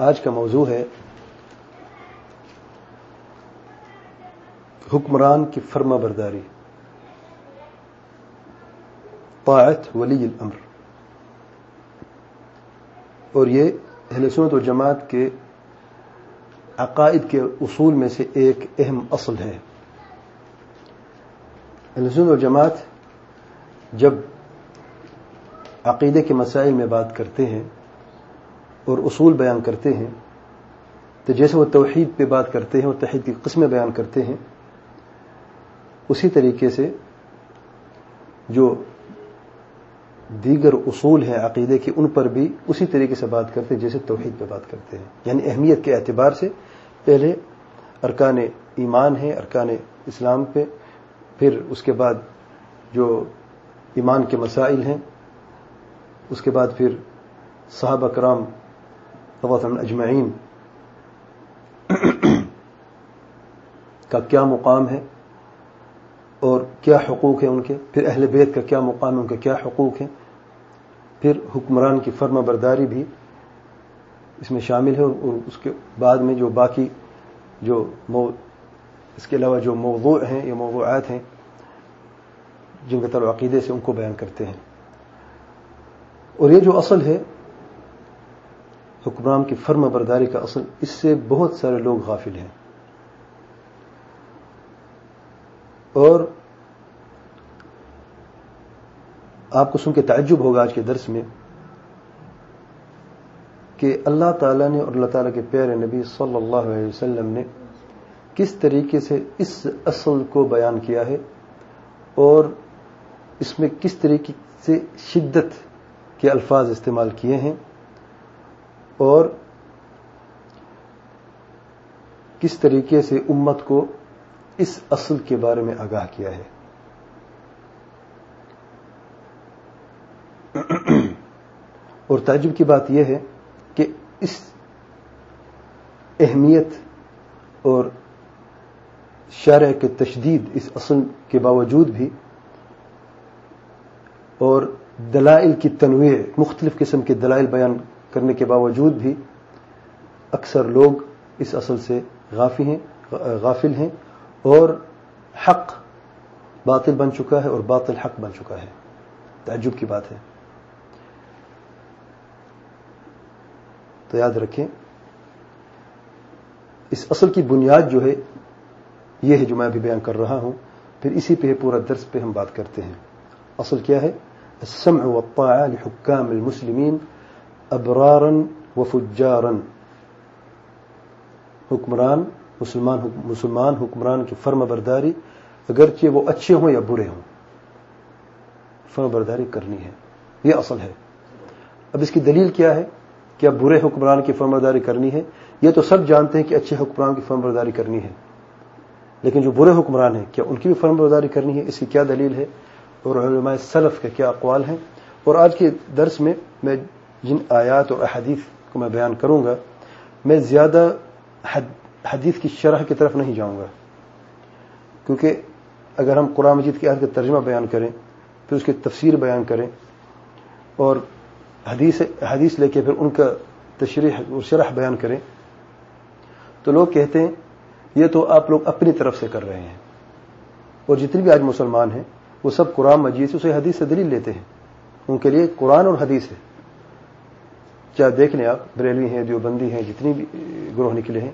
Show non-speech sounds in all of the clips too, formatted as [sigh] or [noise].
آج کا موضوع ہے حکمران کی فرما برداری۔ طاعت ولی الامر۔ اور یہ اہل سنت و جماعت کے عقائد کے اصول میں سے ایک اہم اصل ہے۔ اہل سنت و جماعت جب عقیدے کے مسائل میں بات کرتے ہیں اور اصول بیان کرتے ہیں، تو جیسے وہ توحید پہ بات کرتے ہیں اور توحید کی قسمیں بیان کرتے ہیں، اسی طریقے سے جو دیگر اصول ہیں عقیدے کے، ان پر بھی اسی طریقے سے بات کرتے ہیں، جیسے توحید پہ بات کرتے ہیں۔ یعنی اہمیت کے اعتبار سے پہلے ارکان ایمان ہیں، ارکان اسلام پہ، پھر اس کے بعد جو ایمان کے مسائل ہیں، اس کے بعد پھر صحابہ کرام اجمعین کا کیا مقام ہے اور کیا حقوق ہیں ان کے؟ پھر اہل بیت کا کیا مقام ہے؟ ان کے کیا حقوق ہیں؟ پھر حکمران کی فرما برداری بھی اس میں شامل ہے اور اس کے بعد میں جو باقی جو اس کے علاوہ جو موضوع ہیں یا موضوعات ہیں، جن کے طرف عقیدے سے، ان کو بیان کرتے ہیں۔ اور یہ جو اصل ہے حکمران کی فرما برداری کا اصل، اس سے بہت سارے لوگ غافل ہیں۔ اور آپ کو سن کے تعجب ہوگا آج کے درس میں کہ اللہ تعالیٰ نے اور اللہ تعالیٰ کے پیارے نبی صلی اللہ علیہ وسلم نے کس طریقے سے اس اصل کو بیان کیا ہے اور اس میں کس طریقے سے شدت کے الفاظ استعمال کیے ہیں۔ اور کس طریقے سے امت کو اس اصل کے بارے میں آگاہ کیا ہے؟ اور تعجب کی بات یہ ہے کہ اس اہمیت اور شرح کے تشدید اس اصل کے باوجود بھی اور دلائل کی تنوع مختلف قسم کے دلائل بیان کرنے کے باوجود بھی اکثر لوگ اس اصل سے غافی ہیں، غافل ہیں اور حق باطل بن چکا ہے اور باطل حق بن چکا ہے۔ تعجب کی بات ہے۔ تو یاد رکھیں، اس اصل کی بنیاد جو ہے، یہ ہے جو میں ابھی بیان کر رہا ہوں۔ پھر اسی پہ پورا درس پہ ہم بات کرتے ہیں۔ اصل کیا ہے؟ السمع والطاعة لحكام المسلمين ابرارا وفجارا. حکمران، مسلمان مسلمان حکمران کی فرم برداری اگرچہ وہ اچھے ہوں یا برے ہوں فرم برداری کرنی ہے، یہ اصل ہے۔ اب اس کی دلیل کیا ہے؟ کیا برے حکمران کی فرم برداری کرنی ہے؟ یہ تو سب جانتے ہیں کہ اچھے حکمران کی فرم برداری کرنی ہے، لیکن جو برے حکمران ہیں، کیا ان کی بھی فرم برداری کرنی ہے؟ اس کی کیا دلیل ہے؟ اور علماء سلف کے کیا اقوال ہیں؟ اور آج کے درس میں میں جن آیات اور احادیث کو میں بیان کروں گا، میں زیادہ حدیث کی شرح کی طرف نہیں جاؤں گا۔ کیونکہ اگر ہم قرآن مجید کی آیت کا ترجمہ بیان کریں، پھر اس کی تفسیر بیان کریں اور حدیث حدیث لے کے پھر ان کا تشریح اور شرح بیان کریں، تو لوگ کہتے ہیں، یہ تو آپ لوگ اپنی طرف سے کر رہے ہیں۔ اور جتنے بھی آج مسلمان ہیں، وہ سب قرآن مجید سے، اسے حدیث سے دلیل لیتے ہیں۔ ان کے لیے قرآن اور حدیث ہے۔ چاہے دیکھ لیں آپ؟ بریلوی ہیں، دیوبندی ہیں، جتنی بھی گروہ نکلے ہیں۔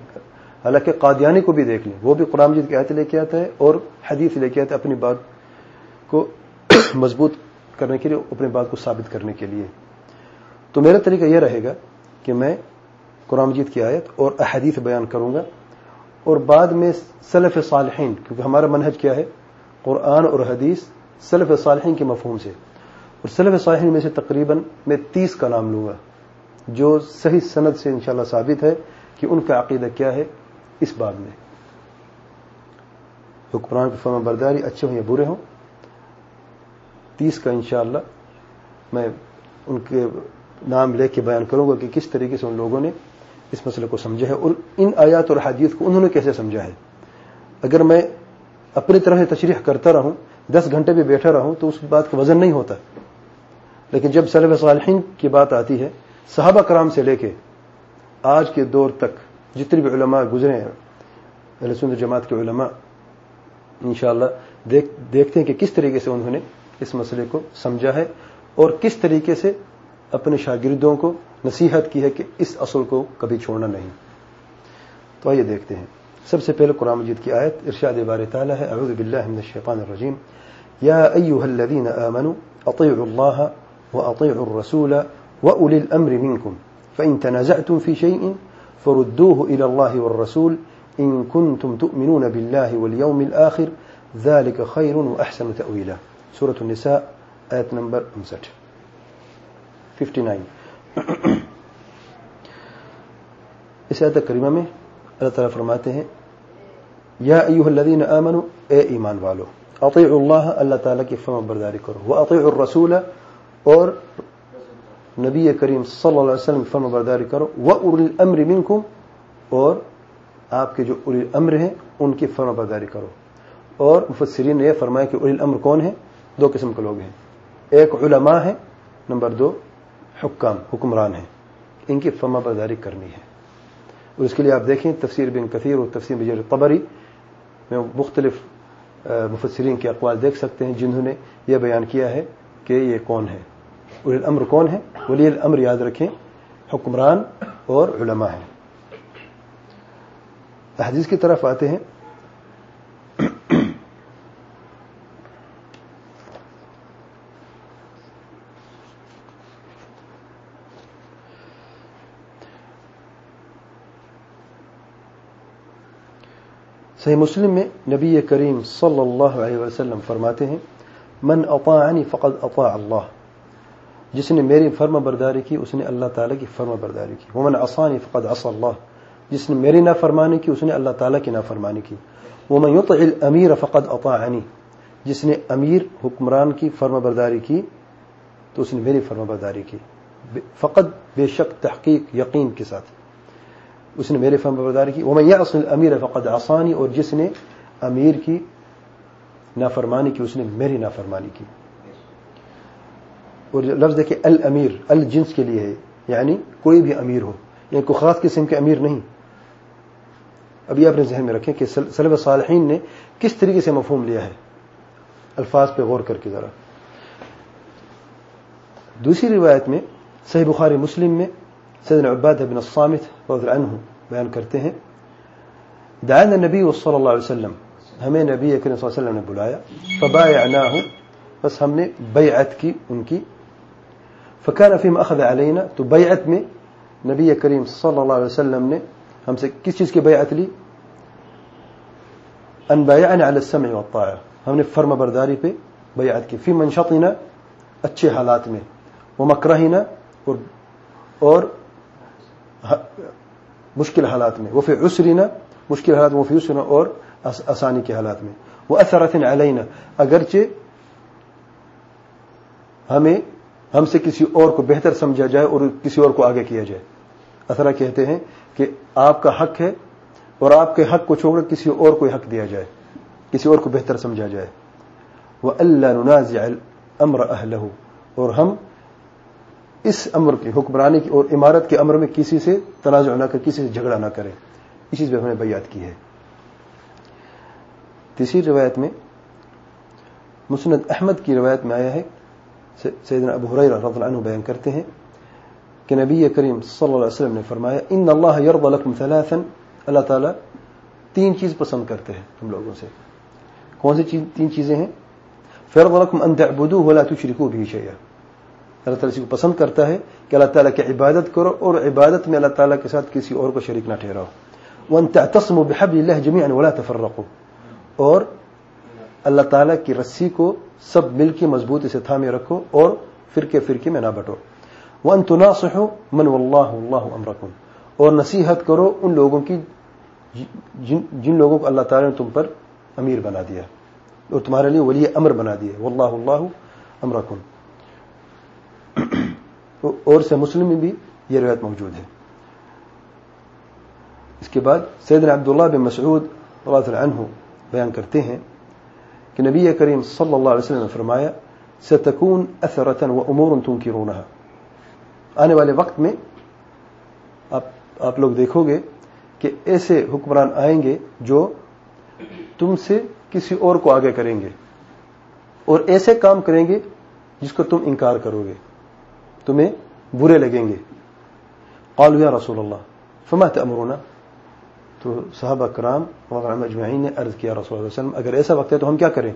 حالانکہ قادیانی کو بھی دیکھ لیں۔ وہ بھی قرآن مجید کی آیت لے کے آتا ہے اور حدیث لے کے آتا ہے اپنی بات کو [clears throat] مضبوط کرنے کے لیے، اپنی بات کو ثابت کرنے کے لیے۔ تو میرا طریقہ یہ رہے گا کہ میں قرآن مجید کی آیت اور احادیث بیان کروں گا اور بعد میں سلف صالحین، کیونکہ ہمارا منہج کیا ہے؟ قرآن اور حدیث سلف صالحین کے مفہوم سے۔ اور سلف صالحین میں سے تقریباً میں تیس کا نام لوں گا۔ جو صحیح سند سے انشاءاللہ ثابت ہے کہ ان کا عقیدہ کیا ہے اس بات میں۔ حکمران کی فرما برداری اچھے ہوں یا برے ہوں، تیس کا انشاءاللہ میں ان کے نام لے کے بیان کروں گا کہ کس طریقے سے ان لوگوں نے اس مسئلے کو سمجھا ہے اور ان آیات اور حدیث کو انہوں نے کیسے سمجھا ہے۔ اگر میں اپنی طرح سے تشریح کرتا رہوں، دس گھنٹے بھی بیٹھا رہوں، تو اس بات کا وزن نہیں ہوتا۔ لیکن جب سلف صالحین کی بات آتی ہے صحابہ کرام سے لے کے آج کے دور تک جتنے بھی علماء گزرے ہیں رسول جماعت کے علماء، انشاءاللہ دیکھ دیکھتے ہیں کہ کس طریقے سے انہوں نے اس مسئلے کو سمجھا ہے اور کس طریقے سے اپنے شاگردوں کو نصیحت کی ہے کہ اس اصل کو کبھی چھوڑنا نہیں۔ تو آئیے دیکھتے ہیں۔ سب سے پہلے قرآن مجید کی آیت، ارشاد بار تعالی ہے، اعوذ باللہ من الشیطان الرجیم۔ یا ایوہ الذین آمنوا اطیعوا اللہ واطیعوا الرسول وأولي الأمر منكم فإن تنازعتم في شيء فردوه إلى الله والرسول إن كنتم تؤمنون بالله واليوم الآخر ذلك خير وأحسن تأويلا سورة النساء، آية نمبر 59 [coughs] اس آیت کریمہ میں اللہ تعالیٰ فرماتے ہیں، یا ایوہ الذین آمنوا، اے ایمان والو، اطیعوا اللہ اللہ تعالیٰ کی فرما برداری کرو واطیعوا الرسول اور نبی کریم صلی اللہ علیہ وسلم فرما برداری کرو، وہ ار الامر منکم، اور آپ کے جو ار الامر ہیں، ان کی فرما برداری کرو۔ اور مفسرین نے یہ فرمایا کہ ار الامر کون ہے دو قسم کے لوگ ہیں۔ ایک علماء ہے نمبر دو حکام، حکمران ہیں۔ ان کی فرما برداری کرنی ہے۔ اور اس کے لیے آپ دیکھیں تفسیر بن کثیر اور تفسیر بجر قبری میں مختلف مفسرین کے اقوال دیکھ سکتے ہیں، جنہوں نے یہ بیان کیا ہے کہ یہ کون ہے ولی الامر کون ہے ولی الامر یاد رکھیں، حکمران اور علماء ہیں۔ حدیث کی طرف آتے ہیں۔ صحیح مسلم میں نبی کریم صلی اللہ علیہ وسلم فرماتے ہیں، من اطاعنی فقد اطاع اللہ جس نے میری فرما برداری کی، اس نے اللہ تعالیٰ کی فرما برداری کی۔ وہ من آسانی فقد اص اللہ جس نے میری نہ فرمانی کی، اس نے اللہ تعالیٰ کی نہ فرمانی کی۔ وہ میں یوت امیر فقد اطاعنی جس نے امیر حکمران کی فرما برداری کی، تو اس نے میری فرما برداری کی۔ فقط بے شک تحقیق، یقین کے ساتھ۔ اس نے میری فرما برداری کی۔ وہ میں یہ اصل امیر فقد آسانی اور جس نے امیر کی نافرمانی کی، اس نے میری نافرمانی کی۔ اور لفظ دیکھیں الامیر الجنس کے لیے ہے یعنی کوئی بھی امیر ہو یعنی کوئی خاص قسم کے امیر نہیں۔ ابھی اپنے ذہن میں رکھیں کہ سلب صالحین نے کس طریقے سے مفہوم لیا ہے۔ الفاظ پہ غور کر کے ذرا۔ دوسری روایت میں صحیح بخاری مسلم میں سید عباد بن الصامت رضی عنہ بیان کرتے ہیں، دعانا نبی صلی اللہ علیہ وسلم، ہمیں نبی اکرم صلی اللہ علیہ وسلم نے بلایا فبایعناہ بس ہم نے بیعت کی، ان کی فكان فيما أخذ علينا، تو بیعت میں نبی کریم صلی اللہ علیہ وسلم نے ہم سے کس چیز کی بیعت لی؟ ان بايعنا على السمع والطاعة ہم نے فرما برداری پہ بیعت کی۔ فی منشطنا اچھے حالات میں۔ ومکرہنا اور اور مشکل حالات میں۔ وفي عسرنا، مشکل حالات میں۔ وفي عسرنا، اور آسانی کے حالات میں۔ وہ اثرت علینا اگرچہ ہمیں ہم سے کسی اور کو بہتر سمجھا جائے اور کسی اور کو آگے کیا جائے۔ اثرا کہتے ہیں کہ آپ کا حق ہے اور آپ کے حق کو چھوڑ کر کسی اور کو حق دیا جائے، کسی اور کو بہتر سمجھا جائے۔ وہ اللہ ناز امر اور ہم اس امر کی حکمرانی کی اور عمارت کے امر میں کسی سے تنازع نہ کر کسی سے جھگڑا نہ کرے اس چیز پہ ہم نے بیات کی ہے۔ تیسری روایت میں مسند احمد کی روایت میں آیا ہے سیدنا ابو حریرہ رضی اللہ عنہ بیان کرتے ہیں کہ نبی کریم صلی اللہ علیہ وسلم نے فرمایا، ان اللہ یرضى لكم ثلاثا اللہ تعالی تین چیز پسند کرتے ہیں تم لوگوں سے۔ کون سی چیز تین چیزیں ہیں؟ فرض لكم ان تعبدوه ولا تشركوا به شيئا اللہ تعالی کو پسند کرتا ہے کہ اللہ تعالی کی عبادت کرو اور عبادت میں اللہ تعالی کے ساتھ کسی اور کو شریک نہ ٹھہراؤ۔ وان تعتصموا بحبل الله جميعا ولا تفرقوا اور اللہ تعالیٰ کی رسی کو سب مل کے مضبوطی سے تھامے رکھو اور فرقے فرقے میں نہ بٹو۔ وہ انتناسح من واللہ اللہ امرکم اور نصیحت کرو ان لوگوں کی جن, جن لوگوں کو اللہ تعالیٰ نے تم پر امیر بنا دیا۔ اور تمہارے لیے ولی امر بنا دیا۔ واللہ اللہ امرکم اور سے مسلم میں بھی یہ روایت موجود ہے۔ اس کے بعد سیدنا عبداللہ بن مسعود اللہ عنہ بیان کرتے ہیں کہ نبی کریم صلی اللہ علیہ وسلم نے فرمایا ستکون اثرتا و امور تنکرونها آنے والے وقت میں آپ, آپ لوگ دیکھو گے کہ ایسے حکمران آئیں گے جو تم سے کسی اور کو آگے کریں گے اور ایسے کام کریں گے جس کو تم انکار کرو گے تمہیں برے لگیں گے۔ قالوا یا رسول اللہ فما تأمرنا تو صحابہ کرام اجمعین نے عرض کیا رسول اللہ وسلم، اگر ایسا وقت ہے تو ہم کیا کریں؟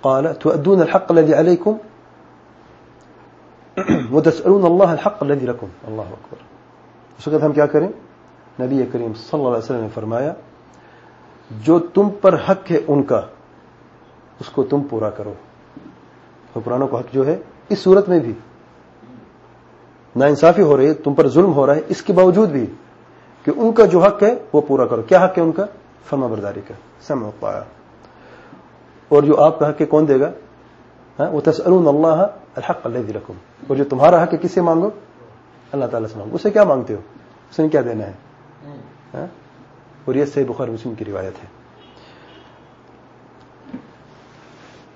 قال، تؤدون الحق الذي عليكم؟ [clears throat] وتسألون الله الحق الذي لكم. اللہ اکبر۔ اس وقت ہم کیا کریں؟ نبی کریم صلی اللہ علیہ وسلم نے فرمایا، جو تم پر حق ہے ان کا، اس کو تم پورا کرو۔ حکمرانوں کو حق جو ہے، اس صورت میں بھی نا انصافی ہو رہی ہے، تم پر ظلم ہو رہا ہے، اس کے باوجود بھی کہ ان کا جو حق ہے وہ پورا کرو۔ کیا حق ہے ان کا؟ فرما برداری کا سم پایا اور جو آپ کا حق ہے کون دے گا؟ ہاں، وہ تسألون اللہ الحق اللہ رکھو اور جو تمہارا حق ہے کس سے مانگو؟ اللہ تعالیٰ سے مانگو۔ اسے کیا مانگتے ہو؟ اسے کیا دینا ہے؟ ہاں؟ اور یہ صحیح بخار مسلم کی روایت ہے۔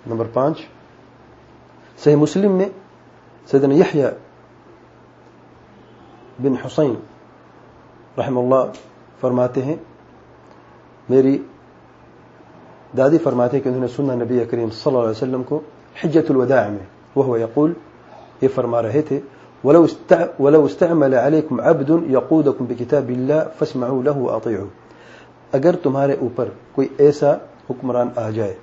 نمبر پانچ۔ صحیح مسلم میں سیدنا یحییٰ بن حسین رحم اللہ فرماتے ہیں۔ میری دادی فرماتے ہیں کہ انہوں نے سنا نبی کریم صلی اللہ علیہ وسلم کو حجت الوداع میں وہ یقول، یہ فرما رہے تھے، ولو استعمل عليكم عبد يقودكم بكتاب الله فاسمعوا له واطيعوا اگر تمہارے اوپر کوئی ایسا حکمران آ جائے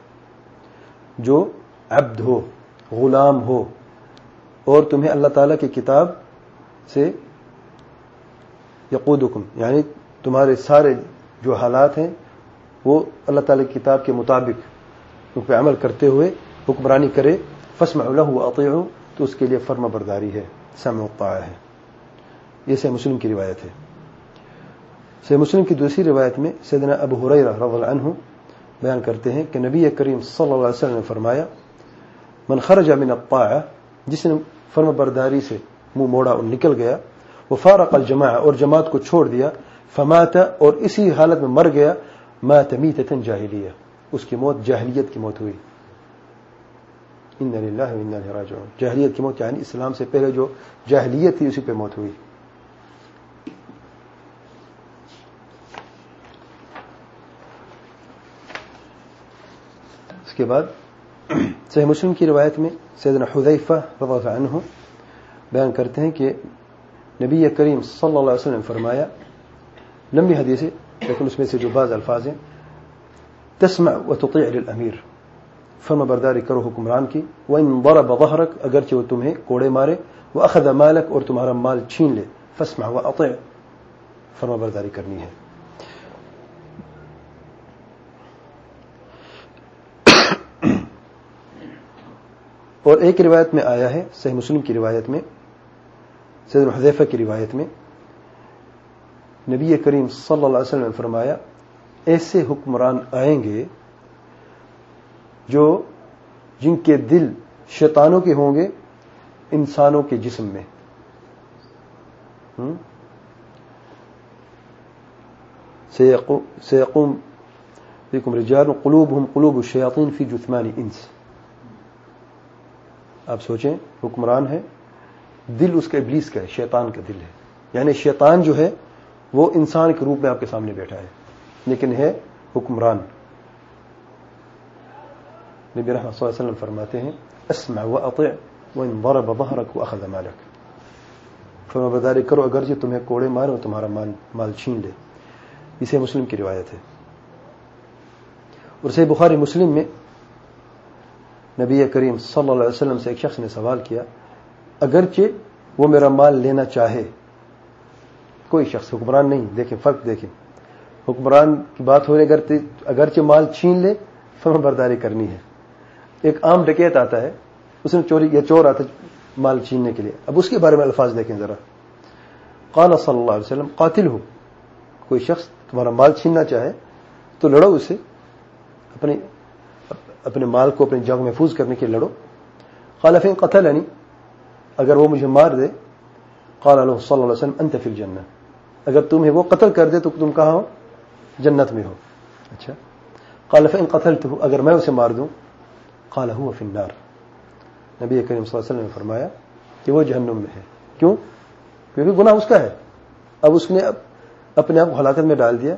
جو عبد ہو، غلام ہو اور تمہیں اللہ تعالی کی کتاب سے یقودکم یعنی تمہارے سارے جو حالات ہیں، وہ اللہ تعالی کی کتاب کے مطابق ان پہ عمل کرتے ہوئے حکمرانی کرے فسم اللہ اطیعوا تو اس کے لیے فرما برداری ہے، سمع ہے۔ یہ سے مسلم کی روایت ہے۔ سے مسلم کی دوسری روایت میں سیدنا ابو حریرہ رضی اللہ عنہ بیان کرتے ہیں کہ نبی کریم صلی اللہ علیہ وسلم نے فرمایا، من خرج من الطاعہ جس نے فرم برداری سے منہ موڑا اور نکل گیا وہ فارق الجماع اور جماعت کو چھوڑ دیا، فمات اور اسی حالت میں مر گیا، مات میتتا جاہلیہ، اس کی موت، جاہلیت کی موت ہوئی۔ ان للہ و انا راجعون۔ جاہلیت کی موت یعنی اسلام سے پہلے جو جاہلیت تھی، اسی پہ موت ہوئی۔ اس کے بعد صحیح مسلم کی روایت میں سیدنا حذیفہ رضی اللہ عنہ بیان کرتے ہیں کہ نبی کریم صلی اللہ علیہ وسلم نے فرمایا، لمبی حدیث ہے، لیکن اس میں سے جو بعض الفاظ ہیں، تسمع و تطیع للامیر، فرما برداری کرو حکمران کی وہ ان ضرب ظهرك، اگرچہ وہ تمہیں کوڑے مارے وہ اخذ مالک اور تمہارا مال چھین لے فسمع و اطیع فرما برداری کرنی ہے۔ اور ایک روایت میں آیا ہے، صحیح مسلم کی روایت میں سید حذیفہ کی روایت میں نبی کریم صلی اللہ علیہ وسلم نے فرمایا ایسے حکمران آئیں گے جو جن کے دل شیطانوں کے ہوں گے، انسانوں کے جسم میں. سیقوم رجال قلوبهم قلوب الشیاطین فی جثمان انس۔ آپ سوچیں، حکمران ہے دل اس کا ابلیس کا ہے، شیطان کا دل ہے۔ یعنی شیطان جو ہے، وہ انسان کے روپ میں آپ کے سامنے بیٹھا ہے۔ لیکن ہے حکمران۔ نبی رحمت صلی اللہ علیہ وسلم فرماتے ہیں، اسمع و وان ضرب ظهرك واخذ مالك فرما برداری کرو اگرچہ تمہیں کوڑے مارے اور تمہارا مال مال چھین لے۔ اسے مسلم کی روایت ہے۔ اور صحیح بخاری مسلم میں نبی کریم صلی اللہ علیہ وسلم سے ایک شخص نے سوال کیا اگرچہ وہ میرا مال لینا چاہے۔ کوئی شخص حکمران نہیں، دیکھیں، فرق دیکھیں۔ حکمران کی بات ہو رہی اگرچہ مال چھین لے، فرما برداری کرنی ہے۔ ایک عام ڈکیت آتا ہے، اس نے چوری یا چور آتا ہے مال چھیننے کے لیے۔ اب اس کے بارے میں الفاظ دیکھیں ذرا۔ قال صلی اللہ علیہ وسلم قاتل ہو کوئی شخص تمہارا مال چھیننا چاہے، تو لڑو اسے۔ اپنے اپنے مال کو اپنی جنگ محفوظ کرنے کے لیے لڑو۔ قالفین قتل یعنی اگر وہ مجھے مار دے، قال علیہ صلی اللہ علیہ وسلم، انت فی الجنہ۔ اگر تمہیں وہ قتل کر دے تو تم کہاں ہو؟ جنت میں ہو۔ اچھا۔ قال، فإن قتلته، اگر میں اسے مار دوں، قال، هو في النار۔ نبی کریم صلی اللہ علیہ وسلم نے فرمایا کہ وہ جہنم میں ہے۔ کیوں؟ کیونکہ گناہ اس کا ہے۔ اب اس نے اپنے آپ ہلاکت میں ڈال دیا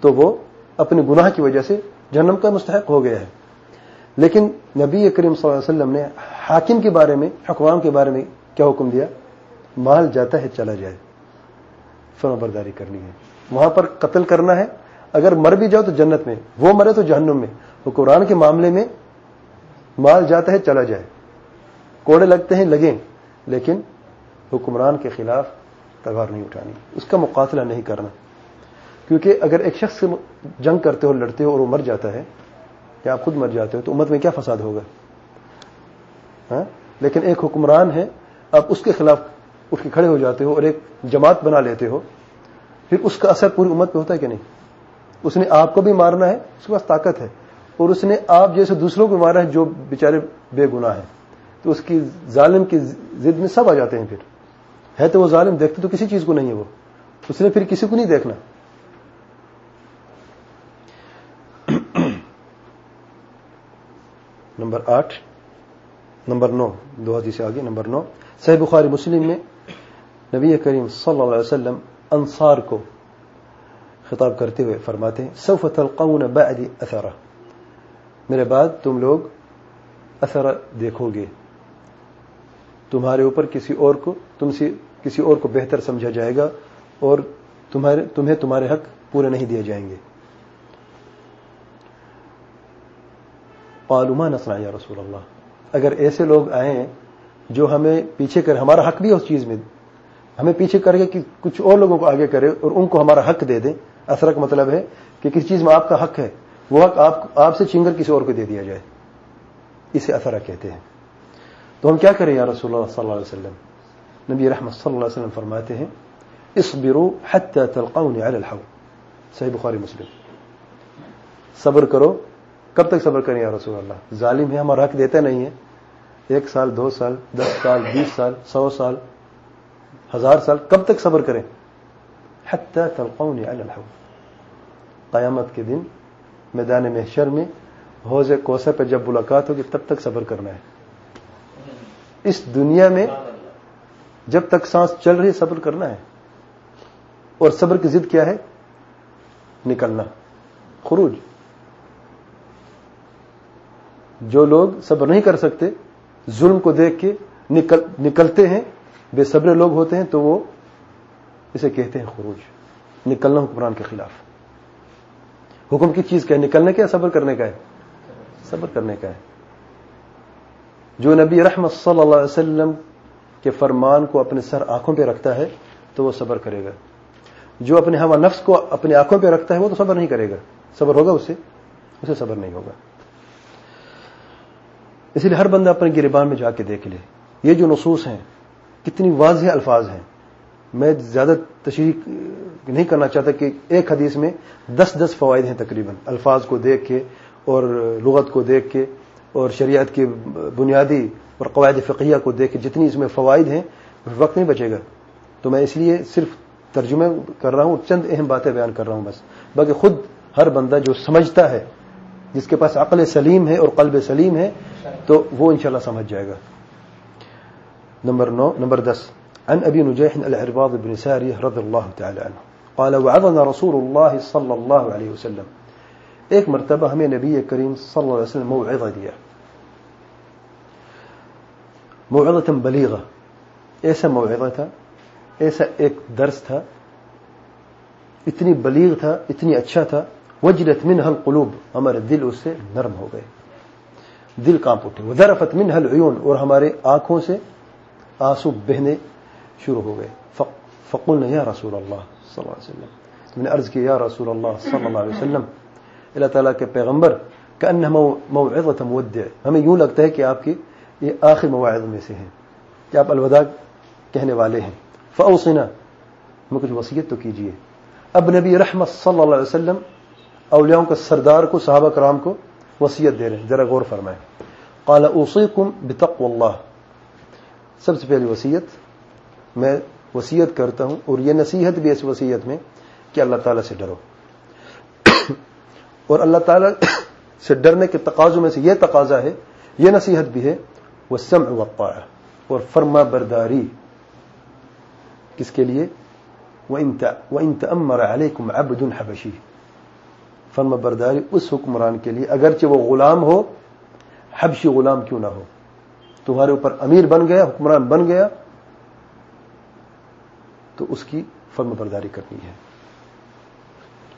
تو وہ اپنے گناہ کی وجہ سے جہنم کا مستحق ہو گیا ہے۔ لیکن نبی کریم صلی اللہ علیہ وسلم نے حاکم کے بارے میں حکمران کے بارے میں کیا حکم دیا؟ مال جاتا ہے، چلا جائے۔ فرما برداری کرنی ہے۔ وہاں پر قتل کرنا ہے۔ اگر مر بھی جاؤ تو جنت میں، وہ مرے تو جہنم میں۔ قرآن کے معاملے میں مال جاتا ہے، چلا جائے۔ کوڑے لگتے ہیں، لگیں۔ لیکن حکمران کے خلاف تلوار نہیں اٹھانی۔ اس کا مقاتلہ نہیں کرنا۔ کیونکہ اگر ایک شخص سے جنگ کرتے ہو، لڑتے ہو اور وہ مر جاتا ہے یا آپ خود مر جاتے ہو تو امت میں کیا فساد ہوگا؟ ہاں؟ لیکن ایک حکمران ہے، آپ اس کے خلاف اٹھ کے کھڑے ہو جاتے ہو اور ایک جماعت بنا لیتے ہو، پھر اس کا اثر پوری امت پہ ہوتا ہے کہ نہیں؟ اس نے آپ کو بھی مارنا ہے، اس کے پاس طاقت ہے، اور اس نے آپ جیسے دوسروں کو مارا ہے جو بیچارے بے گناہ ہیں۔ تو اس کی ظالم کی ضد میں سب آ جاتے ہیں پھر۔ ہے تو وہ ظالم، دیکھتے تو کسی چیز کو نہیں ہے وہ۔ اس نے پھر کسی کو نہیں دیکھنا۔ نمبر آٹھ، نمبر نو، دو حدیث آگے، نمبر نو۔ صحیح بخاری مسلم میں نبی کریم صلی اللہ علیہ وسلم انصار کو خطاب کرتے ہوئے فرماتے ہیں، سوف تلقون بعد اثرا۔ میرے بعد تم لوگ اثر دیکھو گے۔ تمہارے اوپر کسی اور کو، تم سے کسی اور کو بہتر سمجھا جائے گا اور تمہارے، تمہیں تمہارے حق پورے نہیں دیے جائیں گے۔ پالما نسنا یا رسول اللہ اگر ایسے لوگ آئیں جو ہمیں پیچھے کر ہمارا حق بھی اس چیز میں. ہمیں پیچھے کر کے کہ کچھ اور لوگوں کو آگے کرے اور ان کو ہمارا حق دے دیں. اثر کا مطلب ہے کہ کسی چیز میں آپ کا حق ہے. وہ حق آپ آپ سے چنگر کسی اور کو دے دیا جائے. اسے اثر کہتے ہیں. تو ہم کیا کریں یا رسول اللہ صلی اللہ علیہ وسلم؟ نبی رحمت صلی اللہ علیہ وسلم فرماتے ہیں اس برو حت الحو صحیح بخاری مسلم. صبر کرو کب تک صبر کریں یا رسول اللہ؟ ظالم ہے ہمارا حق دیتا نہیں ہے ایک سال، دو سال، دس سال، بیس سال، سو سال، ہزار سال، کب تک صبر کریں؟ حتى تلقوني على الحوض۔ قیامت کے دن میدان محشر میں حوض کوسر پہ جب ملاقات ہوگی، تب تک صبر کرنا ہے۔ اس دنیا میں جب تک سانس چل رہی ہے، صبر کرنا ہے۔ اور صبر کی ضد کیا ہے؟ نکلنا۔ خروج۔ جو لوگ صبر نہیں کر سکتے، ظلم کو دیکھ کے نکل نکلتے ہیں، بے صبر لوگ ہوتے ہیں، تو وہ اسے کہتے ہیں خروج، نکلنا حکمران کے خلاف۔ حکم کی چیز کیا ہے؟ نکلنے کا صبر کرنے کا ہے؟ صبر کرنے کا ہے۔ جو نبی رحمت صلی اللہ علیہ وسلم کے فرمان کو اپنے سر آنکھوں پہ رکھتا ہے، تو وہ صبر کرے گا۔ جو اپنے ہوا نفس کو اپنی آنکھوں پہ رکھتا ہے، وہ تو صبر نہیں کرے گا۔ صبر ہوگا اسے؟ اسے صبر نہیں ہوگا۔ اس لیے ہر بندہ اپنے گربان میں جا کے دیکھ لے۔ یہ جو نصوص ہیں، کتنی واضح الفاظ ہیں۔ میں زیادہ تشریح نہیں کرنا چاہتا کہ ایک حدیث میں دس دس فوائد ہیں تقریباً۔ الفاظ کو دیکھ کے اور لغت کو دیکھ کے اور شریعت کے بنیادی اور قواعد فقیہ کو دیکھ کے جتنی اس میں فوائد ہیں، وقت نہیں بچے گا۔ تو میں اس لیے صرف ترجمہ کر رہا ہوں، چند اہم باتیں بیان کر رہا ہوں بس۔ باقی خود ہر بندہ جو سمجھتا ہے، جس کے پاس عقل سلیم ہے اور قلب سلیم ہے تو وہ انشاءاللہ سمجھ جائے گا۔ نمبر نو، نمبر دس، عن أبي نجيح العرباض بن سارية رضي الله تعالى عنه قال وعظنا رسول الله صلى الله عليه وسلم۔ ایک مرتبہ ہمیں نبی کریم صلی اللہ علیہ وسلم موعظہ دیا۔ موعظہ بلیغہ۔ ایسا موعظہ تھا، ایسا ایک درس تھا۔ اتنی بلیغ تھا، اتنی اچھا تھا۔ وجلت منها القلوب۔ ہمارے دل اس سے نرم ہو گئے۔ دل کانپ اٹھے۔ وذرفت منها العیون اور ہمارے آنکھوں سے آنسو بہنے شروع ہو گئے۔ فقول یا رسول اللہ صلی اللہ علیہ وسلم۔ میں نے عرض کیا یا رسول اللہ صلی اللہ علیہ وسلم، اللہ تعالیٰ کے پیغمبر کا ان موعظہ مودع۔ ہمیں یوں لگتا ہے کہ آپ کی یہ آخر مواعظ میں سے ہیں، کہ آپ الوداع کہنے والے ہیں۔ فاؤسنا میں کچھ وصیت تو کیجیے اب نبی رحمت صلی اللہ علیہ وسلم، اولیاؤں کے سردار کو، صحابہ کرام کو وصیت دے رہے ہیں۔ ذرا غور فرمائیں۔ قال، اوصیکم بتقو اللہ. سب سے پہلی وصیت، میں وصیت کرتا ہوں اور یہ نصیحت بھی اس وصیت میں کہ اللہ تعالیٰ سے ڈرو۔ اور اللہ تعالیٰ سے ڈرنے کے تقاضوں میں سے یہ تقاضا ہے، یہ نصیحت بھی ہے وہ سم اور فرما برداری۔ کس کے لیے؟ وَإِن تَأَمَّرَ عَلَيْكُمْ عَبْدٌ حَبَشِي فرما برداری اس حکمران کے لیے، اگرچہ وہ غلام ہو، حبشی غلام کیوں نہ ہو؟ تمہارے اوپر امیر بن گیا، حکمران بن گیا، تو اس کی فرم برداری کرنی ہے۔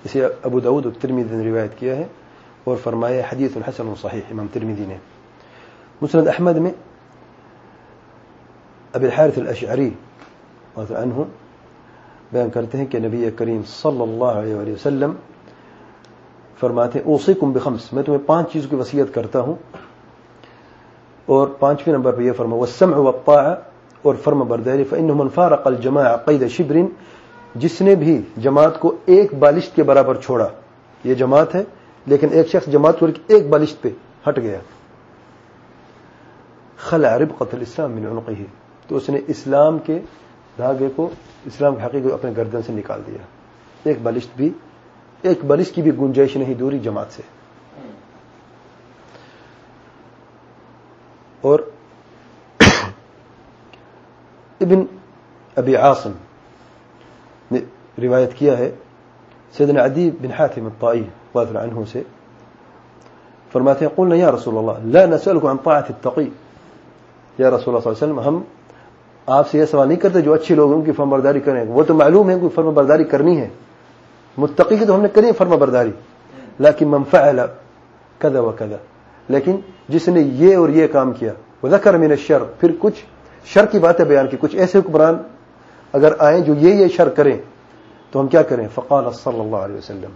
اسے ابو دعود ترمیدی نے روایت کیا ہے اور فرمایا حدیث الحسن صحیح، امام ترمیدی نے۔ مسند احمد میں ابی الحارث الاشعری عنہ بیان کرتے ہیں کہ نبی کریم صلی اللہ علیہ وسلم فرماتے ہیں، اوصیکم بخمس، میں تمہیں پانچ چیزوں کی وصیت کرتا ہوں۔ اور پانچویں نمبر پہ یہ فرما، والسمع والطاعہ، اور فرم برداری، فإنه من فارق الجماع قید جس نے بھی جماعت کو ایک بالشت کے برابر چھوڑا۔ یہ جماعت ہے، لیکن ایک شخص جماعت چھوڑ کے ایک بالشت پہ ہٹ گیا۔ خلع ربقة الاسلام من عنقه۔ تو اس نے اسلام کے دھاگے کو، اسلام کے حقیقت اپنے گردن سے نکال دیا۔ ایک بالشت بھی ایک بالشت کی بھی گنجائش نہیں دوری جماعت سے۔ اور [coughs] ابن ابی عاصم نے روایت کیا ہے، سیدنا عدی بن حاتم الطائی واضح عنہ سے فرماتے ہیں، قلنا یا رسول اللہ، لا نسألك عن طاعة التقی۔ یا رسول اللہ صلی اللہ علیہ وسلم، ہم آپ سے یہ سوال نہیں کرتے جو اچھے لوگ ہیں، ان کی فرم برداری کریں۔ وہ تو معلوم ہے کوئی فرم برداری کرنی ہے۔ متقی کی تو ہم نے کرنی ہے فرم برداری. لیکن من فعل کذا و کذا لیکن جس نے یہ اور یہ کام کیا وہ ذکر من الشر، پھر کچھ شر کی باتیں بیان کی، کچھ ایسے حکمران اگر آئیں جو یہ یہ شر کریں، تو ہم کیا کریں؟ فقال صلی اللہ علیہ وسلم،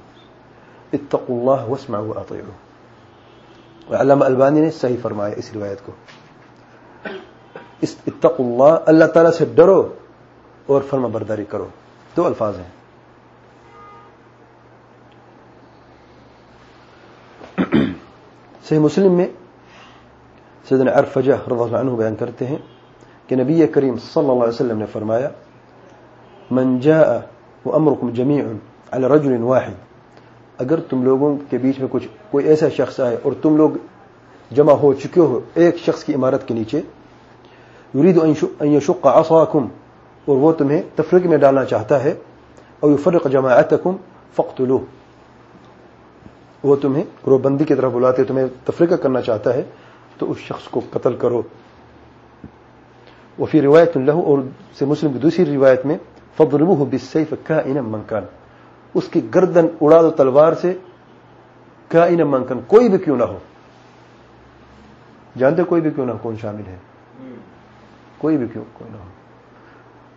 اتقوا اللہ واسمعوا واطيعوا علامہ البانی نے صحیح فرمایا اس روایت کو. اتقوا اللہ اللہ تعالی سے ڈرو اور فرما برداری کرو. دو الفاظ ہیں۔ صحیح مسلم میں سیدنا عرفجہ رضی اللہ عنہ بیان کرتے ہیں کہ نبی کریم صلی اللہ علیہ وسلم نے فرمایا، من جاء وامركم جميع على رجل واحد. اگر تم لوگوں کے بیچ میں کچھ کوئی ایسا شخص آئے اور تم لوگ جمع ہو چکے ہو ایک شخص کی عمارت کے نیچے، یرید ان يشق عصاكم اور وہ تمہیں تفریق میں ڈالنا چاہتا ہے، او يفرق جماعتكم فاقتلوه۔ وہ تمہیں گروہ بندی کی طرف بلاتے، تمہیں تفریقہ کرنا چاہتا ہے، تو اس شخص کو قتل کرو۔ وہ پھر روایت اللہ اور سے مسلم کی دوسری روایت میں فضربوه بالسيف كائنا من كان۔ اس کی گردن اڑا دو تلوار سے، كائنا من كان۔ کوئی بھی کیوں نہ ہو۔ جانتے کوئی بھی کیوں نہ ہو، کون شامل ہے؟ کوئی بھی کیوں کوئی نہ ہو۔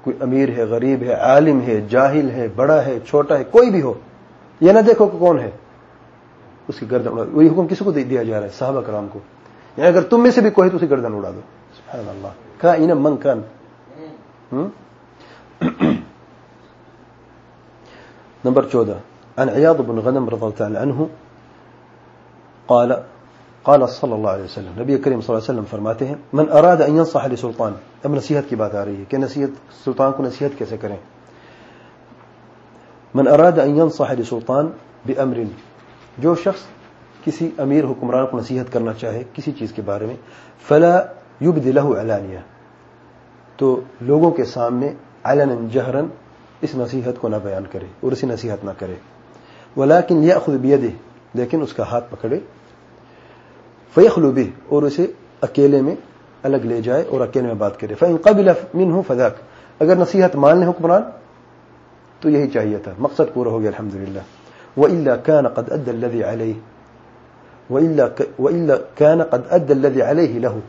کوئی امیر ہے، غریب ہے، عالم ہے، جاہل ہے، بڑا ہے، چھوٹا ہے، کوئی بھی ہو۔ یہ نہ دیکھو کہ کون ہے۔ اس کی گردن اڑا دو۔ وہی حکم کسی کو دیا جا رہا ہے، صحابہ کرام کو۔ یعنی اگر تم میں سے بھی کوئی تو اسی گردن اڑا دو۔ سبحان اللہ۔ کا ان من کان۔ نمبر چودہ۔ عن عياض بن غنم رضي الله تعالى عنه قال قال صلى الله عليه وسلم۔ نبی کریم صلی اللہ علیہ وسلم فرماتے ہیں، من اراد ان ينصح لسلطان اب نصیحت کی بات آ رہی ہے کہ نصیحت سلطان کو نصیحت کیسے کریں؟ من اراد ان ينصح لسلطان بامر جو شخص کسی امیر حکمران کو نصیحت کرنا چاہے کسی چیز کے بارے میں، فلا یبد له علانیہ، تو لوگوں کے سامنے، علنا جہرا، اس نصیحت کو نہ بیان کرے اور اسی نصیحت نہ کرے۔ ولیکن یاخذ بیده لیکن اس کا ہاتھ پکڑے۔ فیخلو به اور اسے اکیلے میں الگ لے جائے اور اکیلے میں بات کرے۔ فإن قبل منه فذاك اگر نصیحت مان لے حکمران، تو یہی چاہیے تھا۔ مقصد پورا ہو گیا، الحمدللہ۔ وإلا كان قد أدى الذي عليه. وإلا, ك... وإلا كان قد أدى الذي عليه له.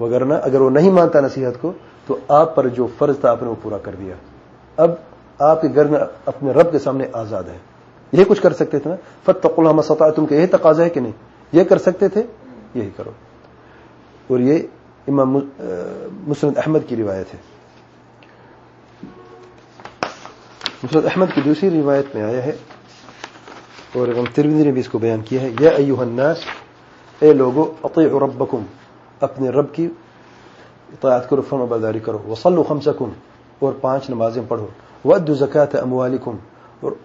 وگرنہ اگر وہ نہیں مانتا نصیحت کو تو آپ پر جو فرض تھا آپ نے وہ پورا کر دیا. اب آپ کے گھر میں اپنے رب کے سامنے آزاد ہے یہ کچھ کر سکتے تھے نا؟ فتق اللہ سطح تم کے یہی تقاضا ہے کہ نہیں؟ یہ کر سکتے تھے؟ یہی کرو. اور یہ امام مسرد احمد کی روایت ہے. مسرد احمد کی دوسری روایت میں آیا ہے اور امام ترویدی نے بھی اس کو بیان کیا ہے، یا ایوہ الناس، اے لوگو، اطیعوا ربکم، اپنے رب کی اطاعت کرو فرم برداری کرو وصلو خمسکم، اور پانچ نمازیں پڑھو ودو زکات اموالکم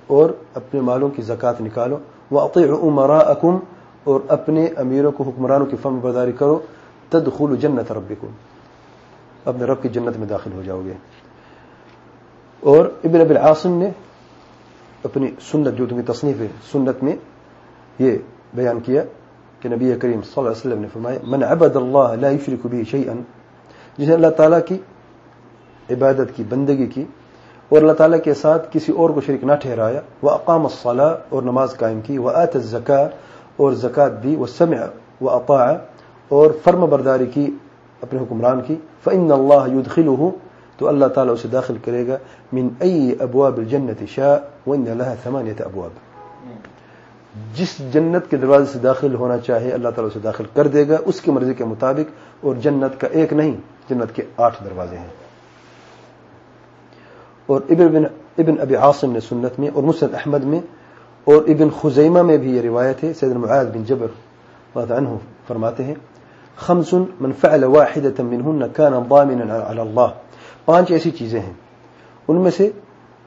اور اپنے مالوں کی زکات نکالو واطیعوا امراءکم اور اپنے امیروں کو، حکمرانوں کی فرم برداری کرو، تدخلوا جنت ربکم۔ اپنے رب کی جنت میں داخل ہو جاؤ گے۔ اور ابن ابی العاصم نے اپنی سنت جو تمہیں تصنیف سنت میں یہ بیان کیا کہ نبی کریم صلی اللہ علیہ وسلم نے فرمایا، من عبد اللہ لا يشرك به شيئا جس نے اللہ تعالیٰ کی عبادت کی، بندگی کی اور اللہ تعالیٰ کے ساتھ کسی اور کو شریک نہ ٹھہرایا۔ وہ اقام الصلاح اور نماز قائم کی۔ وہ آت زکا اور زکوٰۃ دی۔ وہ سمع و اقاع اور فرم برداری کی، اپنے حکمران کی۔ فعن اللہ يدخله تو اللہ تعالیٰ اسے داخل کرے گا، من ای ابواب الجنت شاء وان لها ثمانیت ابواب۔ جس جنت کے دروازے سے داخل ہونا چاہے، اللہ تعالیٰ اسے داخل کر دے گا، اس کی مرضی کے مطابق، اور جنت کا ایک نہیں، جنت کے آٹھ دروازے ہیں۔ اور ابن ابن ابن ابی عاصم نے سنت میں، اور مسند احمد میں، اور ابن خزیمہ میں بھی یہ روایت ہے۔ سید معاذ بن جبر عنہ فرماتے ہیں، خمس من فعل واحدة منهن كان ضامنا على الله۔ پانچ ایسی چیزیں ہیں۔ ان میں سے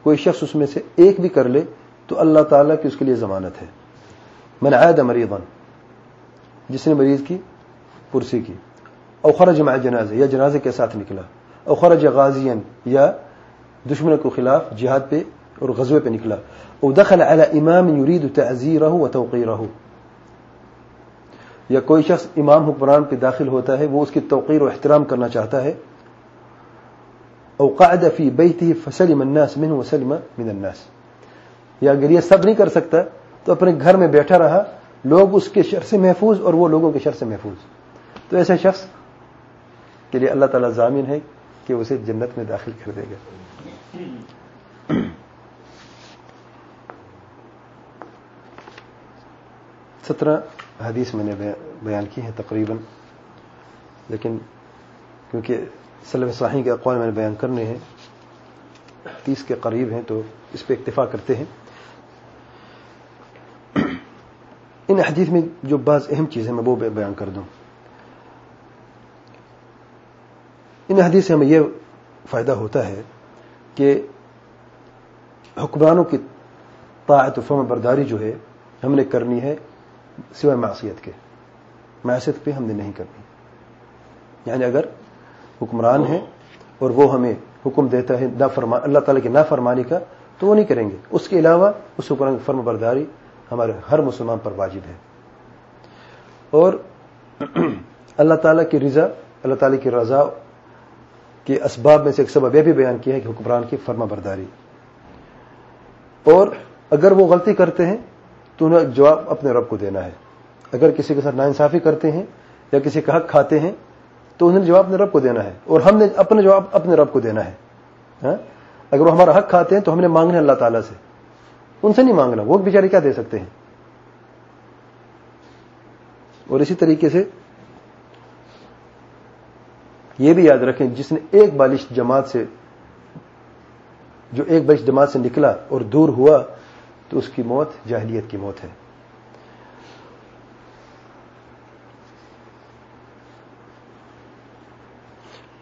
کوئی شخص اس میں سے ایک بھی کر لے تو اللہ تعالیٰ کی اس کے لیے ضمانت ہے۔ من عاد مریضا جس نے مریض کی پرسی کی۔ او خرج مع جنازہ، یا جنازے کے ساتھ نکلا۔ او خرج غازیا، یا دشمن کو خلاف جہاد پہ اور غزوے پہ نکلا۔ او دخل على امام يريد تعزيره وتوقيره یا کوئی شخص امام حکمران پہ داخل ہوتا ہے، وہ اس کی توقیر و احترام کرنا چاہتا ہے۔ او قعد في بيته فسلم الناس منه وسلم من الناس. یا اگر یہ سب نہیں کر سکتا، تو اپنے گھر میں بیٹھا رہا، لوگ اس کے شر سے محفوظ اور وہ لوگوں کے شر سے محفوظ. تو ایسے شخص کے لیے اللہ تعالیٰ ضامن ہے کہ اسے جنت میں داخل کر دے گا۔ سترہ حدیث میں نے بیان کی ہے تقریباً، لیکن کیونکہ سلف صاحی کے اقوال میں نے بیان کرنے ہیں۔ تیس کے قریب ہیں تو اس پہ اکتفا کرتے ہیں۔ ان حدیث میں جو بعض اہم چیزیں میں وہ بیان کر دوں۔ ان حدیث سے ہمیں یہ فائدہ ہوتا ہے کہ حکمرانوں کی طاعت و فرم برداری جو ہے، ہم نے کرنی ہے سوائے معصیت کے۔ معصیت پہ ہم نے نہیں کرنی۔ یعنی اگر حکمران ہے اور وہ ہمیں حکم دیتا ہے اللہ تعالیٰ کی نافرمانی کا، تو وہ نہیں کریں گے۔ اس کے علاوہ اس حکمران کی فرم برداری ہمارے ہر مسلمان پر واجب ہے۔ اور [clears throat] اللہ تعالیٰ کی رضا، اللہ تعالیٰ کی رضا کے اسباب میں سے ایک سبب یہ بھی بیان کیا ہے کہ حکمران کی فرما برداری۔ اور اگر وہ غلطی کرتے ہیں، تو انہیں جواب اپنے رب کو دینا ہے۔ اگر کسی کے ساتھ ناانصافی کرتے ہیں یا کسی کا حق کھاتے ہیں تو انہیں جواب اپنے رب کو دینا ہے اور ہم نے اپنے جواب اپنے رب کو دینا ہے۔ ہاں؟ اگر وہ ہمارا حق کھاتے ہیں تو ہم نے مانگنا اللہ تعالیٰ سے۔ ان سے نہیں مانگنا، وہ بیچارے کیا دے سکتے ہیں؟ اور اسی طریقے سے یہ بھی یاد رکھیں، جس نے ایک بالش جماعت سے، جو ایک بالش جماعت سے نکلا اور دور ہوا، تو اس کی موت، جاہلیت کی موت ہے۔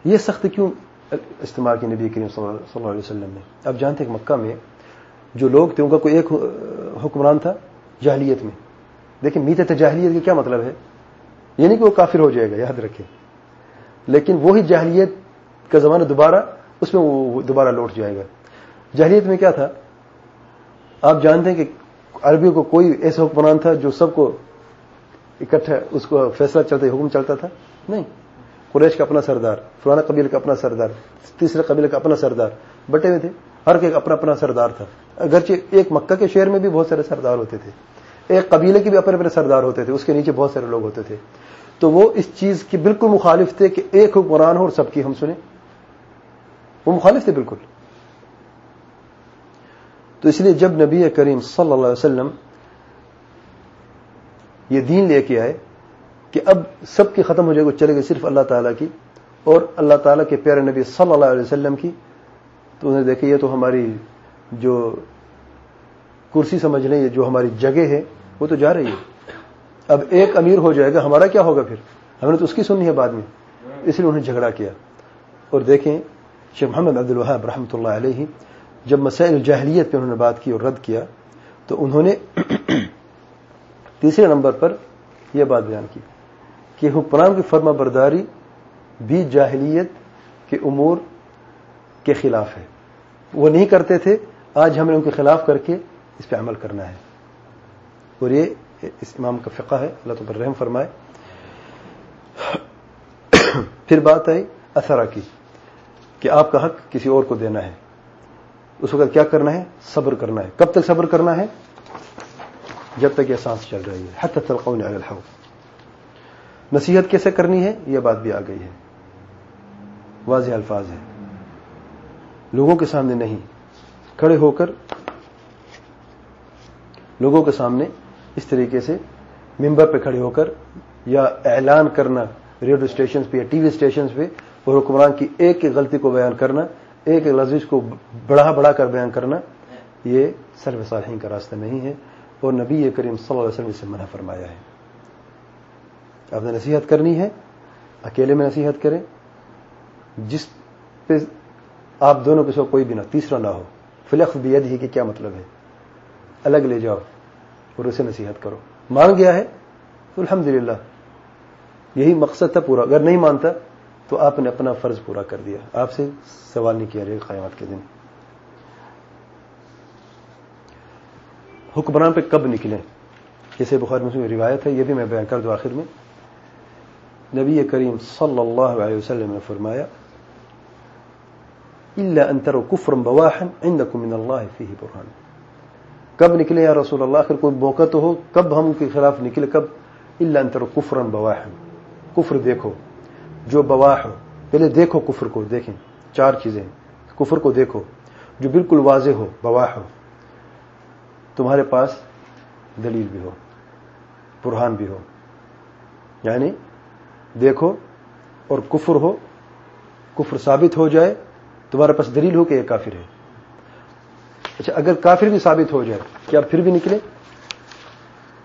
یہ سخت کیوں استعمال کی نبی کریم صلی اللہ علیہ وسلم نے؟ اب جانتے ہیں کہ مکہ میں جو لوگ تھے، ان کا کوئی ایک حکمران تھا جاہلیت میں۔ لیکن میتے تھے جاہلیت کا کیا مطلب ہے؟ یہ نہیں کہ وہ کافر ہو جائے گا، یاد رکھیں۔ لیکن وہی جاہلیت کا زمانہ دوبارہ، اس میں وہ دوبارہ لوٹ جائے گا۔ جاہلیت میں کیا تھا؟ آپ جانتے ہیں کہ عربیوں کو کوئی ایسا حکمران تھا جو سب کو اکٹھا، اس کو فیصلہ چلتا، حکم چلتا تھا؟ نہیں۔ قریش کا اپنا سردار فلانا قبیل کا اپنا سردار، تیسرے قبیلے کا اپنا سردار، بٹے ہوئے تھے، ہر ایک اپنا اپنا سردار تھا۔ اگرچہ ایک مکہ کے شہر میں بھی بہت سارے سردار ہوتے تھے۔ ایک قبیلے کے بھی اپنے اپنے سردار ہوتے تھے، اس کے نیچے بہت سارے لوگ ہوتے تھے۔ تو وہ اس چیز کی بالکل مخالف تھے کہ ایک حکمران ہو اور سب کی ہم سنیں۔ وہ مخالف تھے بالکل۔ تو اس لیے جب نبی کریم صلی اللہ علیہ وسلم یہ دین لے کے آئے کہ اب سب کی ختم ہو جائے گا چلے گئے صرف اللہ تعالیٰ کی اور اللہ تعالیٰ کے پیارے نبی صلی اللہ علیہ وسلم کی۔ تو انہیں دیکھے یہ تو ہماری جو کرسی سمجھ لیں یہ جو ہماری جگہ ہے، وہ تو جا رہی ہے۔ اب ایک امیر ہو جائے گا، ہمارا کیا ہوگا پھر؟ ہم نے تو اس کی سننی ہے بعد میں۔ اس لیے انہیں جھگڑا کیا۔ اور دیکھیں، شیخ محمد عبد الوہاب رحمۃ اللہ علیہ، جب مسائل جاہلیت پہ انہوں نے بات کی اور رد کیا، تو انہوں نے [clears throat] تیسرے نمبر پر یہ بات بیان کی۔ کہ حکمران کی فرما برداری بھی جاہلیت کے امور کے خلاف ہے۔ وہ نہیں کرتے تھے، آج ہمیں ان کے خلاف کر کے اس پہ عمل کرنا ہے۔ اور یہ اس امام کا فقہ ہے، اللہ تو رحم فرمائے۔ پھر بات آئی اثرا کی، کہ آپ کا حق کسی اور کو دینا ہے۔ اس وقت کیا کرنا ہے؟ صبر کرنا ہے۔ کب تک صبر کرنا ہے؟ جب تک یہ سانس چل رہی ہے۔ حت تلقون علی الحوض۔ نصیحت کیسے کرنی ہے؟ یہ بات بھی آ گئی ہے۔ واضح الفاظ ہے لوگوں کے سامنے نہیں۔ کھڑے ہو کر لوگوں کے سامنے اس طریقے سے ممبر پہ کھڑے ہو کر یا اعلان کرنا، ریڈیو اسٹیشن پہ یا ٹی وی اسٹیشن پہ اور حکمران کی ایک ایک غلطی کو بیان کرنا، ایک ایک لفظ کو بڑھا بڑھا کر بیان کرنا، یہ سرو صالحین کا راستہ نہیں ہے اور نبی کریم صلی اللہ علیہ وسلم سے منع فرمایا ہے۔ آپ نے نصیحت کرنی ہے، اکیلے میں نصیحت کریں۔ جس پہ آپ دونوں کے سو کوئی بھی نہ، تیسرا نہ ہو۔ فلخ بید ہی کہ کیا مطلب ہے؟ الگ لے جاؤ اور اسے نصیحت کرو۔ مان گیا ہے؟ تو الحمد یہی مقصد تھا پورا۔ اگر نہیں مانتا تو آپ نے اپنا فرض پورا کر دیا۔ آپ سے سوال نہیں کیا جائے قیامت کے دن۔ حکمران پہ کب نکلیں؟ جیسے بخار مسلم روایت ہے، یہ بھی میں بیان کر دوں آخر میں۔ نبی کریم صلی اللہ علیہ وسلم نے فرمایا، إلا أن تروا كفرا بواحا عندكم من الله فيه برهان. کب نکلے یا رسول اللہ آخر کوئی موقع تو ہو، کب ہم کے خلاف نکلے، کب؟ الا ان تروا كفرا بواحا۔ کفر دیکھو، جو بواح ہو، پہلے دیکھو کفر کو، دیکھیں چار چیزیں۔ کفر کو دیکھو، جو بالکل واضح ہو، بواح ہو، تمہارے پاس دلیل بھی ہو، برہان بھی ہو یعنی دیکھو اور کفر ہو، کفر ثابت ہو جائے، تمہارے پاس دلیل ہو کہ یہ کافر ہے۔ اچھا اگر کافر بھی ثابت ہو جائے، کیا پھر بھی نکلے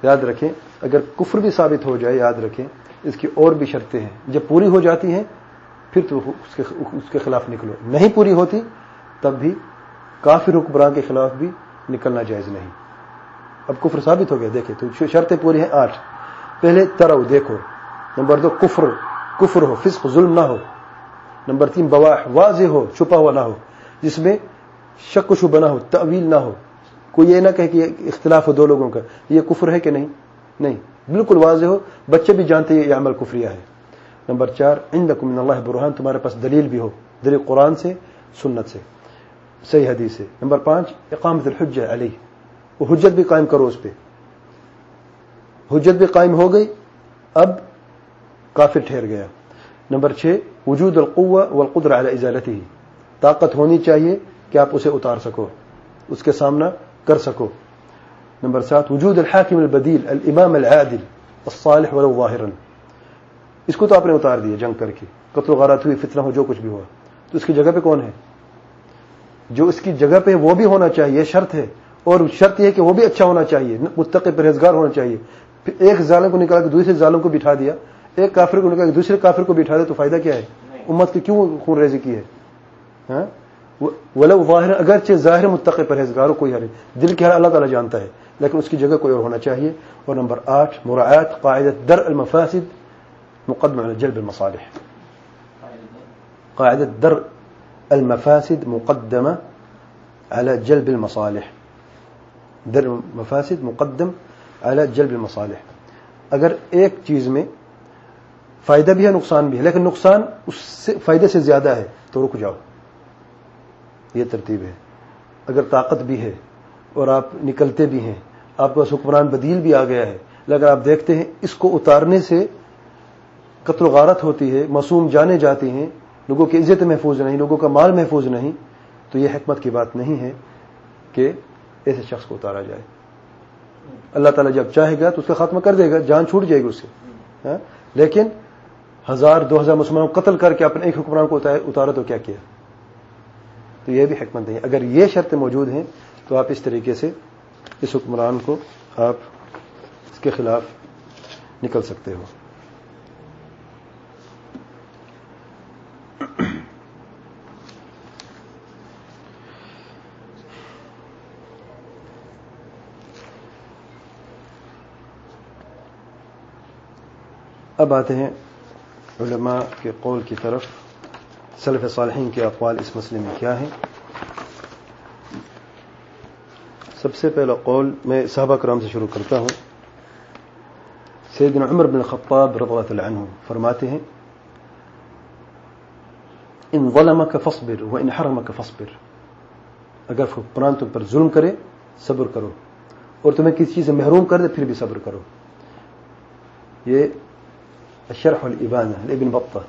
یاد رکھیں، اگر کفر بھی ثابت ہو جائے، یاد رکھیں، اس کی اور بھی شرطیں ہیں۔ جب پوری ہو جاتی ہیں، پھر تو اس کے اس کے خلاف نکلو۔ نہیں پوری ہوتی، تب بھی کافر حکمران کے خلاف بھی نکلنا جائز نہیں۔ اب کفر ثابت ہو گیا، دیکھیں، تو شرطیں پوری ہیں آٹھ۔ پہلے ترو دیکھو۔ نمبر دو، کفر کفر ہو، فسق، ظلم نہ ہو۔ نمبر تین، بواح، واضح ہو، چھپا ہوا نہ ہو۔ جس میں شک و شبہ نہ ہو تعویل نہ ہو۔ کوئی یہ نہ کہے کہ اختلاف ہو دو لوگوں کا، یہ کفر ہے کہ نہیں؟ نہیں۔ بالکل واضح ہو، بچے بھی جانتے ہیں یہ عمل کفریہ ہے۔ نمبر چار من اللہ برحان تمہارے پاس دلیل بھی ہو، دلیل قرآن سے، سنت سے۔ صحیح حدیث سے نمبر پانچ، اقامت الحج علی وہ حجت بھی قائم کرو اس پہ۔ حجت بھی قائم ہو گئی، اب کافر ٹھہر گیا۔ نمبر چھ، وجود القوہ والقدر على ازالته طاقت ہونی چاہیے کہ آپ اسے اتار سکو، اس کے سامنا کر سکو۔ نمبر سات، وجود الحاکم البدیل، الامام العادل، الصالح ولو ظاہرا اس کو تو آپ نے اتار دیا جنگ کر کے۔ قتل و غارت ہوئی، فتنہ ہو، جو کچھ بھی ہوا۔ تو اس کی جگہ پہ کون ہے؟ جو اس کی جگہ پہ وہ بھی ہونا چاہیے، شرط ہے۔ اور شرط یہ کہ وہ بھی اچھا ہونا چاہیے، متقی پرہیزگار ہونا چاہیے۔ پھر ایک ظالم کو نکال کے دوسرے ظالم کو بٹھا دیا۔ ایک کافر کو نکال دوسرے کافر کو بٹھا دے تو فائدہ کیا ہے؟ امت کی کیوں خون ریزی کی ہے؟ ہاں؟ ظاہر اگرچہ ظاہر متقی پرہیزگاروں کوئی ہر دل کے حال اللہ تعالیٰ جانتا ہے لیکن اس کی جگہ کوئی اور ہونا چاہیے۔ اور نمبر آٹھ مراعات قاعدت در المفاسد مقدم على جلب المصالح۔ قاعدة در المفاسد مقدمة على جلب المصالح۔ در المفاسد مقدم على جلب المصالح۔ اگر ایک چیز میں فائدہ بھی ہے نقصان بھی ہے۔ لیکن نقصان اس سے فائدے سے زیادہ ہے۔ تو رک جاؤ۔ یہ ترتیب ہے۔ اگر طاقت بھی ہے اور آپ نکلتے بھی ہیں، آپ کے پاس حکمران بدیل بھی آ گیا ہے اگر آپ دیکھتے ہیں، اس کو اتارنے سے قتل و غارت ہوتی ہے، معصوم جانے جاتی ہیں، لوگوں کی عزت محفوظ نہیں، لوگوں کا مال محفوظ نہیں، تو یہ حکمت کی بات نہیں ہے کہ ایسے شخص کو اتارا جائے۔ اللہ تعالیٰ جب چاہے گا تو اس کا خاتمہ کر دے گا، جان چھوٹ جائے گی اس سے ہاں؟ لیکن ہزار، دو ہزار مسلمانوں کو قتل کر کے اپنے ایک حکمران کو اتارا تو کیا کیا؟ تو یہ بھی حکمت نہیں اگر یہ شرطیں موجود ہیں، تو آپ اس طریقے سے اس حکمران کو آپ اس کے خلاف نکل سکتے ہو۔ اب آتے ہیں علماء کے قول کی طرف سلف صالحین کے اقوال اس مسئلے میں کیا ہیں؟ سب سے پہلا قول میں صحابہ کرام سے شروع کرتا ہوں۔ سیدنا عمر بن خطاب رضی اللہ عنہ فرماتے ہیں، ان ظلمك فاصبر وان حرمك فاصبر اگر حکمران تم پر ظلم کرے، صبر کرو، اور تمہیں کسی چیز سے محروم کر دے، پھر بھی صبر کرو۔ یہ الشرح والإبانة لابن بطة.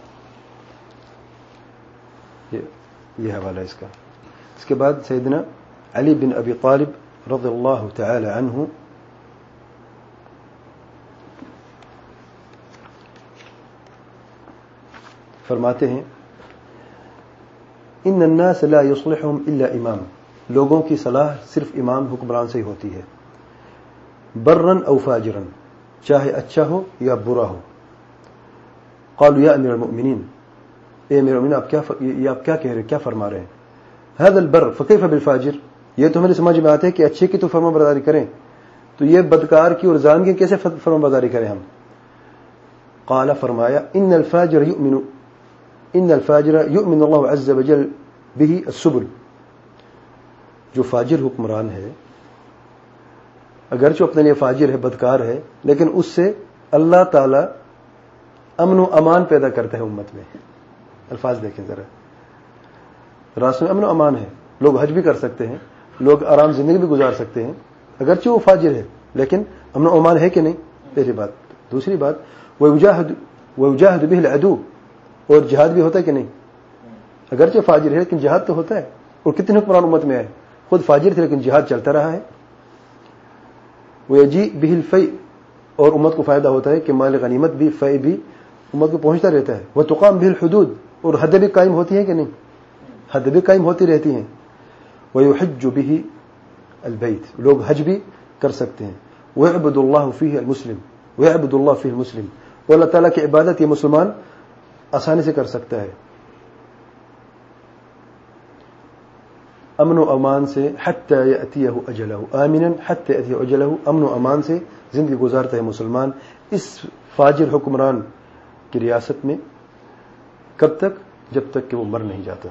یہ حوالہ اس کا اس کے بعد سیدنا علی بن ابی طالب رضی اللہ تعالی عنہ فرماتے ہیں ان الناس لا يصلحهم الا امام لوگوں کی صلاح صرف امام حکمران سے ہی ہوتی ہے۔ برن او فاجرن چاہے اچھا ہو یا برا ہو۔ قالوا يا امير المؤمنين. اے امیر المؤمنین آپ کیا یہ آپ کیا کہہ رہے کیا فرما رہے ہیں؟ هذا البر، فكيف بالفاجر؟ یہ تو میرے سمجھ میں آتے ہیں کہ اچھے کی تو فرما برداری کریں۔ تو یہ بدکار کی اور ظالم کی کیسے فرما برداری کریں ہم؟ قال، فرمایا ان الفاجر يؤمن ان الفاجر يؤمن الله عز وجل به السبل۔ جو فاجر حکمران ہے، اگرچہ اپنے لیے فاجر ہے، بدکار ہے، لیکن اس سے اللہ تعالی امن و امان پیدا کرتا ہے امت میں۔ الفاظ دیکھیں ذرا۔ راست میں امن و امان ہے۔ لوگ حج بھی کر سکتے ہیں۔ لوگ آرام زندگی بھی گزار سکتے ہیں۔ اگرچہ وہ فاجر ہے، لیکن امن و امان ہے کہ نہیں؟ پہلی بات۔ دوسری بات وہ اجاہد وہ اجاہد بھی ادو اور جہاد بھی ہوتا ہے کہ نہیں؟ اگرچہ فاجر ہے، لیکن جہاد تو ہوتا ہے۔ اور کتنے حکمران امت میں آئے؟ خود فاجر تھے، لیکن جہاد چلتا رہا ہے۔ وہ جی بہل فی اور امت کو فائدہ ہوتا ہے کہ مال غنیمت بھی فی بھی امت کو پہنچتا رہتا ہے۔ وہ توقام بھی الحدود۔ اور حد بھی قائم ہوتی ہیں کہ نہیں؟ حد بھی قائم ہوتی رہتی ہیں۔ وہ حج جو بھی البیت۔ لوگ حج بھی کر سکتے ہیں۔ وہ ابد اللہ فی المسلم۔ وہ ابد اللہ فی المسلم۔ وہ اللہ تعالیٰ کی عبادت یہ مسلمان آسانی سے کر سکتا ہے۔ امن و امان سے حت اطیہ اجلہ۔ امین حت اطیہ اجلہ۔ امن و امان سے زندگی گزارتا ہے مسلمان۔ اس فاجر حکمران کی ریاست میں کب تک؟ جب تک کہ وہ مر نہیں جاتا۔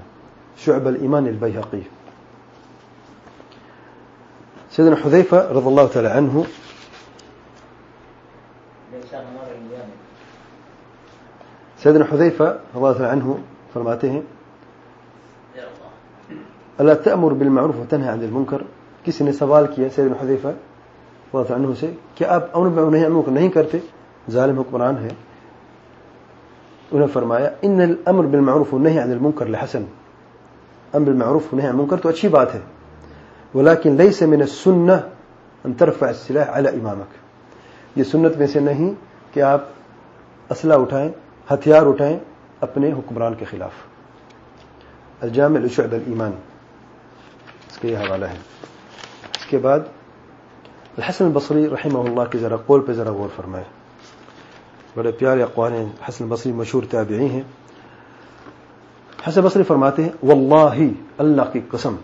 شعب الایمان البیحقی سیدنا حذیفہ رضی اللہ تعالی عنہ۔ سیدنا حذیفہ رضی اللہ تعالی عنہ فرماتے ہیں اللہ تأمر بالمعروف وتنهى عن المنکر؟ کسی نے سوال کیا سیدنا حذیفہ رضی اللہ عنہ سے کہ آپ امر بالمعروف نہیں کرتے؟ ظالم حکمران ہے انہیں فرمایا ان الامر بالمعروف نہیں عن المنکر لحسن امر بالمعروف نہیں عن المنکر تو اچھی بات ہے ولكن ليس من السنه ان ترفع السلاح على امامك یہ سنت میں سے نہیں کہ آپ اسلحہ اٹھائیں ہتھیار اٹھائیں اپنے حکمران کے خلاف الجامع لشعب الایمان اس کا یہ حوالہ ہے اس کے بعد الحسن البصری رحمہ اللہ کی ذرا قول پہ ذرا غور فرمائے بڑے پیارے اقوال ہیں۔ حسن بصری مشہور تابعی ہیں۔ حسن بصری فرماتے ہیں، واللہ، اللہ کی قسم،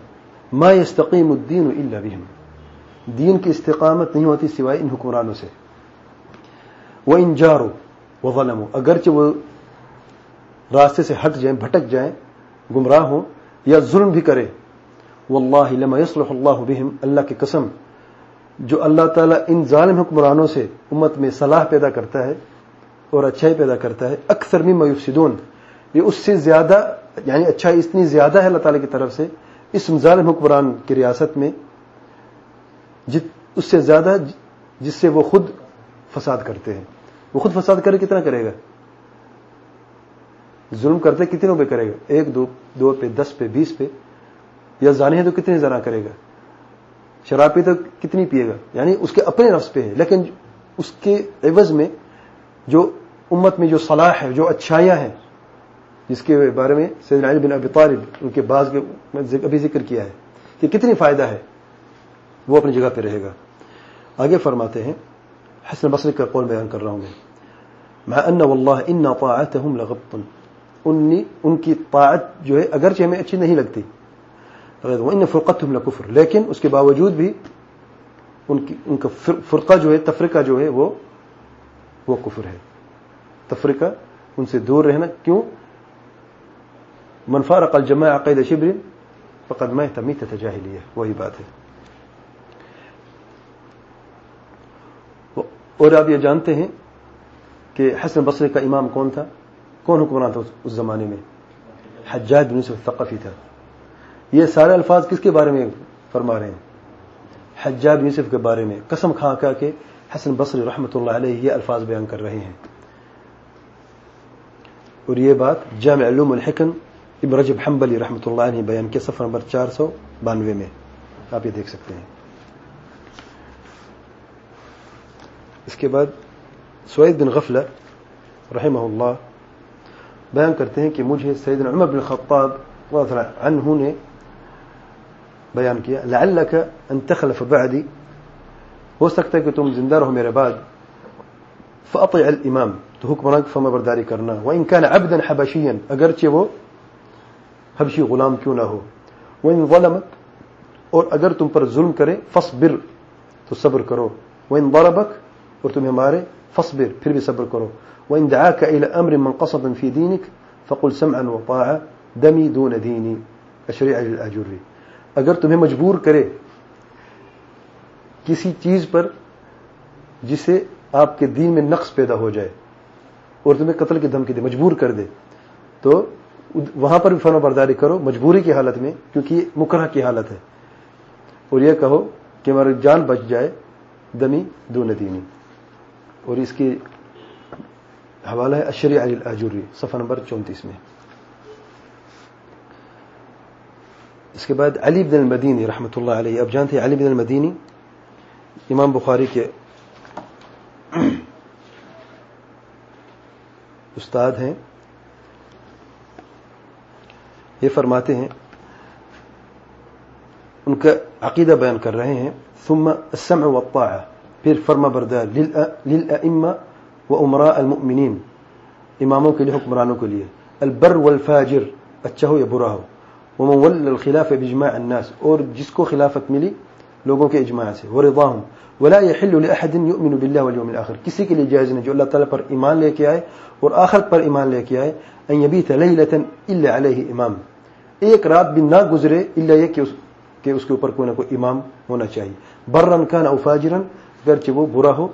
ما يستقیم الدین الا بهم۔ دین کی استقامت نہیں ہوتی سوائے ان حکمرانوں سے۔ وہ ان جارو وہ غلم اگرچہ وہ راستے سے ہٹ جائیں، بھٹک جائیں، گمراہ ہوں یا ظلم بھی کرے واللہ لما يصلح اللہ بهم اللہ کی قسم، جو اللہ تعالیٰ ان ظالم حکمرانوں سے امت میں صلاح پیدا کرتا ہے اور اچھائی پیدا کرتا ہے، اکثر میں میوفسدون یہ اس سے زیادہ یعنی اچھائی اتنی زیادہ ہے اللہ تعالی کی طرف سے، اس ظالم حکمران کی ریاست میں اس سے زیادہ جس سے وہ خود فساد کرتے ہیں۔ وہ خود فساد کرے کتنا کرے گا؟ ظلم کرتے کتنوں پہ کرے گا؟ ایک دو دو پہ، دس پہ، بیس پہ۔ یا زانے ہیں تو کتنے زنا کرے گا؟ شراب پی تو کتنی پیے گا؟ یعنی اس کے اپنے نفس پہ ہے۔ لیکن اس کے عوض میں جو امت میں جو صلاح ہے، جو اچھائیاں ہیں، جس کے بارے میں سید علی بن ابی طالب ان کے بعض کے ابھی ذکر کیا ہے کہ کتنی فائدہ ہے، وہ اپنی جگہ پہ رہے گا۔ آگے فرماتے ہیں، حسن بصری کا قول بیان کر رہا ہوں میں۔ مع ان والله ان طاعتهم لغبط۔ ان کی طاعت جو ہے، اگرچہ ہمیں اچھی نہیں لگتی وان فرقتهم لكفر۔ لیکن اس کے باوجود بھی ان کی، ان کا فرقہ جو ہے، تفرقہ جو ہے، وہ وہ کفر ہے۔ تفرقہ، ان سے دور رہنا، کیوں؟ من فارق الجماع قید شبر، فقد مات میتة جاہلیہ وہی بات ہے۔ اور آپ یہ جانتے ہیں کہ حسن بصری کا امام کون تھا؟ کون حکمران تھا اس زمانے میں؟ حجاج بن یوسف ثقفی تھا۔ یہ سارے الفاظ کس کے بارے میں فرما رہے ہیں؟ حجاج بن یوسف کے بارے میں۔ قسم کھا کھا کے حسن بصری رحمۃ اللہ علیہ یہ الفاظ بیان کر رہے ہیں۔ اور یہ بات جامع علوم الحکم ابن رجب حنبلی رحمۃ اللہ علیہ بیان کے صفحہ نمبر چار سو بانوے میں۔ آپ یہ دیکھ سکتے ہیں۔ اس کے بعد سوید بن غفلہ رحمہ اللہ بیان کرتے ہیں کہ مجھے سید عمر بن خطاب عنہ نے بیان کیا لعلك ان تخلف بعدی۔ ہو سکتا ہے کہ تم زندہ رہو میرے بعد۔ فاطع الامام۔ تو حکمران کی فرما برداری کرنا۔ وان كان عبدا حبشيا، اگرچہ وہ حبشی غلام کیوں نہ ہو۔ وان ظلمت، اور اگر تم پر ظلم کرے فصبر تو صبر کرو۔ وان ضربك، اور تمہیں مارے فصبر پھر بھی صبر کرو۔ وإن دعاك إلى أمر منقصد في دينك، فقل سمعا وطاعة، دمي دون ديني الشريعة للأجري اگر تمہیں مجبور کرے کسی چیز پر جسے آپ کے دین میں نقص پیدا ہو جائے اور تمہیں قتل کی دھمکی دے، مجبور کر دے۔ تو وہاں پر بھی فرما برداری کرو، مجبوری کی حالت میں، کیونکہ یہ مکرہ کی حالت ہے۔ اور یہ کہو کہ ہماری جان بچ جائے دمی دون دینی۔ اور اس کی حوالہ ہے اشری علی الجوری صفحہ نمبر چونتیس میں۔ اس کے بعد علی بن المدینی رحمۃ اللہ علیہ۔ اب جانتے ہیں علی بن المدینی، امام بخاری کے استاد ہیں، یہ فرماتے ہیں، ان کا عقیدہ بیان کر رہے ہیں، ثم السمع والطاعه پھر فرما بردار للأئمة وأمراء المؤمنين اماموں کے لیے، حکمرانوں کے لیے، البر والفاجر اچھا ہو یا برا ہو، ومن ول الخلاف بجماع الناس، اور جس کو خلافت ملی لوگوں کے اجماع سے، ورضاهم. ولا يحل لاحد يؤمن بالله واليوم الاخر کسی کے لیے جائز نہیں، جو اللہ تعالی پر ایمان لے کے آئے اور آخرت پر ایمان لے کے آئے ان يبيت ليله الا عليه امام ایک رات بھی نہ گزرے الا یہ کہ اس کہ اس کے اوپر کوئی نہ کوئی امام ہونا چاہیے. برن کان او فاجرا اگرچہ وہ برا ہو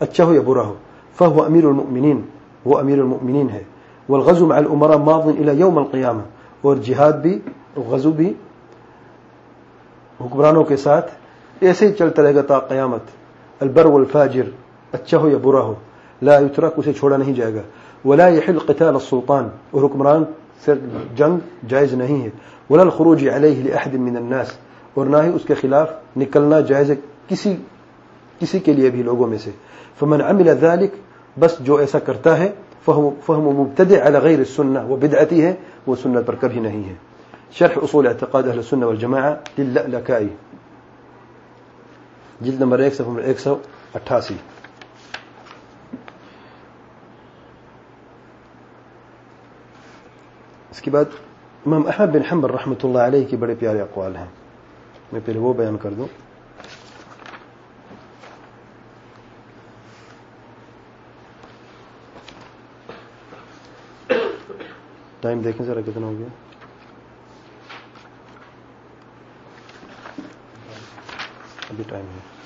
اچھا ہو یا برا ہو. فهو امیر المؤمنین وہ امیر المؤمنین ہے. والغزو مع الامراء ماض الى يوم القيامه اور جہاد بھی، غزو بھی حکمرانوں کے ساتھ ایسے ہی چلتا رہے گا تا قیامت۔ البر والفاجر اچھا ہو یا برا ہو، لا يترك اسے چھوڑا نہیں جائے گا۔ ولا يحل قتال السلطان، اور حکمران سے جنگ جائز نہیں ہے۔ ولا الخروج عليه لاحد من الناس، اور نہ ہی اس کے خلاف نکلنا جائز ہے کسی کسی کے لیے بھی لوگوں میں سے۔ فمن عمل ذلك بس جو ایسا کرتا ہے فهم مبتدع على غیر السنة وہ بدعتی ہے، وہ سنت پر کبھی نہیں ہے۔ شرح اصول اعتقاد اہل السنة والجماعة للألكائي جلد نمبر ایک صفحہ ایک سو اٹھاسی۔ اس کے بعد امام احمد بن حنبل رحمۃ اللہ علیہ کی بڑے پیارے اقوال ہیں۔ میں پہلے وہ بیان کر دوں۔ ٹائم دیکھیں ذرا کتنا ہو گیا۔ ابھی ٹائم ہے۔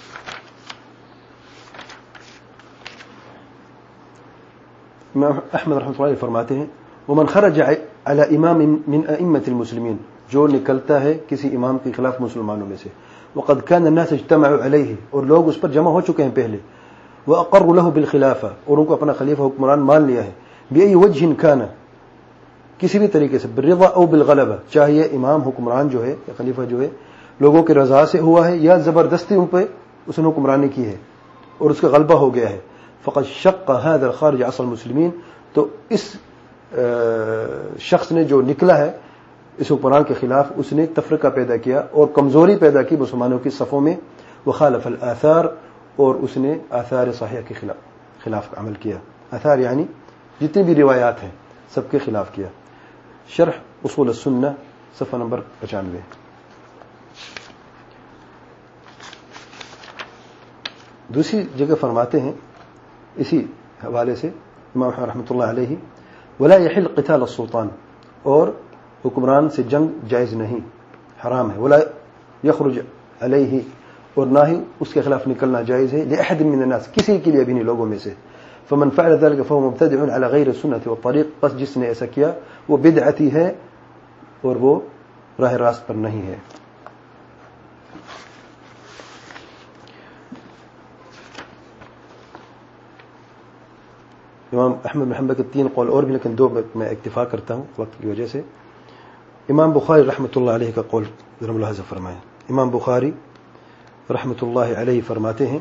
احمد رحمۃ اللہ فرماتے ہیں، ومن خرج على امام من ائمه المسلمين، جو نکلتا ہے کسی امام کے خلاف مسلمانوں میں سے۔ وقد كان الناس اجتمعوا عليه، اور لوگ اس پر جمع ہو چکے ہیں پہلے۔ واقروا له بالخلافه اور ان کو اپنا خلیفہ حکمران مان لیا ہے۔ باي وجه كان، کسی بھی طریقے سے برضا او بالغلبہ چاہیے امام حکمران جو ہے یا خلیفہ جو ہے لوگوں کی رضا سے ہوا ہے یا زبردستی ان پہ اس نے حکمرانی کی ہے اور اس کا غلبہ ہو گیا ہے۔ فقط شق هذا الخارج اصل مسلمین تو اس شخص نے جو نکلا ہے، اس حکمران کے خلاف اس نے تفرقہ پیدا کیا اور کمزوری پیدا کی مسلمانوں کی صفوں میں۔ وہ خالف الاثار اور اس نے آثار صحیح کے خلاف خلاف عمل کیا۔ آثار یعنی جتنی بھی روایات ہیں، سب کے خلاف کیا۔ شرح اصول السنہ، صفحہ نمبر پچانوے۔ دوسری جگہ فرماتے ہیں، اسی حوالے سے امام رحمۃ اللہ علیہ، ولا يحل قتال السلطان، اور حکمران سے جنگ جائز نہیں، حرام ہے۔ ولا یخرج علیہ اور نہ ہی اس کے خلاف نکلنا جائز ہے، لأحد من الناس، کسی کے لیے بھی نہیں لوگوں میں سے۔ فمن فعل ذلك فهو مبتدع على غير السنة والطريق بس جس نے ایسا کیا، وہ بدعتی ہے اور وہ راہ راست پر نہیں ہے۔ امام احمد محمد کے تین قول اور بھی، لیکن دو میں اکتفا کرتا ہوں وقت کی وجہ سے۔ امام بخاری رحمۃ اللہ علیہ کا قول ذرم اللہ فرمائے امام بخاری رحمۃ اللہ علیہ فرماتے ہیں،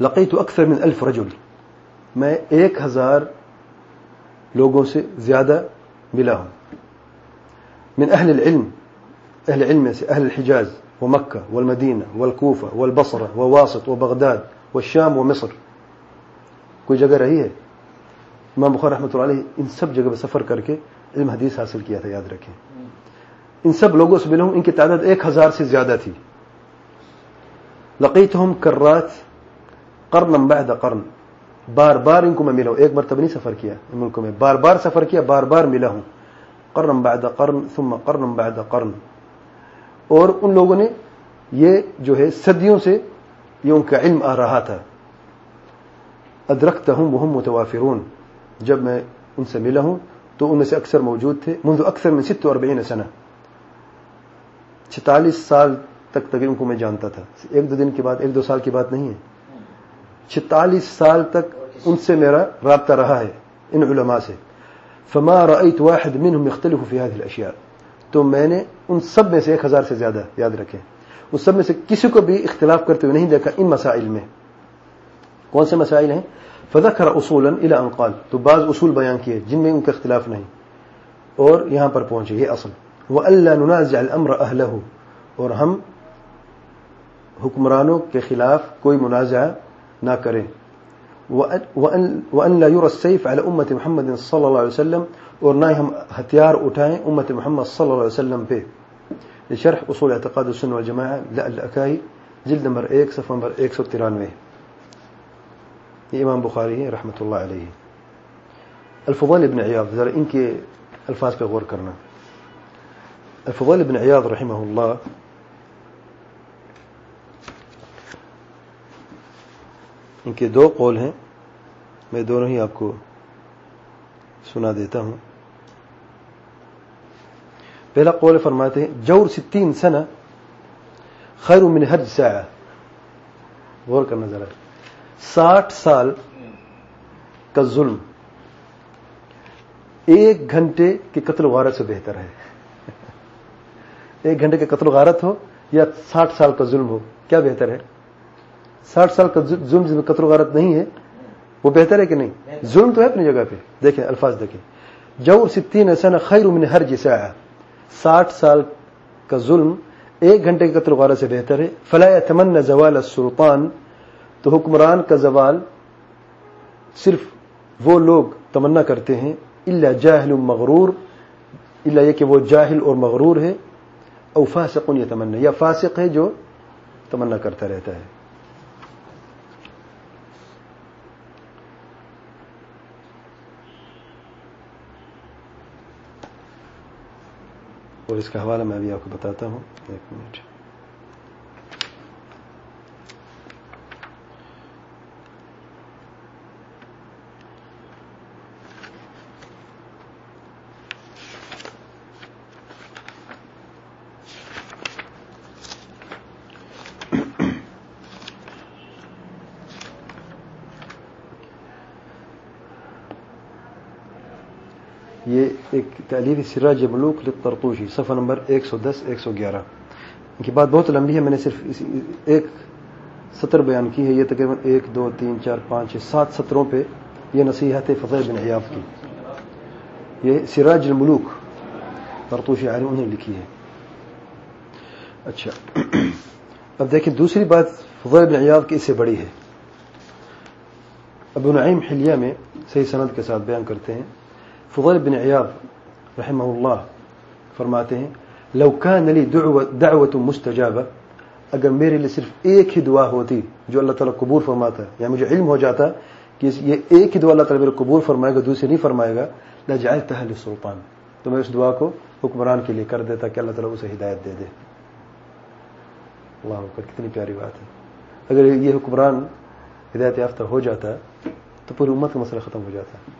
لقیت اکثر من الف رجل، میں ایک ہزار لوگوں سے زیادہ ملا ہوں۔ من اہل العلم، اہل علم سے اہل الحجاز ومکہ والمدینہ والکوفہ والبصرہ وواسط وبغداد والشام ومصر۔ کوئی جگہ رہی ہے؟ امام بخار رحمۃ اللہ علیہ ان سب جگہ پہ سفر کر کے علم حدیث حاصل کیا تھا، یاد رکھیں۔ ان سب لوگوں سے ملوں، ان کی تعداد ایک ہزار سے زیادہ تھی۔ لقیت ہم کرات قرن بعد قرن۔ بار بار ان کو میں ملا ہوں۔ ایک مرتبہ نہیں سفر کیا ان ملکوں میں۔ بار بار سفر کیا، بار بار ملا ہوں۔ قرن بعد قرن ثم قرن بعد قرن۔ اور ان لوگوں نے یہ جو ہے صدیوں سے یہ ان کا علم آ رہا تھا۔ ادرکتا ہوں وہ متوافرون۔ جب میں ان سے ملا ہوں تو ان میں سے اکثر موجود تھے، منذ اکثر میں ست اور بین سنہ۔ چھتالیس سال تک تک ان کو میں جانتا تھا۔ ایک دو دن کی بات ایک دو سال کی بات نہیں ہے۔ چھتالیس سال تک ان سے میرا رابطہ رہا ہے، ان علماء سے۔ فما رأيت واحد منهم يختلف في هذه الاشياء تو میں نے ان سب میں سے ایک ہزار سے زیادہ یاد رکھیں ان سب میں سے کسی کو بھی اختلاف کرتے ہوئے نہیں دیکھا ان مسائل میں۔ کون سے مسائل ہیں؟ فذكر اصولا الى ان قال، تو بعض اصول بیان کیے جن میں ان کا اختلاف نہیں۔ اور یہاں پر پہنچے، یہ اصل۔ والا ننازع الامر اهله اور ہم حکمرانوں کے خلاف کوئی منازعہ نہ کریں۔ وان لا يرى السيف على امه محمد صلى الله عليه وسلم۔ اور نہ ہم ہتھیار اٹھائیں امت محمد صلی اللہ علیہ وسلم پہ۔ شرح اصول اعتقاد السنہ والجماعہ لألاکائی جلد نمبر ایک، صفحہ نمبر ایک سو ترانوے۔ یہ امام بخاری ہے رحمۃ اللہ علیہ۔ الفضل ابن عیاض، ذرا ان کے الفاظ پہ غور کرنا۔ الفضل ابن عیاض رحمہ اللہ۔ ان کے دو قول ہیں۔ میں دونوں ہی آپ کو سنا دیتا ہوں۔ پہلا قول فرماتے ہیں، جور ستین سنہ خیر من حج سایہ غور کرنا ذرا۔ ساٹھ سال کا ظلم ایک گھنٹے کے قتل و غارت سے بہتر ہے۔ ایک گھنٹے کے قتل و غارت ہو یا ساٹھ سال کا ظلم ہو، کیا بہتر ہے؟ ساٹھ سال کا ظلم جس میں قتل و غارت نہیں ہے، وہ بہتر ہے کہ نہیں؟ ظلم تو ہے اپنی جگہ پہ۔ دیکھیں، الفاظ دیکھیں۔ جور ستین سن خیر من ہر جسے آیا ساٹھ سال کا ظلم ایک گھنٹے کے قتل و غارت سے بہتر ہے۔ فلاح تمن زوال السلطان تو حکمران کا زوال صرف وہ لوگ تمنا کرتے ہیں اللہ جاہل مغرور اللہ یہ کہ وہ جاہل اور مغرور ہے، او فاسق یہ تمنا یا فاسق ہے جو تمنا کرتا رہتا ہے۔ اور اس کا حوالہ میں ابھی آپ کو بتاتا ہوں، ایک منٹ یہ ایک تعلیف سراج ملوک لطرطوشی صفحہ نمبر ایک سو دس، ایک سو گیارہ۔ ان کی بات بہت لمبی ہے، میں نے صرف ایک سطر بیان کی ہے، یہ تقریباً ایک، دو، تین، چار، پانچ سات سطروں پہ یہ نصیحت فضل بن عیاف کی۔ یہ سراج الملوک برطوش عالم انہیں لکھی ہے۔ اچھا۔ اب دیکھیں، دوسری بات فضل بن عیاف کی اس سے بڑی ہے۔ ابو نعیم حلیہ میں صحیح سند کے ساتھ بیان کرتے ہیں۔ فضل بن عیاف رحمہ اللہ فرماتے ہیں، لو كان لي دعوة مستجابة، اگر میرے لیے صرف ایک ہی دعا ہوتی جو اللہ تعالیٰ قبور فرماتا ہے یا مجھے علم ہو جاتا کہ یہ ایک ہی دعا اللہ تعالیٰ میرے قبور فرمائے گا دوسری نہیں فرمائے گا تحل سلطان۔ تو میں اس دعا کو حکمران کے لیے کر دیتا کہ اللہ تعالیٰ اسے ہدایت دے دے۔ اللہ کتنی پیاری بات ہے۔ اگر یہ حکمران ہدایت یافتہ ہو جاتا، تو پوری امت کا مسئلہ ختم ہو جاتا۔ ہے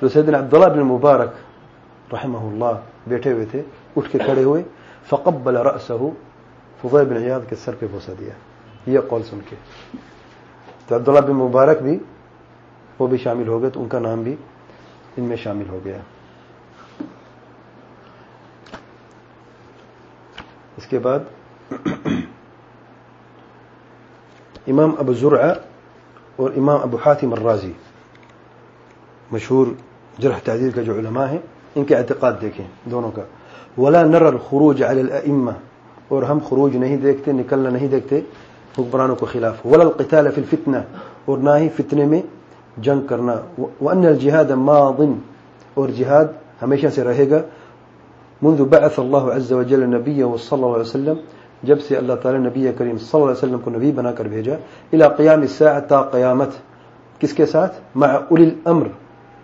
تو سیدنا عبداللہ بن مبارک رحمہ اللہ بیٹھے ہوئے تھے، اٹھ کے کھڑے ہوئے، فقبل رأسہ فضیل بن عیاد کے سر پہ بوسا دیا۔ یہ قول سن کے۔ تو عبداللہ بن مبارک بھی، وہ بھی شامل ہو گئے، تو ان کا نام بھی ان میں شامل ہو گیا۔ اس کے بعد امام ابو ذرع اور امام ابو حاتم الرازی، مشہور جرح تعدیر کا جو علماء ہیں، ان کے اعتقاد دیکھیں دونوں کا۔ ولا نر الخروج على الائمه اور ہم خروج نہیں دیکھتے، نکلنا نہیں دیکھتے، حکمرانوں کے خلاف۔ ولا القتال في الفتنه اور نہ ہی فتنے میں جنگ کرنا۔ وان الجهاد ماض۔ اور جہاد ہمیشہ سے رہے گا۔ منذ بعث الله عز وجل نبيه صلى الله عليه وسلم، جب سے اللہ تعالی نبی کریم صلی اللہ علیہ وسلم کو نبی بنا کر بھیجا۔ الى قیام الساعه تا قیامت۔ کس کے ساتھ؟ مع اولی الامر۔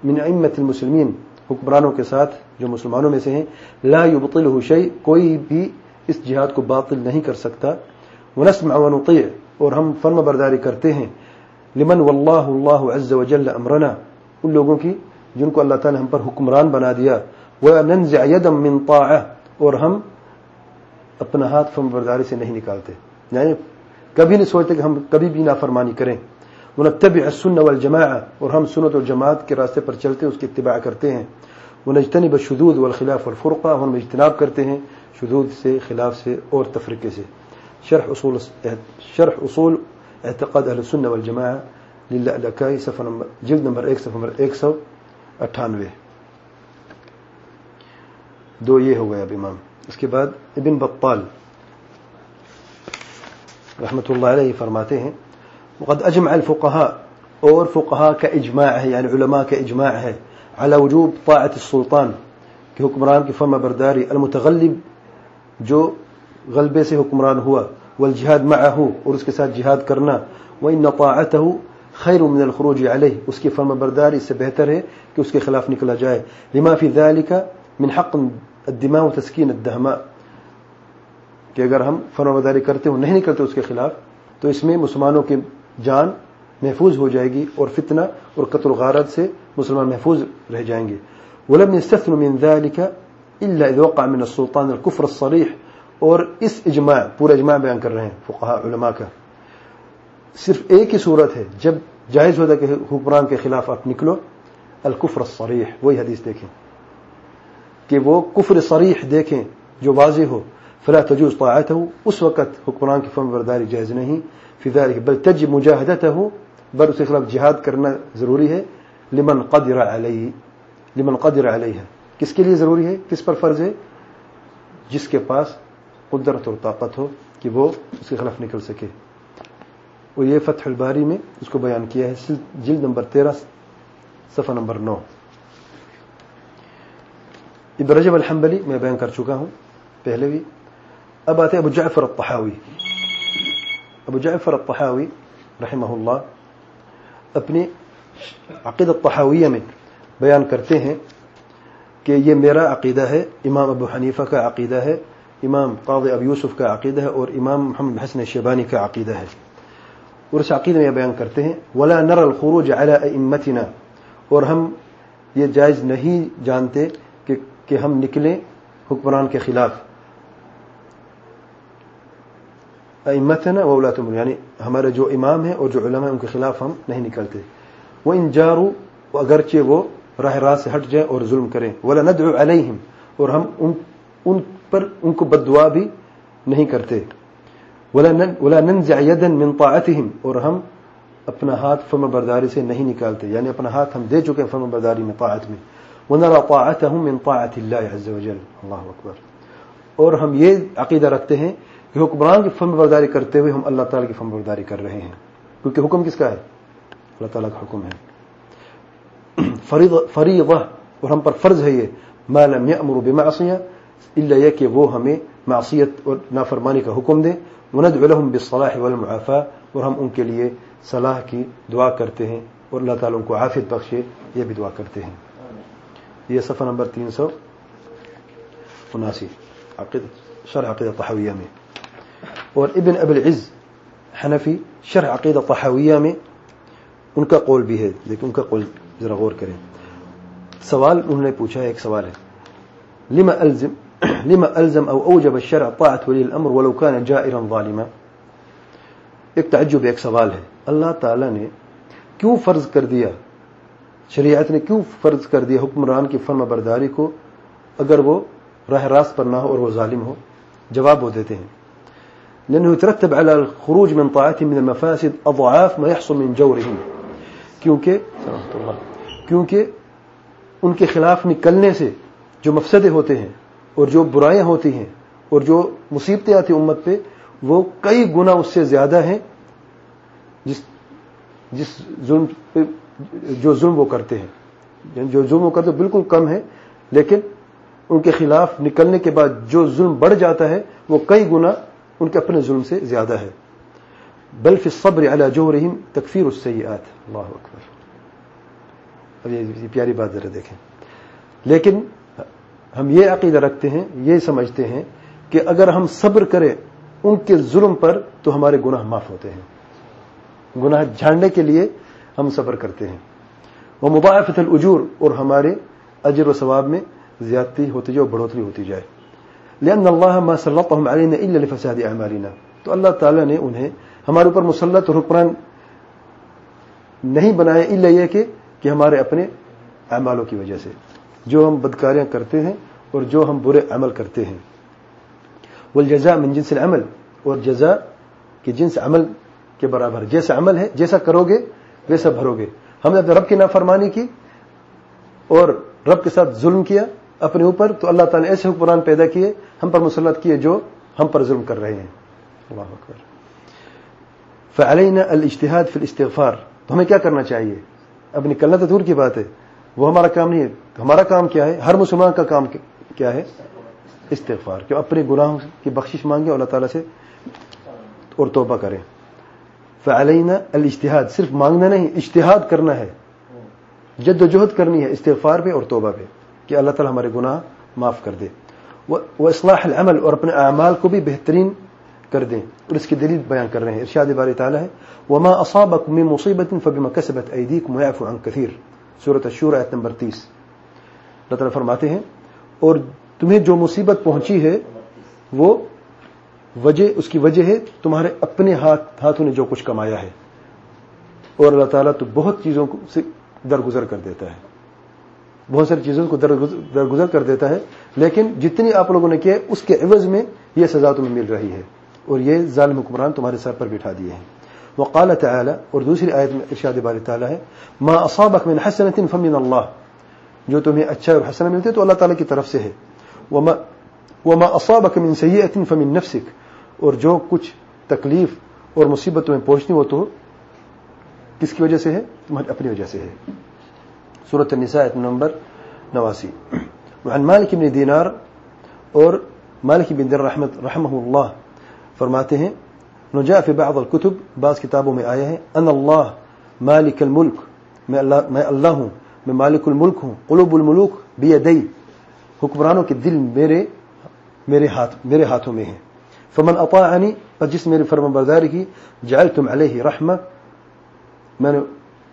من ائمه المسلمین، حکمرانوں کے ساتھ جو مسلمانوں میں سے ہیں، لا يبطله شيء، کوئی بھی اس جہاد کو باطل نہیں کر سکتا۔ ونسمع ونطيع، اور ہم فرم برداری کرتے ہیں۔ لمن والله الله عز وجل امرنا، ان لوگوں کی جن کو اللہ تعالی ہم پر حکمران بنا دیا۔ وننزع يدا من طاعه اور ہم اپنا ہاتھ فرم برداری سے نہیں نکالتے۔ یعنی کبھی نہیں سوچتے کہ ہم کبھی بھی نافرمانی کریں۔ مطلب ونتبع السنه والجماعه اور ہم سنت اور جماعت کے راستے پر چلتے اس کی اتباع کرتے ہیں۔ ونجتنب الشذوذ والخلاف والفرقه ہم اجتناب کرتے ہیں شذوذ سے، خلاف سے اور تفریقے سے۔ شرح اصول شرح اصول اعتقاد اهل السنه والجماعه للالكائي صفحه نمبر جلد نمبر 1 صفحه نمبر 198 دو یہ ہو گیا اب امام۔ اس کے بعد ابن بطال رحمت اللہ علیہ فرماتے ہیں وقد اجمع الفقهاء، اور فقهاء کا اجماع ہے یعنی علماء کا اجماع ہے، على وجوب طاعت السلطان کہ حکمران کی فرما برداری المتغلب، جو غلبے سے حکمران ہوا والجهاد معه، اور اس کے ساتھ جہاد کرنا وان طاعته خیر من الخروج علیہ اس کی فرما برداری اس سے بہتر ہے کہ اس کے خلاف نکلا جائے. لما فی ذلك من حق الدماء وتسکین الدهماء، کہ اگر ہم فرما برداری کرتے ہو نہیں نکلتے اس کے خلاف، تو اس میں مسلمانوں کے جان محفوظ ہو جائے گی اور فتنہ اور قتل غارت سے مسلمان محفوظ رہ جائیں گے۔ ولم يستثنوا من ذلك الا اذا وقع من السلطان الكفر الصريح۔ اور اس اجماع، پورا اجماع بیان کر رہے ہیں فقہاء، علماء کا۔ صرف ایک ہی صورت ہے، جب جائز ہوتا کہ حکمران کے خلاف آپ نکلو، الکفر الصریح، وہی حدیث دیکھیں۔ کہ وہ کفر صریح دیکھیں جو واضح ہو۔ فلا تجوز طاعته، اس وقت حکمران کی فرم برداری جائز نہیں۔ فی ذلك بل تجب مجاهدته بل اس کے خلاف جہاد کرنا ضروری ہے، لمن قدر علیہ، لمن قدر علیہ۔ کس کے لیے ضروری ہے؟ کس پر فرض ہے؟ جس کے پاس قدرت اور طاقت ہو کہ وہ اس کے خلاف نکل سکے۔ اور یہ فتح الباری میں اس کو بیان کیا ہے، جلد نمبر تیرہ، صفحہ نمبر نو۔ ابن رجب الحنبلی، میں بیان کر چکا ہوں، پہلے بھی۔ اب آتے ابو جعفر الطحاوی۔ ابو جعفر الطحاوی رحمہ اللہ اپنی عقید الطحاویہ میں بیان کرتے ہیں کہ یہ میرا عقیدہ ہے، امام ابو حنیفہ کا عقیدہ ہے، امام قاضی ابو یوسف کا عقیدہ ہے اور امام محمد حسن شیبانی کا عقیدہ ہے۔ اور اس عقیدہ میں یہ بیان کرتے ہیں، ولا نر الخروج على ائمتنا اور ہم یہ جائز نہیں جانتے کہ کہ ہم نکلیں حکمران کے خلاف۔ امتنا وولات امر یعنی ہمارے جو امام ہیں اور جو علماء ہیں، ان کے خلاف ہم نہیں نکلتے۔ وہ ان جارو اگرچہ وہ راہ راہ سے ہٹ جائیں اور ظلم کریں، ولا ندعو علیہم اور ہم ان ان پر ان کو بد دعا بھی نہیں کرتے۔ ولا ننزع يدا من طاعتهم، اور ہم اپنا ہاتھ فرم برداری سے نہیں نکالتے۔ یعنی اپنا ہاتھ ہم دے چکے ہیں فرم برداری میں، طاعت میں۔ ونرى طاعتهم من طاعت الله عز وجل اللہ اکبر۔ اور ہم یہ عقیدہ رکھتے ہیں کہ حکمران کی فرم برداری کرتے ہوئے ہم اللہ تعالی کی فرم برداری کر رہے ہیں۔ کیونکہ حکم کس کا ہے؟ اللہ تعالیٰ کا حکم ہے۔ [clears throat] فریضہ، اور ہم پر فرض ہے یہ۔ ما لم يأمر بمعصیہ الا یہ کہ وہ ہمیں معصیت اور نافرمانی کا حکم دے۔ وندعو لهم بالصلاح والمعافاة اور ہم ان کے لیے صلاح کی دعا کرتے ہیں۔ اور اللہ تعالیٰ ان کو عافیت بخشے، یہ بھی دعا کرتے ہیں۔ یہ صفحہ نمبر تین سو اناسی۔ شرح عقیدہ طحاویہ میں۔ اور ابن اب العز حنفی شرح عقیدہ طحاویہ میں ان کا قول بھی ہے، لیکن ان کا قول ذرا غور کریں۔ سوال انہوں نے پوچھا ہے ایک سوال ہے۔ لما الزم لما الزم او اوجب الشرع طاعت ولی الامر ولو كان جائرا ظالما؟ ایک تعجب، ایک سوال ہے۔ اللہ تعالی نے کیوں فرض کر دیا؟ شریعت نے کیوں فرض کر دیا حکمران کی فرم برداری کو؟ اگر وہ راہ راست پر نہ ہو اور وہ ظالم ہو، جواب وہ دیتے ہیں۔ لأنه يترتب على الخروج من طاعتهم من المفاسد أضعاف ما يحصل من جورهم. کیونکہ کیونکہ ان کے خلاف نکلنے سے جو مفسدے ہوتے ہیں اور جو برائیاں ہوتی ہیں اور جو مصیبتیں آتی امت پہ وہ کئی گنا اس سے زیادہ ہیں جس جس ظلم پہ جو ظلم وہ کرتے ہیں۔ یعنی جو ظلم وہ کرتے بالکل کم ہے لیکن ان کے خلاف نکلنے کے بعد جو ظلم بڑھ جاتا ہے وہ کئی گنا ان کے اپنے ظلم سے زیادہ ہے۔ بلف صبر علی جوہرہم تکفیر السیئات۔ اللہ اکبر۔ اب یہ پیاری بات ذرا دیکھیں۔ لیکن ہم یہ عقیدہ رکھتے ہیں، یہ سمجھتے ہیں کہ اگر ہم صبر کریں ان کے ظلم پر تو ہمارے گناہ معاف ہوتے ہیں۔ گناہ جھاڑنے کے لیے ہم صبر کرتے ہیں۔ وہ مباحفت الجور اور ہمارے اجر و ثواب میں زیادتی ہوتی جائے اور بڑھوتری ہوتی جائے۔ لأن اللہ ما سلطهم علينا الا لفساد اعمالنا تو اللہ تعالی نے انہیں ہمارے اوپر مسلط اور حکمران نہیں بنائے الا یہ کہ کہ ہمارے اپنے اعمالوں کی وجہ سے۔ جو ہم بدکاریاں کرتے ہیں اور جو ہم برے عمل کرتے ہیں۔ والجزاء من جنس العمل۔ اور جزا کی جنس عمل کے برابر۔ جیسا عمل ہے، جیسا کرو گے ویسا بھرو گے ہم نے اپنے رب کی نافرمانی کی اور رب کے ساتھ ظلم کیا۔ اپنے اوپر تو اللہ تعالیٰ نے ایسے حکمران پیدا کیے ہم پر مسلط کیے جو ہم پر ظلم کر رہے ہیں۔ اللہ اکبر۔ فعلینا الاجتہاد فی الاستغفار۔ تو ہمیں کیا کرنا چاہیے؟ اب نکلنا تو دور کی بات ہے۔ وہ ہمارا کام نہیں ہے۔ ہمارا کام کیا ہے؟ ہر مسلمان کا کام کیا ہے؟ استغفار۔ کہ اپنے گناہوں کی بخشش مانگے اللہ تعالیٰ سے اور توبہ کریں۔ فعلینا الاجتہاد۔ صرف مانگنا نہیں، اجتہاد کرنا ہے۔ جد و جہد کرنی ہے، استغفار پہ اور توبہ پہ۔ کہ اللہ تعالیٰ ہمارے گناہ معاف کر دے۔ وہ اصلاح العمل اور اپنے اعمال کو بھی بہترین کر دیں۔ اور اس کی دلیل بیان کر رہے ہیں۔ ارشاد بار تعالیٰ ہے، وما اصابكم من مصیبت فبما كسبت ايديكم ويعفو عن كثير۔ سورۃ الشورى ایت نمبر 30 اللہ تعالیٰ فرماتے ہیں، اور تمہیں جو مصیبت پہنچی ہے، وہ وجہ، اس کی وجہ ہے، تمہارے اپنے ہاتھ، ہاتھوں نے جو کچھ کمایا ہے۔ اور اللہ تعالیٰ تو بہت چیزوں کو سے درگزر کر دیتا ہے۔ بہت ساری چیزوں کو درگزر کر دیتا ہے، لیکن جتنی آپ لوگوں نے کیا اس کے عوض میں یہ سزا تمہیں مل رہی ہے۔ اور یہ ظالم حکمران تمہارے سر پر بٹھا دیے ہیں۔ وقال تعالی، اور دوسری آیت میں ارشاد بار تعالی ہے، ما اصابك من حسنه فمن الله. جو تمہیں اچھا اور حسنہ ملتے تو اللہ تعالی کی طرف سے ہے۔ وما وما اصابك من سيئه فمن نفسك اور جو کچھ تکلیف اور مصیبت تمہیں پہنچنی وہ تو کس کی وجہ سے ہے؟ تمہاری اپنی وجہ سے ہے۔ سورة النساء نمبر نواسی. وعن مالک بن دینار اور مالک بن در رحمت رحمہ اللہ فرماتے ہیں نجا فی بعض الكتب بعض کتابوں میں آیا ہے ان اللہ مالک الملک، میں اللہ میں اللہ ہوں، میں مالک الملک ہوں، قلوب الملوک بیدی، حکمرانوں کے دل میرے میرے ہاتھ میرے ہاتھوں میں ہیں۔ فمن اطاعنی پر جس میری فرما برداری کی، جعلتم علیہ رحمہ میں نے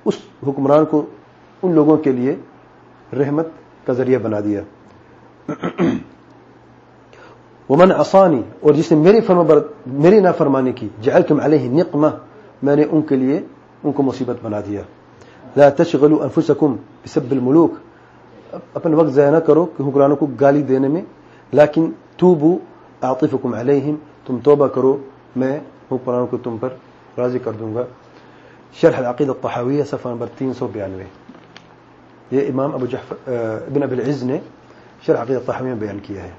اس حکمران کو ان لوگوں کے لیے رحمت کا ذریعہ بنا دیا۔ ومن عصانی اور جس نے میری فرما بر... میری نافرمانی کی، جعلتم علیہ نقمہ میں نے ان کے لیے ان کو مصیبت بنا دیا۔ لا تشغلوا انفسکم بسب الملوک اپنے وقت ضائع نہ کرو کہ حکمرانوں کو گالی دینے میں لیکن توبو اعطفکم علیہم تم توبہ کرو، میں حکمرانوں کو تم پر راضی کر دوں گا۔ شرح العقید الطحاویہ، صفحہ نمبر تین سو بیانوے۔ یہ امام ابو جحفر ابن ابی العز نے شرح عقید الطحاویہ میں بیان کیا ہے۔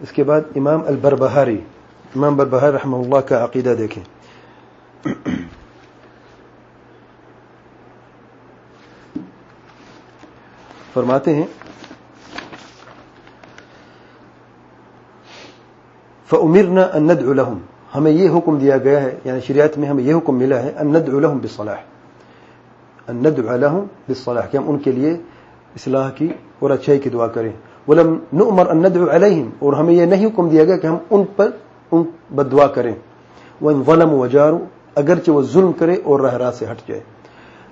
اس کے بعد امام البربہاری امام بربہار رحمہ اللہ کا عقیدہ دیکھیں۔ فرماتے ہیں فَأُمِرْنَا أَن نَدْعُ لَهُمْ۔ ہمیں یہ حکم دیا گیا ہے یعنی شریعت میں ہمیں یہ حکم ملا ہے ان ندعو لهم بالصلاح۔ ان ندعو لهم بالصلاح کہ ہم ان کے لیے اصلاح کی اور اچھائی کی دعا کریں ولم نؤمر ان ندعو عليهم اور ہمیں یہ نہیں حکم دیا گیا کہ ہم ان پر ان بد دعا کریں وان ظلموا وجاروا اگرچہ وہ ظلم کرے اور راہ راہ سے ہٹ جائے.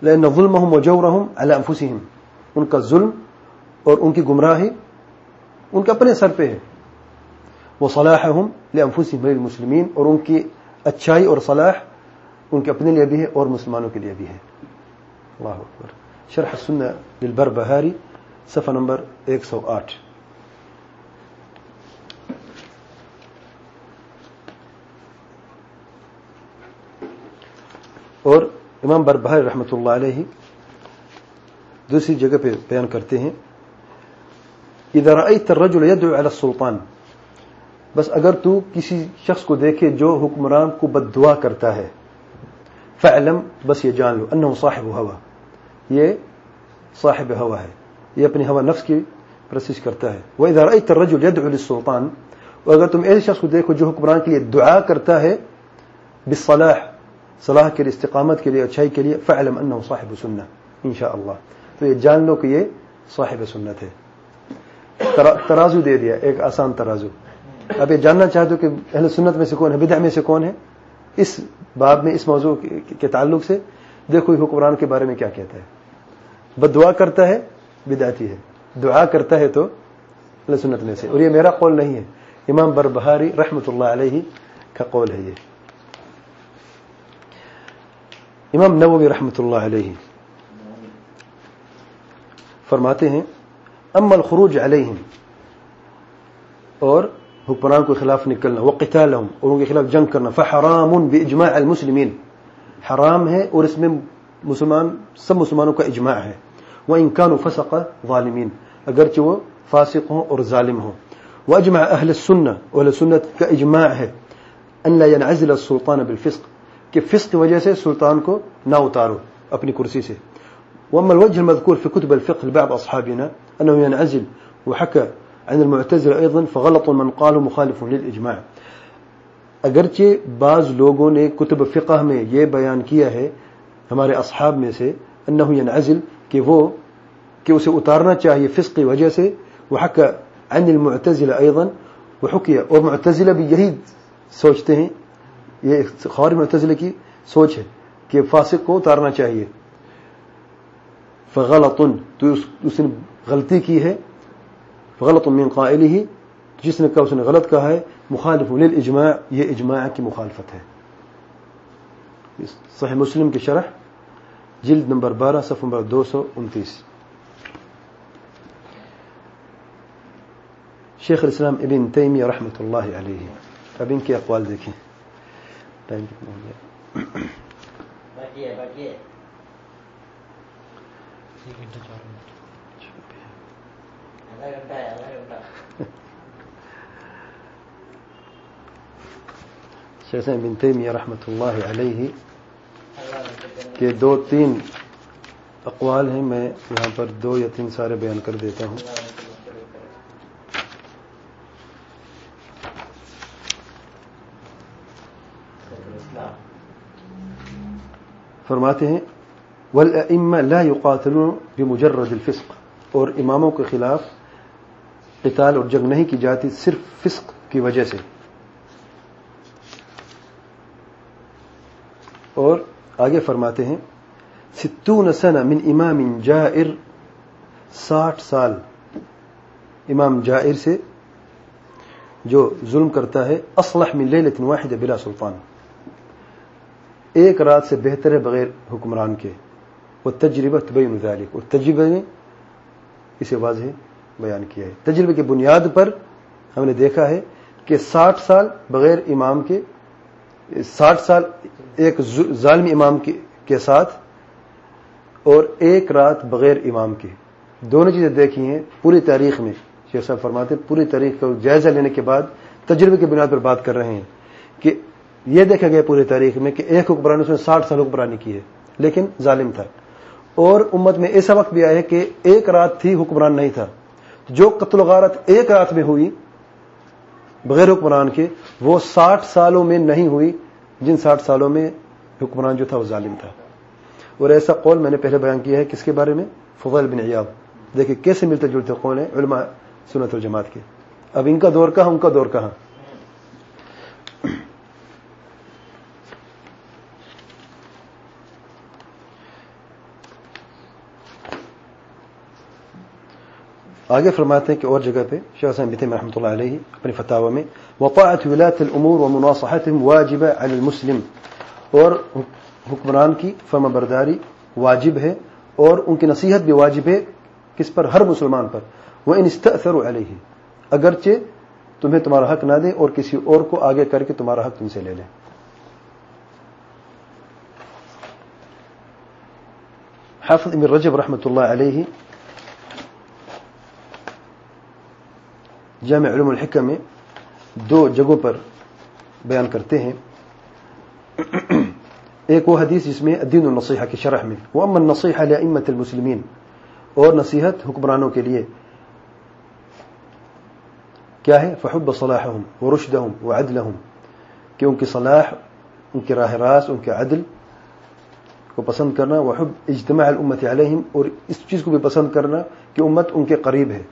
لان ظلمهم وجورهم على انفسهم ان کا ظلم اور ان کی گمراہی ان کے اپنے سر پہ ہے. وہ صلاح ہوں لمفوسمین اور ان کی اچھائی اور صلاح ان کے اپنے لیے بھی ہے اور مسلمانوں کے لیے بھی ہے. اللہ اکبر شرح سنہ للبر بہاری صفحہ نمبر ایک سو آٹھ اور امام بربہاری رحمۃ اللہ علیہ دوسری جگہ پہ بیان کرتے ہیں ادھر الرجل يدعو على السلطان بس اگر تو کسی شخص کو دیکھے جو حکمران کو بد دعا کرتا ہے فعلم بس یہ جان لو انه صاحب ہوا یہ صاحب ہوا ہے، یہ اپنی ہوا نفس کی پرسش کرتا ہے۔ وہ ادھر الرجل يدعو للسلطان، اور اگر تم ایسے شخص کو دیکھو جو حکمران کے لیے دعا کرتا ہے، بالصلاح، صلاح کے لیے، استقامت کے لیے، اچھائی کے لیے فعلم انه صاحب سنہ انشاءاللہ۔ تو یہ جان لو کہ یہ صاحب سنت ہے۔ ترازو دے دیا، ایک آسان ترازو۔ اب یہ جاننا چاہتے ہو کہ اہل سنت میں سے کون ہے بدع میں سے کون ہے؟ اس باب میں، اس موضوع کے تعلق سے دیکھو حکمران کے بارے میں کیا کہتا ہے۔ بد دعا کرتا ہے، بدعتی ہے۔ دعا کرتا ہے تو اہل سنت میں سے۔ اور یہ میرا قول نہیں ہے۔ امام بربہاری رحمت اللہ علیہ کا قول ہے یہ۔ امام نووی رحمت اللہ علیہ فرماتے ہیں ام الخروج علیہم، اور حکمران کے خلاف نکلنا وہ اور ان کے خلاف جنگ کرنا، فحرام باجماع المسلمین۔ حرام ہے اور اس میں مسلمان، سب مسلمانوں کا اجماع ہے۔ وہ انکان فسق ظالمین اگرچہ وہ فاسق ہوں اور ظالم ہوں۔ واجمع اہل السنہ اہل سنت کا اجماع ہے۔ ان لا ينعزل السلطان بالفسق کہ فسق کی وجہ سے سلطان کو نہ اتارو اپنی کرسی سے۔ واما الوجه المذكور في كتب الفقه لبعض اصحابنا انه ينعزل وحكى عن المعتزلة أيضا فغلط من قالوا مخالف للإجماع۔ اگرچہ بعض لوگوں نے کتب فقہ میں یہ بیان کیا ہے ہمارے اصحاب میں سے انه ينعزل کہ وہ کہ اسے اتارنا چاہیے فسق کی وجہ سے وحكى عن المعتزلة أيضا وحكي اور معتزلہ بھی یہی سوچتے ہیں، یہ خوار معتزلہ کی سوچ ہے کہ فاسق کو اتارنا چاہیے۔ فغلط تو اس نے غلطی کی ہے۔ غلط من قائله، جس نے کہا، اس نے غلط کہا ہے۔ مخالف للاجماع یہ اجماع کی مخالفت ہے۔ صحیح مسلم کی شرح، جلد نمبر بارہ صف نمبر دو سو انتیس۔ شیخ الاسلام ابن تیمیہ رحمۃ اللہ علیہ۔ اب ان کے اقوال دیکھیں۔ ٹائم کتنا ہو گیا؟ شیخ بن تیمیہ رحمۃ اللہ علیہ کے دو تین اقوال ہیں میں یہاں پر دو یا تین سارے بیان کر دیتا ہوں۔ فرماتے ہیں والائمہ لا يقاتلون بمجرد الفسق۔ اور اماموں کے خلاف قتال اور جنگ نہیں کی جاتی صرف فسق کی وجہ سے۔ اور آگے فرماتے ہیں، ستون سنہ من امام جائر۔ ساٹھ سال امام جائر سے جو ظلم کرتا ہے اصلح من لیلت واحد بلا سلطان۔ ایک رات سے بہتر ہے بغیر حکمران کے۔ وہ تجربہ تبین ذالک اور تجربہ نے اسے واضح بیان کیا ہے۔ تجربے کی بنیاد پر ہم نے دیکھا ہے کہ ساٹھ سال بغیر امام کے، ساٹھ سال ایک ظالم امام کے ساتھ اور ایک رات بغیر امام کے۔ دونوں چیزیں دیکھی ہیں پوری تاریخ میں۔ شیخ صاحب فرماتے پوری تاریخ کا جائزہ لینے کے بعد تجربے کی بنیاد پر بات کر رہے ہیں کہ یہ دیکھا گیا پوری تاریخ میں کہ ایک حکمران اس نے ساٹھ سال حکمرانی کی ہے، لیکن ظالم تھا۔ اور امت میں ایسا وقت بھی آیا ہے کہ ایک رات تھی حکمران نہیں تھا۔ جو قتل و غارت ایک رات میں ہوئی بغیر حکمران کے، وہ ساٹھ سالوں میں نہیں ہوئی۔ جن ساٹھ سالوں میں حکمران جو تھا، وہ ظالم تھا۔ اور ایسا قول میں نے پہلے بیان کیا ہے کس کے بارے میں؟ فضل بن عیاب دیکھیں کیسے ملتے جلتے قول ہیں علماء سنت الجماعت کے۔ اب ان کا دور کہاں، ان کا دور کہاں؟ آگے فرماتے ہیں کہ اور جگہ پہ شیخ حسین بتم رحمۃ اللہ علیہ اپنی فتح میں وقاعت ولات العمور و مناسحت واجب علی المسلم، اور حکمران کی فرما برداری واجب ہے، اور ان کی نصیحت بھی واجب ہے کس پر؟ ہر مسلمان پر۔ وہ ان استاثر علیہ اگرچہ تمہیں تمہارا حق نہ دے اور کسی اور کو آگے کر کے تمہارا حق تم سے لے لیں حافظ ابن رجب رحمۃ اللہ علیہ جامع علوم الحکم میں دو جگہوں پر بیان کرتے ہیں۔ ایک وہ حدیث جس میں الدین النصیحہ کی شرح میں۔ وہ امن نصیحہ لمت المسلمین اور نصیحت حکمرانوں کے لیے کیا ہے؟ فحب صلاحهم ورشدهم وعدلهم۔ کہ ان کی صلاح، ان کی راہ راست، ان کے عدل کو پسند کرنا۔ وحب اجتماع الامت علیہم اور اس چیز کو بھی پسند کرنا کہ امت ان کے قریب ہے۔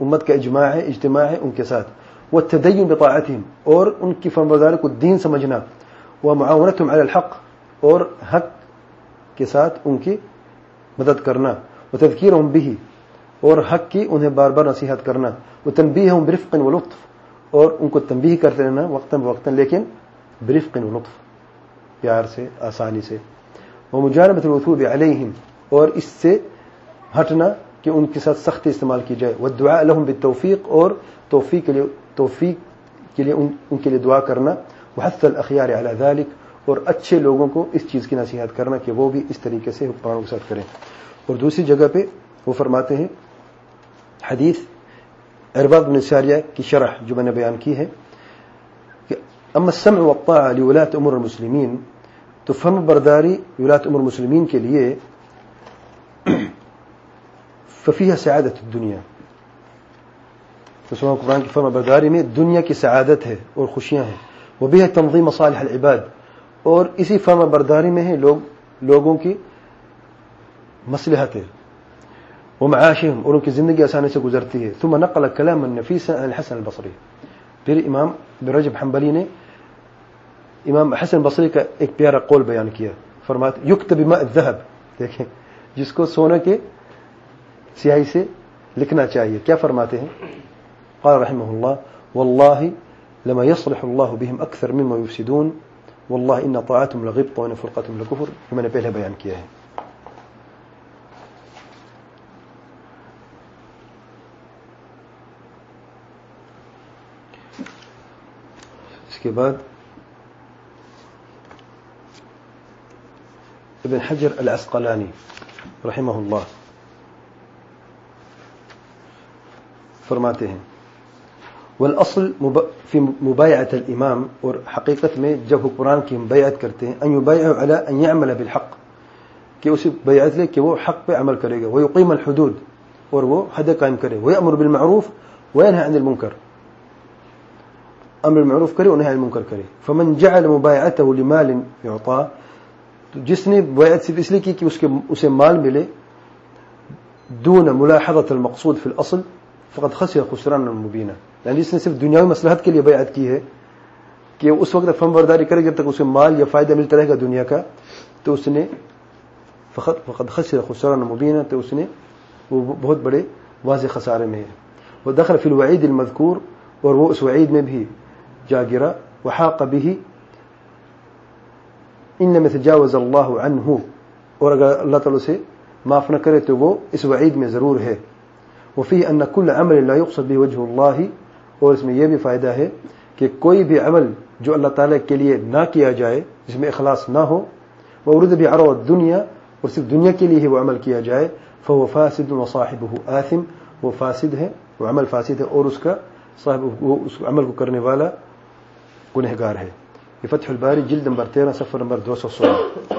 امت کا اجماع ہے، اجتماع ہے ان کے ساتھ۔ وہ تدین بطاعتهم اور ان کی فرمبرداری کو دین سمجھنا۔ وہ معاونتهم على الحق، اور حق کے ساتھ ان کی مدد کرنا۔ وہ تذکیرهم به اور حق کی انہیں بار بار نصیحت کرنا۔ وہ تنبیہ ہوں برفق و لطف، اور ان کو تنبیہ کرتے رہنا وقتاً بوقتاً، لیکن برفق و لطف، پیار سے، آسانی سے۔ وہ مجانبت الوثوب علیہم، اور اس سے ہٹنا۔ کہ ان کے ساتھ سختی استعمال کی جائے۔ وہ دعا الحم بالتوفیق اور توفیق کے لیے، توفیق کے لیے ان کے لیے دعا کرنا۔ وہ حت الاخیار علی ذلك اور اچھے لوگوں کو اس چیز کی نصیحت کرنا کہ وہ بھی اس طریقے سے حکمرانوں کے ساتھ کریں۔ اور دوسری جگہ پہ وہ فرماتے ہیں، حدیث ارباب بن ساریہ کی شرح جو میں نے بیان کی ہے کہ اما السمع والطاعة لولاة امور المسلمین تو فرم برداری ولاة امور المسلمین کے لیے ففیہ سعادت الدنیا مسلمان قرآن کی فرم برداری میں دنیا کی سعادت ہے اور خوشیاں ہیں. وہ بھی ہے تنظیم مصالح العباد. اور اسی فرم برداری میں ہے لوگ، لوگوں کی مصلحت ہے. ومعاشهم، اور ان کی زندگی آسانی سے گزرتی ہے. ثم نقل كلاما نفيسا عن الحسن البصري. پھر امام برجب حنبلی نے امام حسن بصری کا ایک پیارا قول بیان کیا. فرماتے یکتب ماء الذهب. دیکھیں، جس کو سونے کے سیاہی سے لکھنا چاہیے۔ کیا فرماتے ہیں؟ قال رحمه الله والله لما يصلح الله بهم اكثر مما يفسدون والله ان طاعتهم لغبط وان فرقتهم لكفر میں نے پہلے بیان کیا ہے۔ اس کے بعد ابن حجر العسقلانی رحمہ اللہ۔ فرماتے ہیں۔ والاصل في مبايعة الامام اور حقیقت میں جب حکمران کی بیعت کرتے ہیں ان يبايع على ان يعمل بالحق، کہ اسے بیعت لے کہ وہ حق پہ عمل کرے گا۔ ويقيم الحدود، اور وہ حد قائم کرے۔ ويأمر بالمعروف وينهى عن المنکر۔ امر معروف کرے انہیں المنکر کرے۔ فمن جعل مبايعته لمال يعطى، تو جس نے بیعت صرف اس لیے کی کہ اس کے، اسے مال ملے، دون ملاحظه المقصود في الاصل فقد خسر خسرانا مبینا. یعنی جس نے صرف دنیاوی مصلحت کے لیے بیعت کی ہے کہ اس وقت فم برداری کرے جب تک اسے مال یا فائدہ ملتا رہے گا دنیا کا، تو اس نے فقط فقد خسر خسرانا مبینا، تو اس نے وہ بہت بڑے واضح خسارے میں ہے۔ وہ دخل فی الوعید المذکور، اور وہ اس وعید میں بھی جا گرا وحاق به انما تجاوز اللہ عنہ، اور اگر اللہ تعالی سے معاف نہ کرے تو وہ اس وعید میں ضرور ہے۔ وفي ان كل عمل لا يقصد به وجه الله، اور اس میں یہ بھی فائدہ ہے کہ کوئی بھی عمل جو اللہ تعالیٰ کے لیے نہ کیا جائے، جس میں اخلاص نہ ہو وہ عرد بھی ارو دنیا اور صرف دنیا کے لیے ہی وہ عمل کیا جائے فو فاسد و صاحب آثم وہ فاسد ہے، وہ عمل فاسد ہے اور اس کا صاحب، وہ اس عمل کو کرنے والا گنہگار ہے۔ یہ فتح الباری جلد نمبر تیرہ سفر نمبر دو سو سولہ۔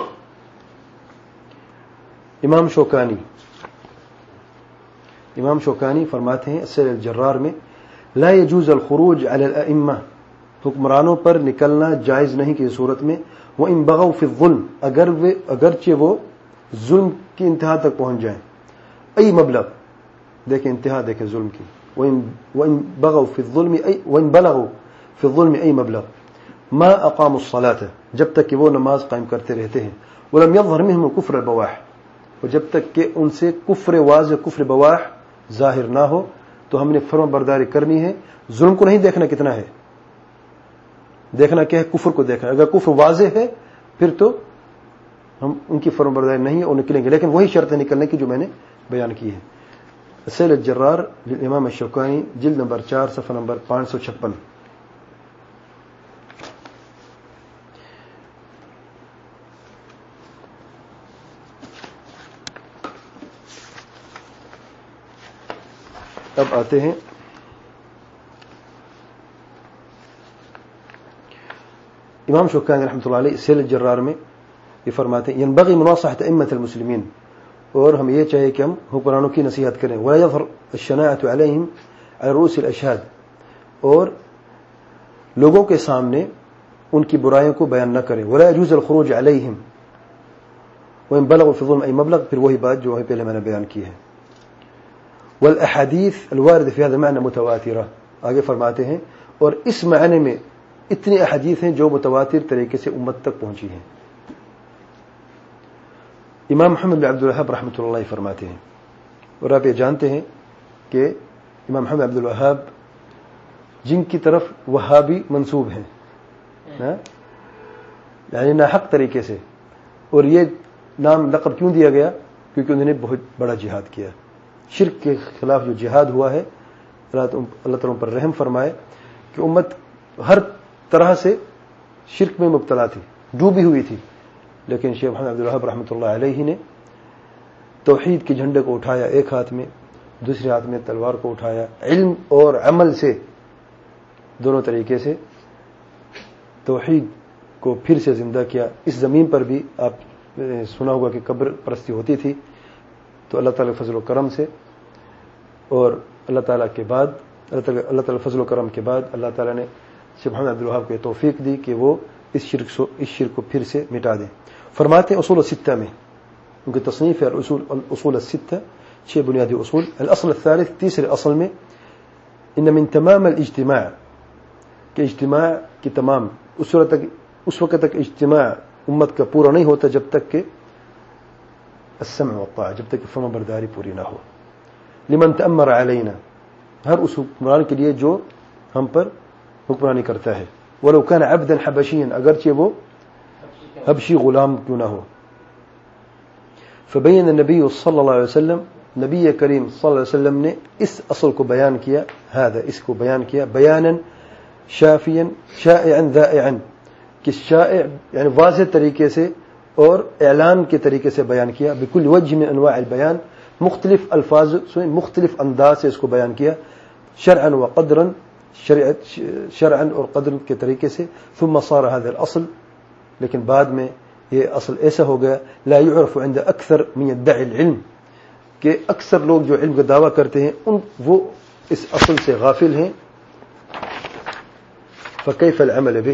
امام شوکانی امام شوکانی فرماتے ہیں سیر الجرار میں، لا يجوز الخروج على الائمہ، حکمرانوں پر نکلنا جائز نہیں کی صورت میں وہ ان بغو فی الظلم، اگر اگرچہ وہ ظلم کی انتہا تک پہنچ جائیں۔ ای مبلغ، دیکھیں انتہا، دیکھیں ظلم کی۔ وَإن بغوا في الظلم أي وإن بلغوا في الظلم أي مبلغ۔ ما أقاموا الصلاة، جب تک کہ وہ نماز قائم کرتے رہتے ہیں۔ ولم يظهر منهم الكفر البواح اور جب تک کہ ان سے کفر واضح، کفر بواح ظاہر نہ ہو تو ہم نے فرم برداری کرنی ہے۔ ظلم کو نہیں دیکھنا کتنا ہے۔ دیکھنا کیا ہے؟ کفر کو دیکھنا۔ اگر کفر واضح ہے، پھر تو ہم ان کی فرم برداری نہیں ہے اور نکلیں گے۔ لیکن وہی شرطیں نکلنے کی جو میں نے بیان کی ہے سیل جرار امام الشوکانی، جلد نمبر چار، صفحہ نمبر پانچ سو چھپن۔ اب آتے ہیں۔ امام شوکانی رحمۃ اللہ علیہ سیل الجرار میں یہ فرماتے ہیں ينبغي مناصحة أئمة المسلمين اور ہم یہ چاہیے کہ ہم حکمرانوں کی نصیحت کریں۔ ولا يظهر الشناعة عليهم على رؤوس الاشهاد اور لوگوں کے سامنے ان کی برائیوں کو بیان نہ کریں۔ ولا يجوز الخروج عليهم وان بلغوا في ظلم اي مبلغ، پھر وہی بات جو پہلے میں نے بیان کی ہے۔ والاحاديث الوارده في هذا المعنى متواتره آگے فرماتے ہیں، اور اس معنی میں اتنی احادیث ہیں جو متواتر طریقے سے امت تک پہنچی ہیں۔ امام محمد بن عبد الحب رحمۃ اللہ فرماتے ہیں، اور آپ یہ جانتے ہیں کہ امام محمد عبد الوہاب جن کی طرف وہابی منصوب ہیں۔ ہاں؟ یعنی نہ حق طریقے سے۔ اور یہ نام لقب کیوں دیا گیا؟ کیونکہ انہوں نے بہت بڑا جہاد کیا۔ شرک کے خلاف جو جہاد ہوا ہے، اللہ تعالیٰ پر رحم فرمائے کہ امت ہر طرح سے شرک میں مبتلا تھی، ڈوبی ہوئی تھی۔ لیکن شیخ محمد عبدالحب رحمۃ اللہ علیہ نے توحید کے جھنڈے کو اٹھایا ایک ہاتھ میں، دوسرے ہاتھ میں تلوار کو اٹھایا۔ علم اور عمل سے، دونوں طریقے سے توحید کو پھر سے زندہ کیا۔ اس زمین پر بھی آپ سنا ہوگا کہ قبر پرستی ہوتی تھی۔ تو اللہ تعالی فضل و کرم سے اور اللہ تعالیٰ کے بعد اللہ تعالیٰ فضل و کرم کے بعد اللہ تعالیٰ نے شیخ محمد عبدالحاب کو یہ توفیق دی کہ وہ اس شرک اس شرک کو پھر سے مٹا دیں فرماتے ہیں اصول الستہ میں۔ ان کی تصنیف ہے اصول اصول الستہ، چھ بنیادی اصول۔ الاصل الثالث، تیسرے اصل میں، ان من تمام الاجتماع، کہ اجتماع کی تمام اس وقت تک اس وقت تک اجتماع امت کا پورا نہیں ہوتا جب تک کہ السمع والطاعة، جب تک فرما برداری پوری نہ ہو۔ لمن تأمر علینا ہر اس حکمران کے لیے جو ہم پر حکمرانی کرتا ہے۔ ولو كان عبدا حبشيا، اگرچہ وہ حبشی غلام کیوں نہ ہو۔ فبین النبی صلی اللہ علیہ وسلم، نبی کریم صلی اللہ علیہ وسلم نے اس اصل کو بیان کیا هذا اس کو بیان کیا، بیانا شافیا، شائعا ذائعا، کہ شائع یعنی واضح طریقے سے اور اعلان کے طریقے سے بیان کیا بكل وجه من انواع البیان، مختلف الفاظ مختلف انداز سے اس کو بیان کیا، شرعا وقدرا شرعا اور قدر کے طریقے سے، ثم صار هذا الاصل، لیکن بعد میں یہ اصل ایسا ہو گیا، لا يعرف عند اکثر من يدعي العلم، کہ اکثر لوگ جو علم کا دعویٰ کرتے ہیں، ان وہ اس اصل سے غافل ہیں۔ فكيف العمل به؟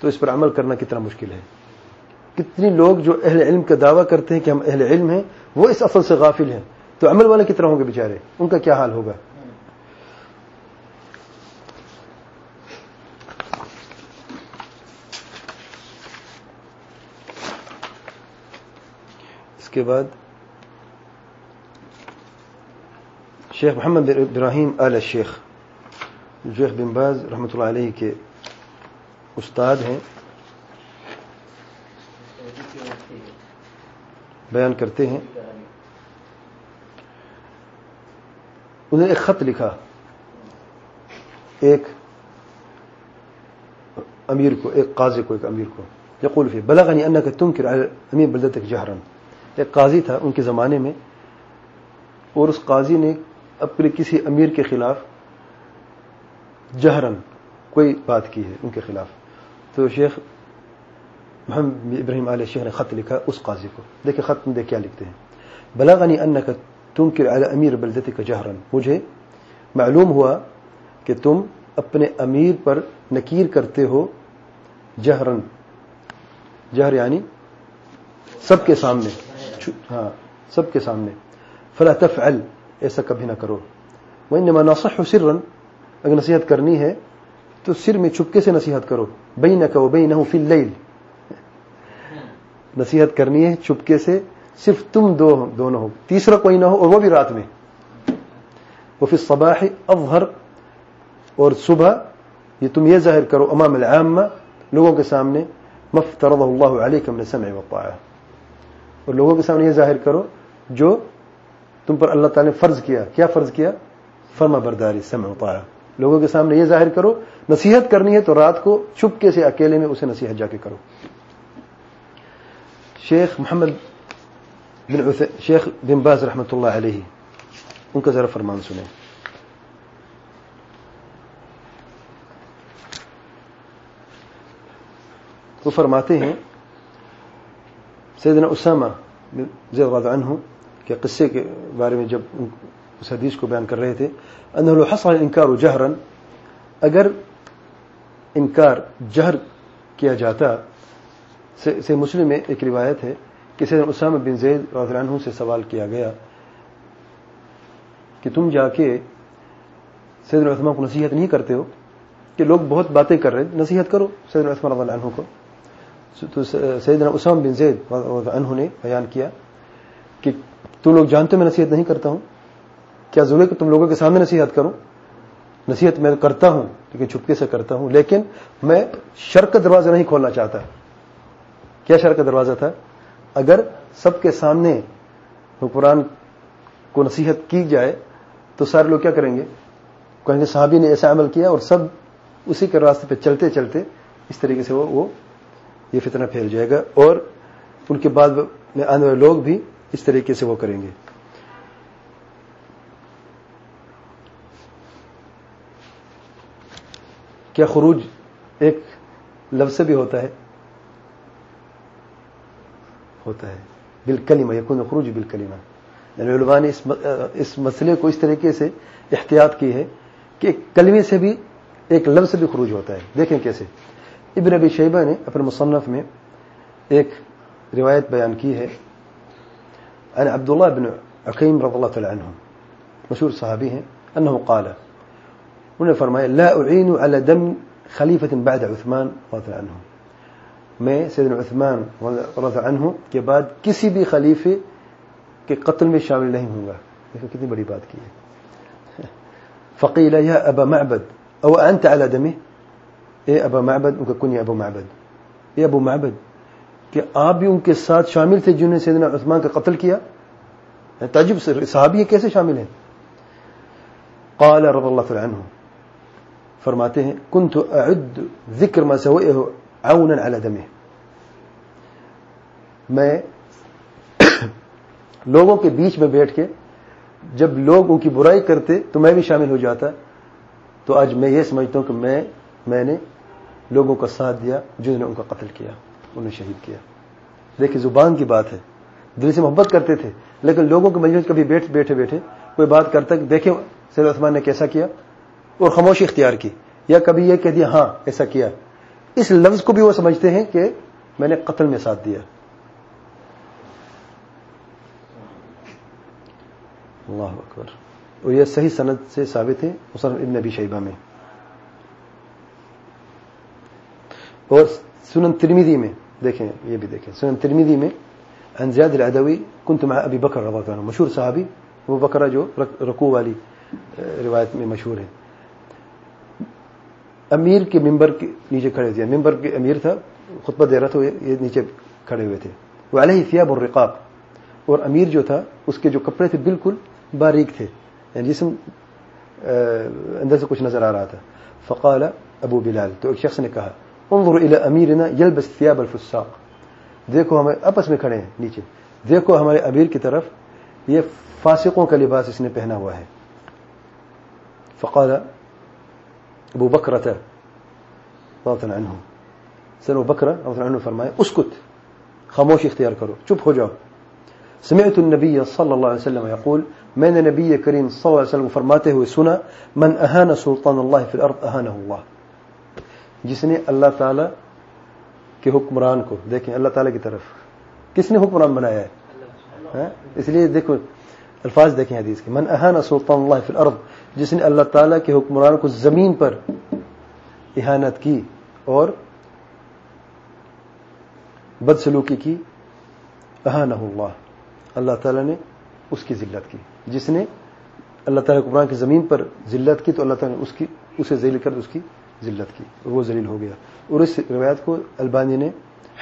تو اس پر عمل کرنا کتنا مشکل ہے۔ کتنی لوگ جو اہل علم کا دعویٰ کرتے ہیں کہ ہم اہل علم ہیں، وہ اس اصل سے غافل ہیں۔ تو عمل والے کتنا ہوں گے بیچارے؟ ان کا کیا حال ہوگا؟ اس کے بعد شیخ محمد ابراہیم آل شیخ شیخ بن باز رحمۃ اللہ علیہ کے استاد ہیں۔ بیان کرتے ہیں۔ انہیں ایک خط لکھا۔ ایک امیر کو، ایک قاضی کو، ایک امیر کو۔ یقول فی، بلغنی انک تنکر علی امیر بلدتک جہرن۔ ایک قاضی تھا ان کے زمانے میں۔ اور اس قاضی نے اپنے کسی امیر کے خلاف جہرن، کوئی بات کی ہے ان کے خلاف۔ تو شیخ محمد ابراہیم علیہ شیخ نے خط لکھا اس قاضی کو۔ دیکھیں خط میں دیکھ کیا لکھتے ہیں۔ بلاغنی ان کا تم امیر بلدتی کا جہرن۔ مجھے معلوم ہوا کہ تم اپنے امیر پر نکیر کرتے ہو جہرن۔ جہر یعنی سب کے سامنے۔ ہاں سب کے سامنے۔ فلا تفعل، ایسا کبھی نہ کرو۔ وہ نصح سرا۔ اگر نصیحت کرنی ہے تو سر میں چھپکے سے نصیحت کرو۔ بئی نہ کہ بئی نہ نصیحت کرنی ہے چپکے سے، صرف تم دو دونوں ہو، تیسرا کوئی نہ ہو اور وہ بھی رات میں۔ وہ پھر صباح اظہر، اور صبح یہ تم یہ ظاہر کرو، امام العامہ لوگوں کے سامنے مفترض اللہ علیکم نے سمع وطاعہ اور لوگوں کے سامنے یہ ظاہر کرو، جو تم پر اللہ تعالی نے فرض کیا۔ کیا فرض کیا؟ فرما برداری، سمع وطاعہ لوگوں کے سامنے یہ ظاہر کرو، نصیحت کرنی ہے تو رات کو چپکے سے اکیلے میں اسے نصیحت جا کے کرو۔ شیخ محمد بن عث... شیخ بن باز رحمۃ اللہ علیہ، ان کا ذرا فرمان سنیں۔ وہ فرماتے ہیں، سیدنا اسامہ زید عنہ کے قصے کے بارے میں جب اس حدیث کو بیان کر رہے تھے انه لو حصل الانكار جهرا اگر انکار جہر کیا جاتا سے مسلم میں ایک روایت ہے کہ سیدنا اسامہ بن زید رضی عنہ سے سوال کیا گیا کہ تم جا کے سیدنا عثمان کو نصیحت نہیں کرتے ہو کہ لوگ بہت باتیں کر رہے نصیحت کرو سیدنا عثمان رضی عنہ کو۔ تو سیدنا اسام بن زید عنہ نے بیان کیا کہ تم لوگ جانتے میں نصیحت نہیں کرتا ہوں، کیا ضرور کہ تم لوگوں کے سامنے نصیحت کروں؟ نصیحت میں کرتا ہوں لیکن چھپکے سے کرتا ہوں، لیکن میں شر کا دروازہ نہیں کھولنا چاہتا۔ کیا شر کا دروازہ تھا؟ اگر سب کے سامنے حکمران کو نصیحت کی جائے، تو سارے لوگ کیا کریں گے؟ کہیں گے صحابی نے ایسا عمل کیا اور سب اسی کے راستے پہ چلتے چلتے اس طریقے سے وہ یہ فتنہ پھیل جائے گا اور ان کے بعد میں آنے والے لوگ بھی اس طریقے سے وہ کریں گے۔ کیا خروج ایک لفظ سے بھی ہوتا ہے؟ ہوتا ہے بالکلیمہ یقین خروج بالکلیمہ یعنی علماء نے اس مسئلے کو اس طریقے سے احتیاط کی ہے کہ کلمے سے بھی ایک لفظ بھی خروج ہوتا ہے۔ دیکھیں کیسے۔ ابن ابی شیبہ نے اپنے مصنف میں ایک روایت بیان کی ہے۔ عن عبداللہ بن عقیم رضی اللہ تعالی عنہ، مشہور صحابی ہیں، انہو قال، انہوں نے فرمایا، لا اعین على دم خلیفت بعد عثمان رضی اللہ عنہ۔ میں سیدنا عثمان رضی عنہ کے بعد کسی بھی خلیفے کے قتل میں شامل نہیں ہوں گا۔ دیکھو کتنی بڑی بات کی ہے۔ فقیل یا ابا معبد، او انت على دمه اے ابا معبد، ان کا کنی ابو معبد؟ اے ابو معبد، کہ آپ بھی ان کے ساتھ شامل تھے جنہوں نے سیدنا عثمان کا قتل کیا؟ تعجب صحابی کیسے شامل ہیں؟ قال رضی اللہ تعالی عنہ، فرماتے ہیں كنت اعد ذکر ما سوئه عونا على دمه. میں [coughs] لوگوں کے بیچ میں بیٹھ کے جب لوگ ان کی برائی کرتے تو میں بھی شامل ہو جاتا، تو آج میں یہ سمجھتا ہوں کہ میں میں نے لوگوں کا ساتھ دیا، جنہوں نے ان کا قتل کیا انہیں شہید کیا۔ دیکھیں زبان کی بات ہے۔ دل سے محبت کرتے تھے، لیکن لوگوں کے مجلس کبھی بیٹھ، بیٹھے بیٹھے کوئی بات کرتا کہ دیکھیں سید عثمان نے کیسا کیا، اور خاموشی اختیار کی، یا کبھی یہ کہہ دیا ہاں ایسا کیا۔ اس لفظ کو بھی وہ سمجھتے ہیں کہ میں نے قتل میں ساتھ دیا۔ اللہ اکبر۔ اور یہ صحیح صنعت سے ثابت ہے مصنف ابن ابی شیبہ میں۔ اور سنن ترمیدی میں، دیکھیں، یہ بھی دیکھیں۔ سنن ترمیدی میں انزیاد العدوی کنت مع ابی بکر رضا عنہ، مشہور صحابی وہ بکرا جو رکوع والی روایت میں مشہور ہے۔ امیر کے ممبر کے نیچے کھڑے تھے یعنی ممبر کے امیر تھا، خطبہ دے رہا تھا یہ نیچے کھڑے ہوئے تھے۔ وہ علیہ ثیاب الرقاب، اور امیر جو تھا، اس کے جو کپڑے تھے بالکل باریک تھے یعنی جسم اندر سے کچھ نظر آ رہا تھا۔ فقال ابو بلال، تو ایک شخص نے کہا، انظر الى امیرنا یلبس ثياب الفساق۔ دیکھو ہمیں آپس میں کھڑے ہیں، نیچے۔ دیکھو ہمارے امیر کی طرف، یہ فاسقوں کا لباس اس نے پہنا ہوا ہے۔ فقال ابو بکرت رضی عنہ۔ سر ابو بکر رضی عنہ فرمائے اسکت خاموش اختیار کرو چپ ہو جاؤ۔ سمعت النبی صلی اللہ علیہ وسلم يقول میں نے نبی کریم صلی اللہ علیہ وسلم فرماتے ہوئے سنا من اہان سلطان اللہ فی الارض اہانہ اللہ۔ جس نے اللہ تعالی کے حکمران کو دیکھیں اللہ تعالی کی طرف کس نے حکمران بنایا ہے؟ اس لیے دیکھو الفاظ دیکھیں حدیث کے من اہان سلطان اللہ فی الارض جس نے اللہ تعالی کے حکمران کو زمین پر احانت کی اور بدسلوکی کی اہانہ اللہ۔ اللہ تعالی نے اس کی ذلت کی۔ جس نے اللہ تعالیٰ حکمران کی زمین پر ذلت کی تو اللہ تعالیٰ نے اس کی، اسے ذیل کر اس کی ذلت کی اور وہ ذلیل ہو گیا۔ اور اس روایت کو البانی نے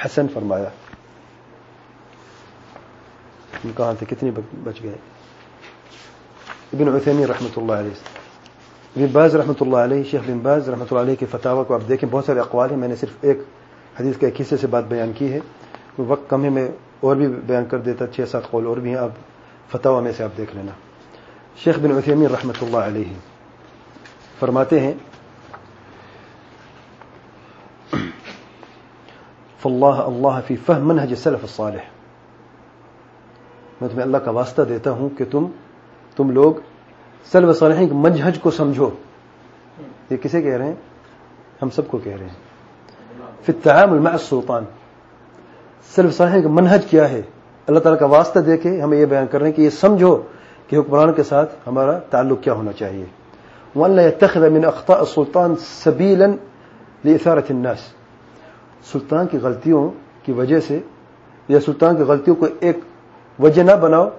حسن فرمایا۔ کہاں تھے کتنے بچ گئے؟ ابن عثیمی رحمۃ اللہ علیہ۔ ابن باز رحمۃ اللہ علیہ، شیخ بن باز رحمۃ اللہ علیہ کے فتح کو آپ دیکھیں، بہت سارے اقوال ہیں۔ میں نے صرف ایک حدیث کے ایک حصے سے بات بیان کی ہے۔ وقت کم ہے، میں اور بھی بیان کر دیتا، چھ سات قول اور بھی ہیں۔ آپ فتح میں سے آپ دیکھ لینا۔ شیخ بن عثیمین رحمۃ اللہ علیہ فرماتے ہیں، فاللہ اللہ فی فہم منہج سلف الصالح۔ میں تمہیں اللہ کا واسطہ دیتا ہوں کہ تم تم لوگ سلف صالحین کے منہج کو سمجھو۔ یہ کسے کہہ رہے ہیں؟ ہم سب کو کہہ رہے ہیں۔ فی التعامل مع السلطان۔ سلف صالحین کا منہج کیا ہے؟ اللہ تعالیٰ کا واسطہ دے کے ہمیں یہ بیان کر رہے ہیں کہ یہ سمجھو کہ حکمران کے ساتھ ہمارا تعلق کیا ہونا چاہیے۔ من اخطاء سلطان سبیلا لاثارت الناس۔ سلطان کی غلطیوں کی وجہ سے یا سلطان کی غلطیوں کو ایک وجہ نہ بناؤ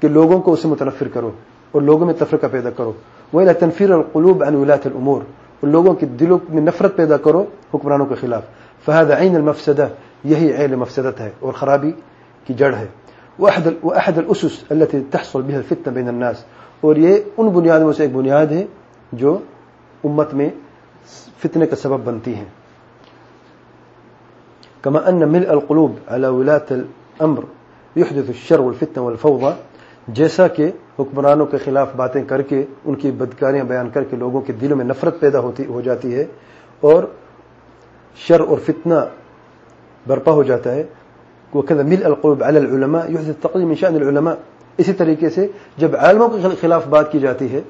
کہ لوگوں کو اسے متنفر کرو اور لوگوں میں تفرقہ پیدا کرو۔ وہ تنفیر القلوب عن ولاة الامور اور لوگوں کے دلوں میں نفرت پیدا کرو حکمرانوں کے خلاف۔ فہد عین المفسدہ یہی عین مفسدت ہے اور خرابی کی جڑ ہے۔ واحد الاسس التي تحصل بها الفتنه بين الناس۔ اور یہ ان بنیادوں سے ایک بنیاد ہے جو امت میں فتنے کا سبب بنتی ہیں كما ان ملء القلوب على ولاة الامر يحدث الشر والفتنه والفوضى جیسا کہ حکمرانوں کے خلاف باتیں کر کے ان کی بدکاریاں بیان کر کے لوگوں کے دلوں میں نفرت پیدا ہوتی ہو جاتی ہے اور شر اور فتنہ برپا ہو جاتا ہے۔ وكذا ملء القلوب على العلماء يحدث التقليل من شأن العلماء۔ اسی طریقے سے جب عالموں کے خلاف بات کی جاتی ہے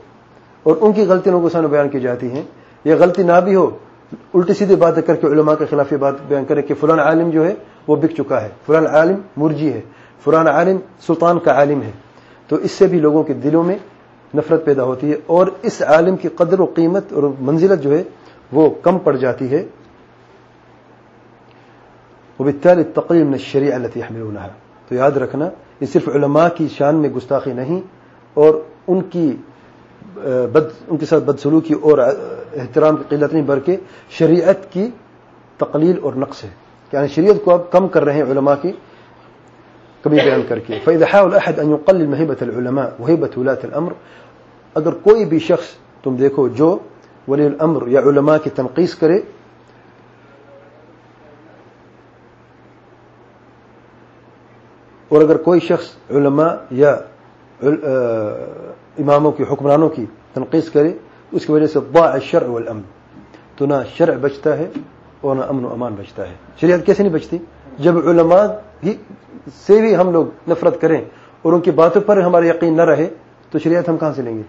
اور ان کی غلطیوں کو سامنے بیان کی جاتی ہیں یہ غلطی نہ بھی ہو، الٹی سیدھی باتیں کر کے علماء کے خلاف یہ بات بیان کریں کہ فلان عالم جو ہے وہ بک چکا ہے، فلان عالم مرجی ہے، فلان عالم سلطان کا عالم ہے۔ تو اس سے بھی لوگوں کے دلوں میں نفرت پیدا ہوتی ہے اور اس عالم کی قدر و قیمت اور منزلت جو ہے وہ کم پڑ جاتی ہے۔ وبالتالي التقليل من الشريعة التي يحملونها۔ تو یاد رکھنا، یہ صرف علماء کی شان میں گستاخی نہیں اور ان کی بد، ان کے ساتھ بدسلوکی اور احترام کی قلت نہیں، بلکہ شریعت کی تقلیل اور نقص ہے۔ یعنی شریعت کو اب کم کر رہے ہیں علماء کی۔ کبھی بیان کر کے فإذا حاول أحد أن يقلل مهبة العلماء وهبة ولاة الأمر اگر کوئی بھی شخص تم دیکھو جو ولی الامر یا علماء کی تنقیص کرے اور اگر کوئی شخص علماء یا اماموں کی حکمرانوں کی تنقید کرے اس کی وجہ سے ضاع الشرع والامن تو نہ شرع بچتا ہے اور نہ امن و امان بچتا ہے. شریعت کیسے نہیں بچتی؟ جب علماء ہی سے بھی ہم لوگ نفرت کریں اور ان کی باتوں پر ہمارا یقین نہ رہے، تو شریعت ہم کہاں سے لیں گے؟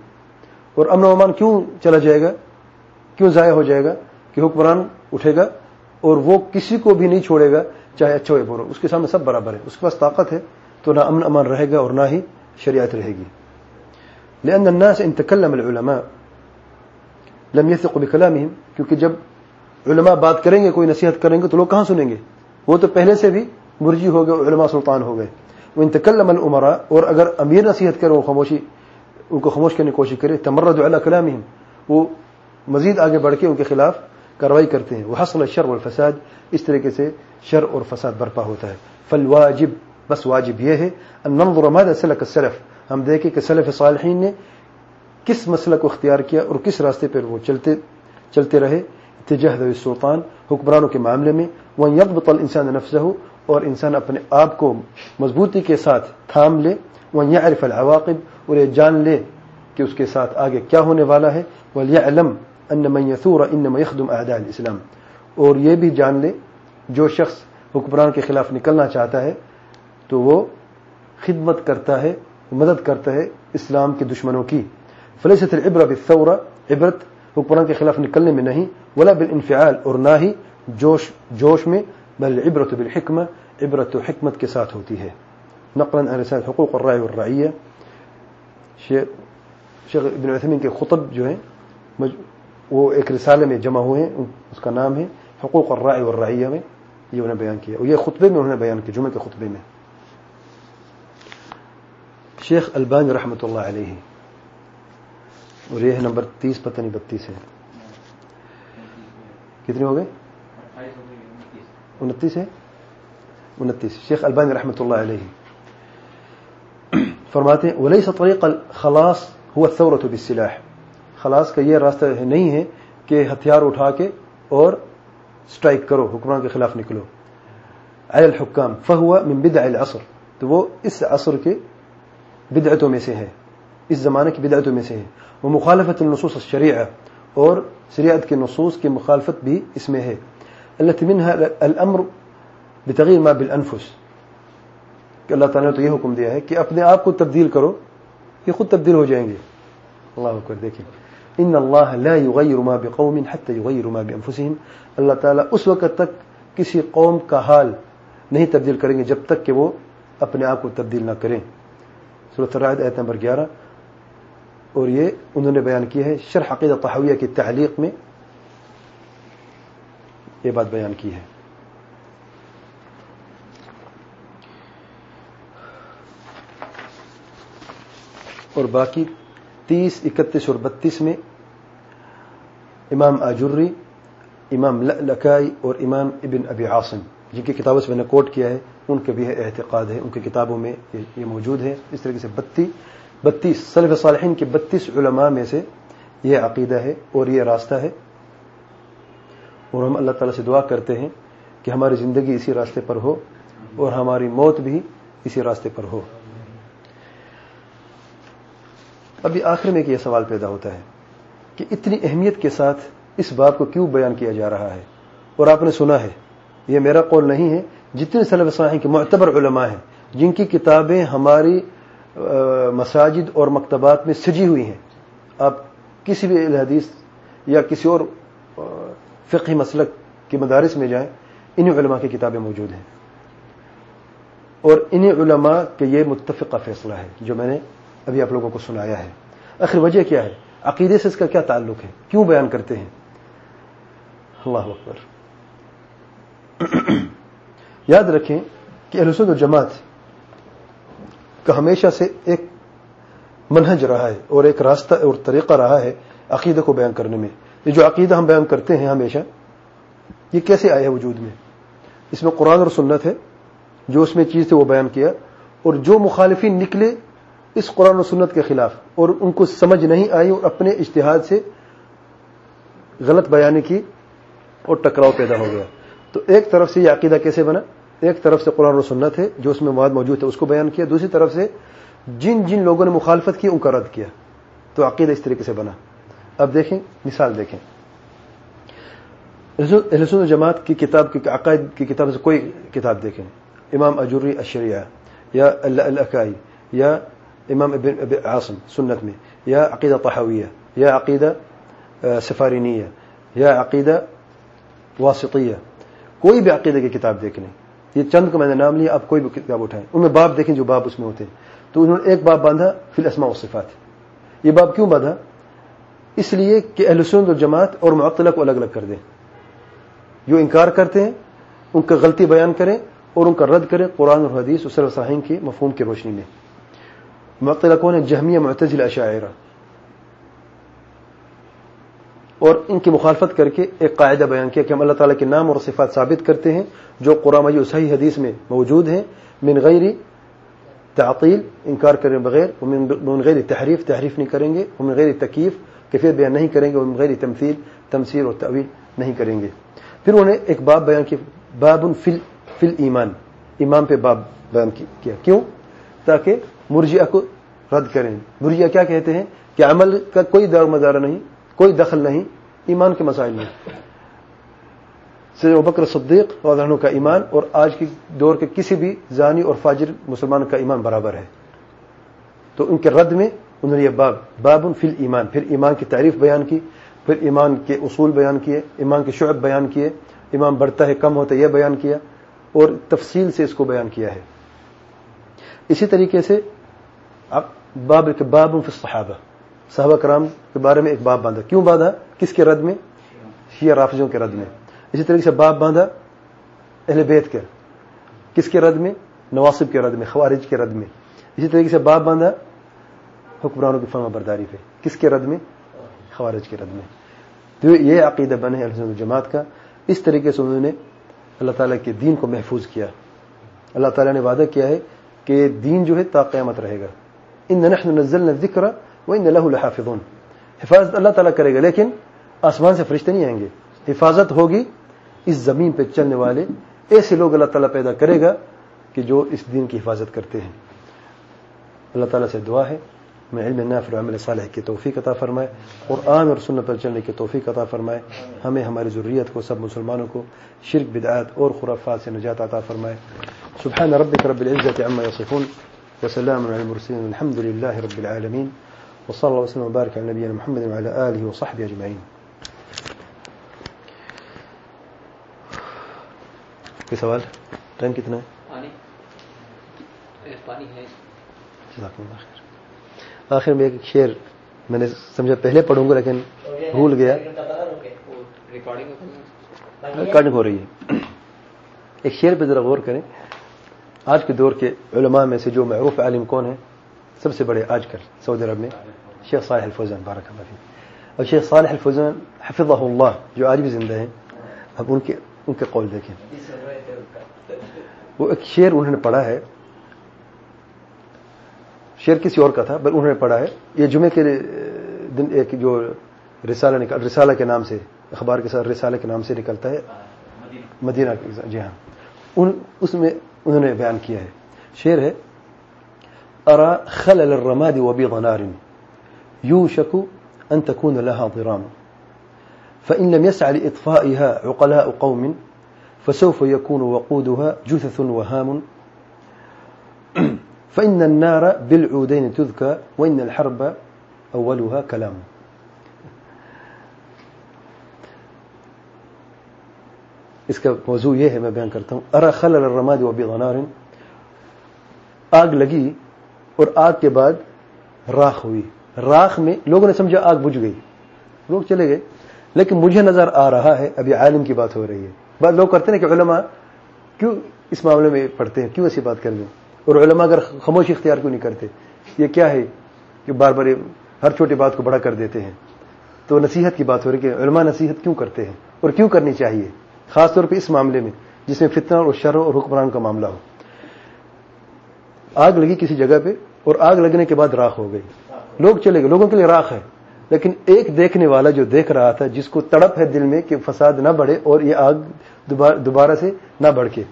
اور امن و امان کیوں چلا جائے گا؟ کیوں ضائع ہو جائے گا؟ کہ حکمران اٹھے گا اور وہ کسی کو بھی نہیں چھوڑے گا، چاہے اچھا ہو برو اس کے سامنے سب برابر ہے اس کے پاس طاقت ہے تو نہ امن امان رہے گا اور نہ ہی شریعت رہے گی۔ لأن الناس ان تكلم العلماء لم يثقوا بكلامهم، کیونکہ جب علماء بات کریں گے، کوئی نصیحت کریں گے، تو لوگ کہاں سنیں گے؟ وہ تو پہلے سے بھی مرجی ہو گئے علماء سلطان ہو گئے۔ وہ ان تکلم العمراء اور اگر امیر نصیحت کرے وہ خاموشی، ان کو خاموش کرنے کی کوشش کرے، تمرد على كلامهم وہ مزید آگے بڑھ کے ان کے خلاف کاروائی کرتے ہیں۔ وہ حصل الشر والفساد، اس طریقے سے شر اور فساد برپا ہوتا ہے۔ فالواجب، بس واجب یہ ہے، ان ننظر ماذا سلك السلف، ہم دیکھیں کہ سلف صالحین نے کس مسئلہ کو اختیار کیا اور کس راستے پر وہ چلتے چلتے رہے۔ تجہ سلطان حکمرانوں کے معاملے میں وہ یکبط انسان نفز ہو اور انسان اپنے آپ کو مضبوطی کے ساتھ تھام لے وہ عرف العواقب، اور یہ جان لے کہ اس کے ساتھ آگے کیا ہونے والا ہے وہ علم ان میسور ان میخدم اعداء الاسلام اور یہ بھی جان لے، جو شخص حکمران کے خلاف نکلنا چاہتا ہے، تو وہ خدمت کرتا ہے، مدد کرتا ہے اسلام کے دشمنوں کی۔ فلیست العبرہ بالثورہ عبرت حکمران کے خلاف نکلنے میں نہیں، ولا بالانفعال اور نہ ہی جوش جوش میں، بل عبرت بالحکمہ، عبرت و حکمت کے ساتھ ہوتی ہے۔ نقلا عن حقوق الرعي والرعية شیخ ابن عثمین کے خطب جو ہیں وہ ایک رسالے میں جمع ہوئے ہیں، اس کا نام ہے حقوق الرعی والرعیہ میں۔ یہ انہوں نے بیان کیا۔ اور یہ خطبے میں انہوں نے بیان کیا، جمعہ کے خطبے میں۔ شیخ البان رحمۃ اللہ علیہ۔ اور یہ ہے نمبر تیس، پتہ نہیں بتیس ہے۔ کتنے ہو گئے؟ انتیس ہے۔ انتیس۔ شیخ البان رحمۃ اللہ علیہ۔ فرماتے ہیں ولی طریق الخلاص ہوا ثورت بالسلاح۔ خلاص کا یہ راستہ نہیں ہے کہ ہتھیار اٹھا کے اور سٹرائک کرو، حکمران کے خلاف نکلو۔ علی الحکام فہوا من بدع العصر۔ تو وہ اس عصر کے بدعتوں میں سے ہے۔ اس زمانے کی بدعتوں میں سے ہے۔ وہ مخالفت النصوص الشریعہ اور شریعت کے نصوص کی مخالفت بھی اس میں ہے. التي منها الامر بتغيير ما بالانفس کہ اللہ تعالیٰ نے تو یہ حکم دیا ہے کہ اپنے آپ کو تبدیل کرو، یہ خود تبدیل ہو جائیں گے۔ اللہ اکبر، دیکھیں۔ ان اللہ لا يغير ما بقوم حتى يغيروا ما بانفسهم اللہ تعالیٰ اس وقت تک کسی قوم کا حال نہیں تبدیل کریں گے جب تک کہ وہ اپنے آپ کو تبدیل نہ کریں۔ صورت رائد ایت نمبر گیارہ۔ اور یہ انہوں نے بیان کیا ہے شرح عقیدہ تحویہ کی تعلیق میں یہ بات بیان کی ہے۔ اور باقی تیس، اکتیس اور بتیس میں امام آجری، امام لکائی اور امام ابن ابی عاصم، جن کی کتابوں سے میں نے کوٹ کیا ہے، ان کے بھی اعتقاد ہے ان کی کتابوں میں یہ موجود ہے۔ اس طریقے سے بتی بتیس سلف صالحین کے بتیس علماء میں سے یہ عقیدہ ہے اور یہ راستہ ہے۔ اور ہم اللہ تعالیٰ سے دعا کرتے ہیں کہ ہماری زندگی اسی راستے پر ہو اور ہماری موت بھی اسی راستے پر ہو۔ ابھی آخر میں کہ یہ سوال پیدا ہوتا ہے کہ اتنی اہمیت کے ساتھ اس بات کو کیوں بیان کیا جا رہا ہے؟ اور آپ نے سنا ہے، یہ میرا قول نہیں ہے، جتنے سلب صلاح کے معتبر علماء ہیں، جن کی کتابیں ہماری مساجد اور مکتبات میں سجی ہوئی ہیں۔ آپ کسی بھی الحدیث یا کسی اور فقہی مسلک کے مدارس میں جائیں انہیں علماء کی کتابیں موجود ہیں۔ اور انہیں علماء کے یہ متفقہ فیصلہ ہے، جو میں نے ابھی آپ لوگوں کو سنایا ہے۔ آخر وجہ کیا ہے؟ عقیدے سے اس کا کیا تعلق ہے؟ کیوں بیان کرتے ہیں؟ اللہ اکبر۔ [clears throat] یاد رکھیں کہ اہل و جماعت کا ہمیشہ سے ایک منہج رہا ہے اور ایک راستہ اور طریقہ رہا ہے عقیدہ کو بیان کرنے میں۔ یہ جو عقیدہ ہم بیان کرتے ہیں ہمیشہ، یہ کیسے آیا ہے وجود میں؟ اس میں قرآن اور سنت ہے، جو اس میں چیز تھے وہ بیان کیا، اور جو مخالفین نکلے اس قرآن و سنت کے خلاف، اور ان کو سمجھ نہیں آئی اور اپنے اشتہاد سے غلط بیانی کی اور ٹکراؤ پیدا ہو گیا۔ تو ایک طرف سے یہ عقیدہ کیسے بنا؟ ایک طرف سے قرآن و سنت ہے جو اس میں مواد موجود ہے، اس کو بیان کیا، دوسری طرف سے جن جن لوگوں نے مخالفت کی، ان کا رد کیا۔ تو عقیدہ اس طریقے سے بنا۔ اب دیکھیں، مثال دیکھیں۔ رسول جماعت کی کتاب، کی عقائد کی کتاب سے کوئی کتاب دیکھیں۔ امام اجوری اشریہ یا اللہ یا امام ابن عاصم سنت میں، یا عقیدہ طحاویہ، یا عقیدہ سفارینیہ، یا عقیدہ واسطیہ۔ کوئی بھی عقیدہ کی کتاب دیکھ لیں۔ یہ چند کو میں نے نام لیا آپ کوئی بھی کتاب اٹھائیں ان میں باب دیکھیں جو باب اس میں ہوتے ہیں۔ تو انہوں نے ایک باب باندھا فی الاسماء و صفات یہ باب کیوں باندھا؟ اس لیے کہ اہل سنت اور جماعت اور معطلہ کو الگ الگ کر دیں۔ جو انکار کرتے ہیں، ان کا غلطی بیان کریں اور ان کا رد کریں قرآن اور حدیث اور صاحین کی مفہوم کی روشنی میں۔ معطلہ کون ہے؟ جہمیہ معتزل اشاعرہ اور ان کی مخالفت کر کے ایک قاعدہ بیان کیا کہ ہم اللہ تعالیٰ کے نام اور صفات ثابت کرتے ہیں جو قرآن صحیح حدیث میں موجود ہیں من غیر تعطیل، انکار کرنے بغیر من غیر تحریف تحریف نہیں کریں گے من غیر تکیف، کیفیت بیان نہیں کریں گے من غیر تمثیل تمثیر اور تعویل نہیں کریں گے۔ پھر انہوں نے ایک باب بیان کیا باب فل فل ایمان ایمان پہ باب بیان کیا، کیوں؟ تاکہ مرجیا کو رد کریں۔ مرجیا کیا کہتے ہیں؟ کہ عمل کا کوئی دار مدارہ نہیں کوئی دخل نہیں، ایمان کے مسائل میں سید بکر صدیق عنہ کا ایمان اور آج کے دور کے کسی بھی زانی اور فاجر مسلمان کا ایمان برابر ہے۔ تو ان کے رد میں انہوں نے یہ باب باب فل ایمان پھر ایمان کی تعریف بیان کی، پھر ایمان کے اصول بیان کیے، ایمان کے شعب بیان کیے، ایمان بڑھتا ہے، کم ہوتا ہے، یہ بیان کیا اور تفصیل سے اس کو بیان کیا ہے۔ اسی طریقے سے باب کے باب فی الصحابہ۔ صحابہ کرام کے بارے میں ایک باب باندھا۔ کیوں باندھا؟ کس کے رد میں؟ شیعہ رافضوں کے رد میں۔ اسی طریقے سے باب باندھا اہل بیت کے۔ کس کے رد میں؟ نواسب کے رد میں، خوارج کے رد میں۔ اسی طریقے سے باب باندھا حکمرانوں کی فرما برداری پہ۔ کس کے رد میں؟ خوارج کے رد میں۔ تو یہ عقیدہ بنے الحمد جماعت کا۔ اس طریقے سے انہوں نے اللہ تعالیٰ کے دین کو محفوظ کیا۔ اللہ تعالیٰ نے وعدہ کیا ہے کہ دین جو ہے تا قیامت رہے گا۔ ان نحن نزلنا الذکر وان له حفاظت اللہ تعالیٰ کرے گا، لیکن آسمان سے فرشتے نہیں آئیں گے۔ حفاظت ہوگی اس زمین پہ چلنے والے۔ ایسے لوگ اللہ تعالیٰ پیدا کرے گا کہ جو اس دین کی حفاظت کرتے ہیں۔ اللہ تعالیٰ سے دعا ہے۔ میں علم نافر عمل صالح کی توفیق عطا فرمائے۔ اور عام اور سنت پر چلنے کی توفیق عطا فرمائے۔ ہمیں ہماری ضروریت کو، سب مسلمانوں کو شرک، بدعات اور خرافات سے نجات عطا فرمائے۔ سبحان ربك رب العزة عما يصفون وسلام على المرسلين الحمد لله رب العالمين وصلى الله وسلم وبارك على نبينا محمد وعلى آله وصحبه أجمعين. کوئی سوال ٹائم کتنا ہے. آخر میں ایک شعر میں نے سمجھا پہلے پڑھوں گا لیکن بھول گیا. ریکارڈنگ ہو رہی ہے. ایک شعر پہ ذرا غور کریں. آج کے دور کے علماء میں سے جو معروف عالم کون ہیں؟ سب سے بڑے آج کل سعودی عرب میں. شیخ صالح الفوزان بارک اللہ اور شیخ صالح الفوزان حفظہ اللہ جو آج بھی زندہ ہیں اب ان کے ان کے قول دیکھیں وہ ایک شعر انہوں نے پڑھا ہے شعر کسی اور کا تھا بل انہوں نے پڑھا ہے یہ جمعے کے دن ایک جو رسالہ نکل رسالہ کے نام سے اخبار کے ساتھ رسالہ کے نام سے نکلتا ہے مدینہ جی ہاں ان اس میں انہوں نے بیان کیا ہے شعر ہے ارا خلل الرماد وبيض نار يوشك ان تكون لها ضرام. فان لم يسع لاطفائها عقلاء قوم، فسوف يكون وقودها جثث وهام. [clears throat] فإن النار بالعودين تذكى، وإن الحرب أولها كلام. اس کا موضوع یہ ہے، میں بیان کرتا ہوں. ارا خلل الرماد وبيض نار. آگ لگی اور آگ کے بعد راکھ ہوئی. راکھ میں لوگوں نے سمجھا آگ بجھ گئی۔ لوگ چلے گئے۔ لیکن مجھے نظر آ رہا ہے، ابھی عالم کی بات ہو رہی ہے۔ بعض لوگ کرتے ہیں کہ علماء کیوں اس معاملے میں پڑھتے ہیں؟ کیوں ایسی بات کر لیں اور علماء اگر خاموشی اختیار کیوں نہیں کرتے؟ یہ کیا ہے کہ بار بار ہر چھوٹی بات کو بڑا کر دیتے ہیں۔ تو نصیحت کی بات ہو رہی ہے کہ علماء نصیحت کیوں کرتے ہیں؟ اور کیوں کرنی چاہیے؟ خاص طور پہ اس معاملے میں، جس میں فتنہ اور شر اور حکمران کا معاملہ ہو۔ آگ لگی کسی جگہ پہ اور آگ لگنے کے بعد راکھ ہو گئی۔ لوگ چلے گئے، لوگوں کے لیے راکھ ہے۔ لیکن ایک دیکھنے والا جو دیکھ رہا تھا، جس کو تڑپ ہے دل میں کہ فساد نہ بڑھے اور یہ آگ دوبارہ سے نہ بڑھ کے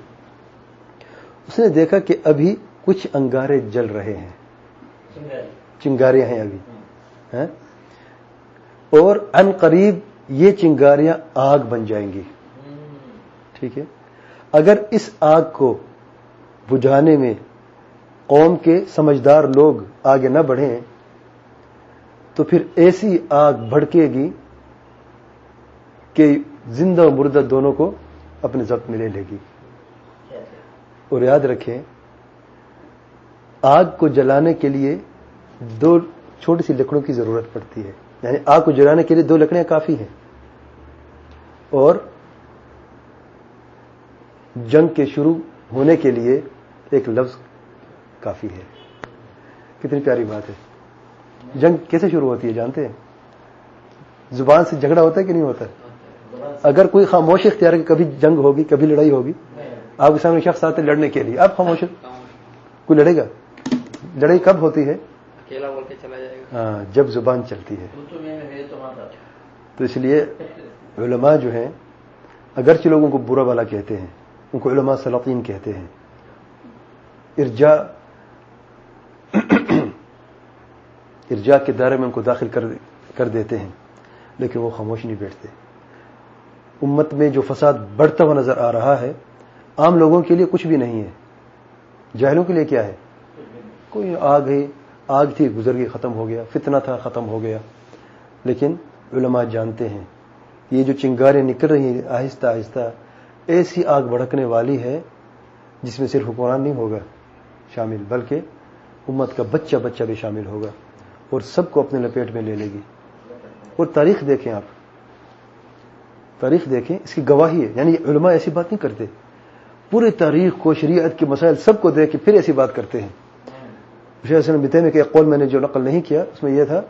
اس نے دیکھا کہ ابھی کچھ انگارے جل رہے ہیں۔ چنگاریاں ہیں ابھی۔ ہاں؟ اور ان قریب یہ چنگاریاں آگ بن جائیں گی۔ ٹھیک ہے؟ اگر اس آگ کو بجھانے میں قوم کے سمجھدار لوگ آگے نہ بڑھیں تو پھر ایسی آگ بھڑکے گی کہ زندہ و مردہ دونوں کو اپنے ضبط میں لے لے گی۔ اور یاد رکھیں، آگ کو جلانے کے لیے دو چھوٹی سی لکڑوں کی ضرورت پڑتی ہے۔ یعنی آگ کو جلانے کے لیے دو لکڑیاں کافی ہیں۔ اور جنگ کے شروع ہونے کے لیے ایک لفظ کافی ہے۔ کتنی پیاری بات ہے۔ جنگ کیسے شروع ہوتی ہے جانتے ہیں؟ زبان سے جھگڑا ہوتا ہے کہ نہیں ہوتا اگر کوئی خاموش اختیار کہ کبھی جنگ ہوگی کبھی لڑائی ہوگی آپ کے سامنے شخص آتے لڑنے کے لیے آپ خاموش کوئی لڑے گا؟ لڑائی کب ہوتی ہے؟ ہاں جب زبان چلتی ہے۔ تو اس لیے علماء جو ہیں اگرچہ لوگوں کو برا والا کہتے ہیں ان کو علماء سلاطین کہتے ہیں۔ ارجا ارجا کے دائرے میں ان کو داخل کر دیتے ہیں، لیکن وہ خاموش نہیں بیٹھتے۔ امت میں جو فساد بڑھتا ہوا نظر آ رہا ہے، عام لوگوں کے لیے کچھ بھی نہیں ہے۔ جاہلوں کے لیے کیا ہے؟ کوئی آگ ہے، آگ تھی گزر گئی ختم ہو گیا، فتنہ تھا، ختم ہو گیا۔ لیکن علماء جانتے ہیں، یہ جو چنگاریں نکل رہی ہیں آہستہ آہستہ، ایسی آگ بھڑکنے والی ہے جس میں صرف حکمران نہیں ہوگا، شامل، بلکہ امت کا بچہ بچہ بھی شامل ہوگا۔ اور سب کو اپنے لپیٹ میں لے لے گی۔ اور تاریخ دیکھیں آپ۔ تاریخ دیکھیں، اس کی گواہی ہے۔ یعنی علماء ایسی بات نہیں کرتے۔ پوری تاریخ کو، شریعت کے مسائل سب کو دیکھ کے پھر ایسی بات کرتے ہیں۔ بتے میں کہ قول میں نے جو نقل نہیں کیا، اس میں یہ تھا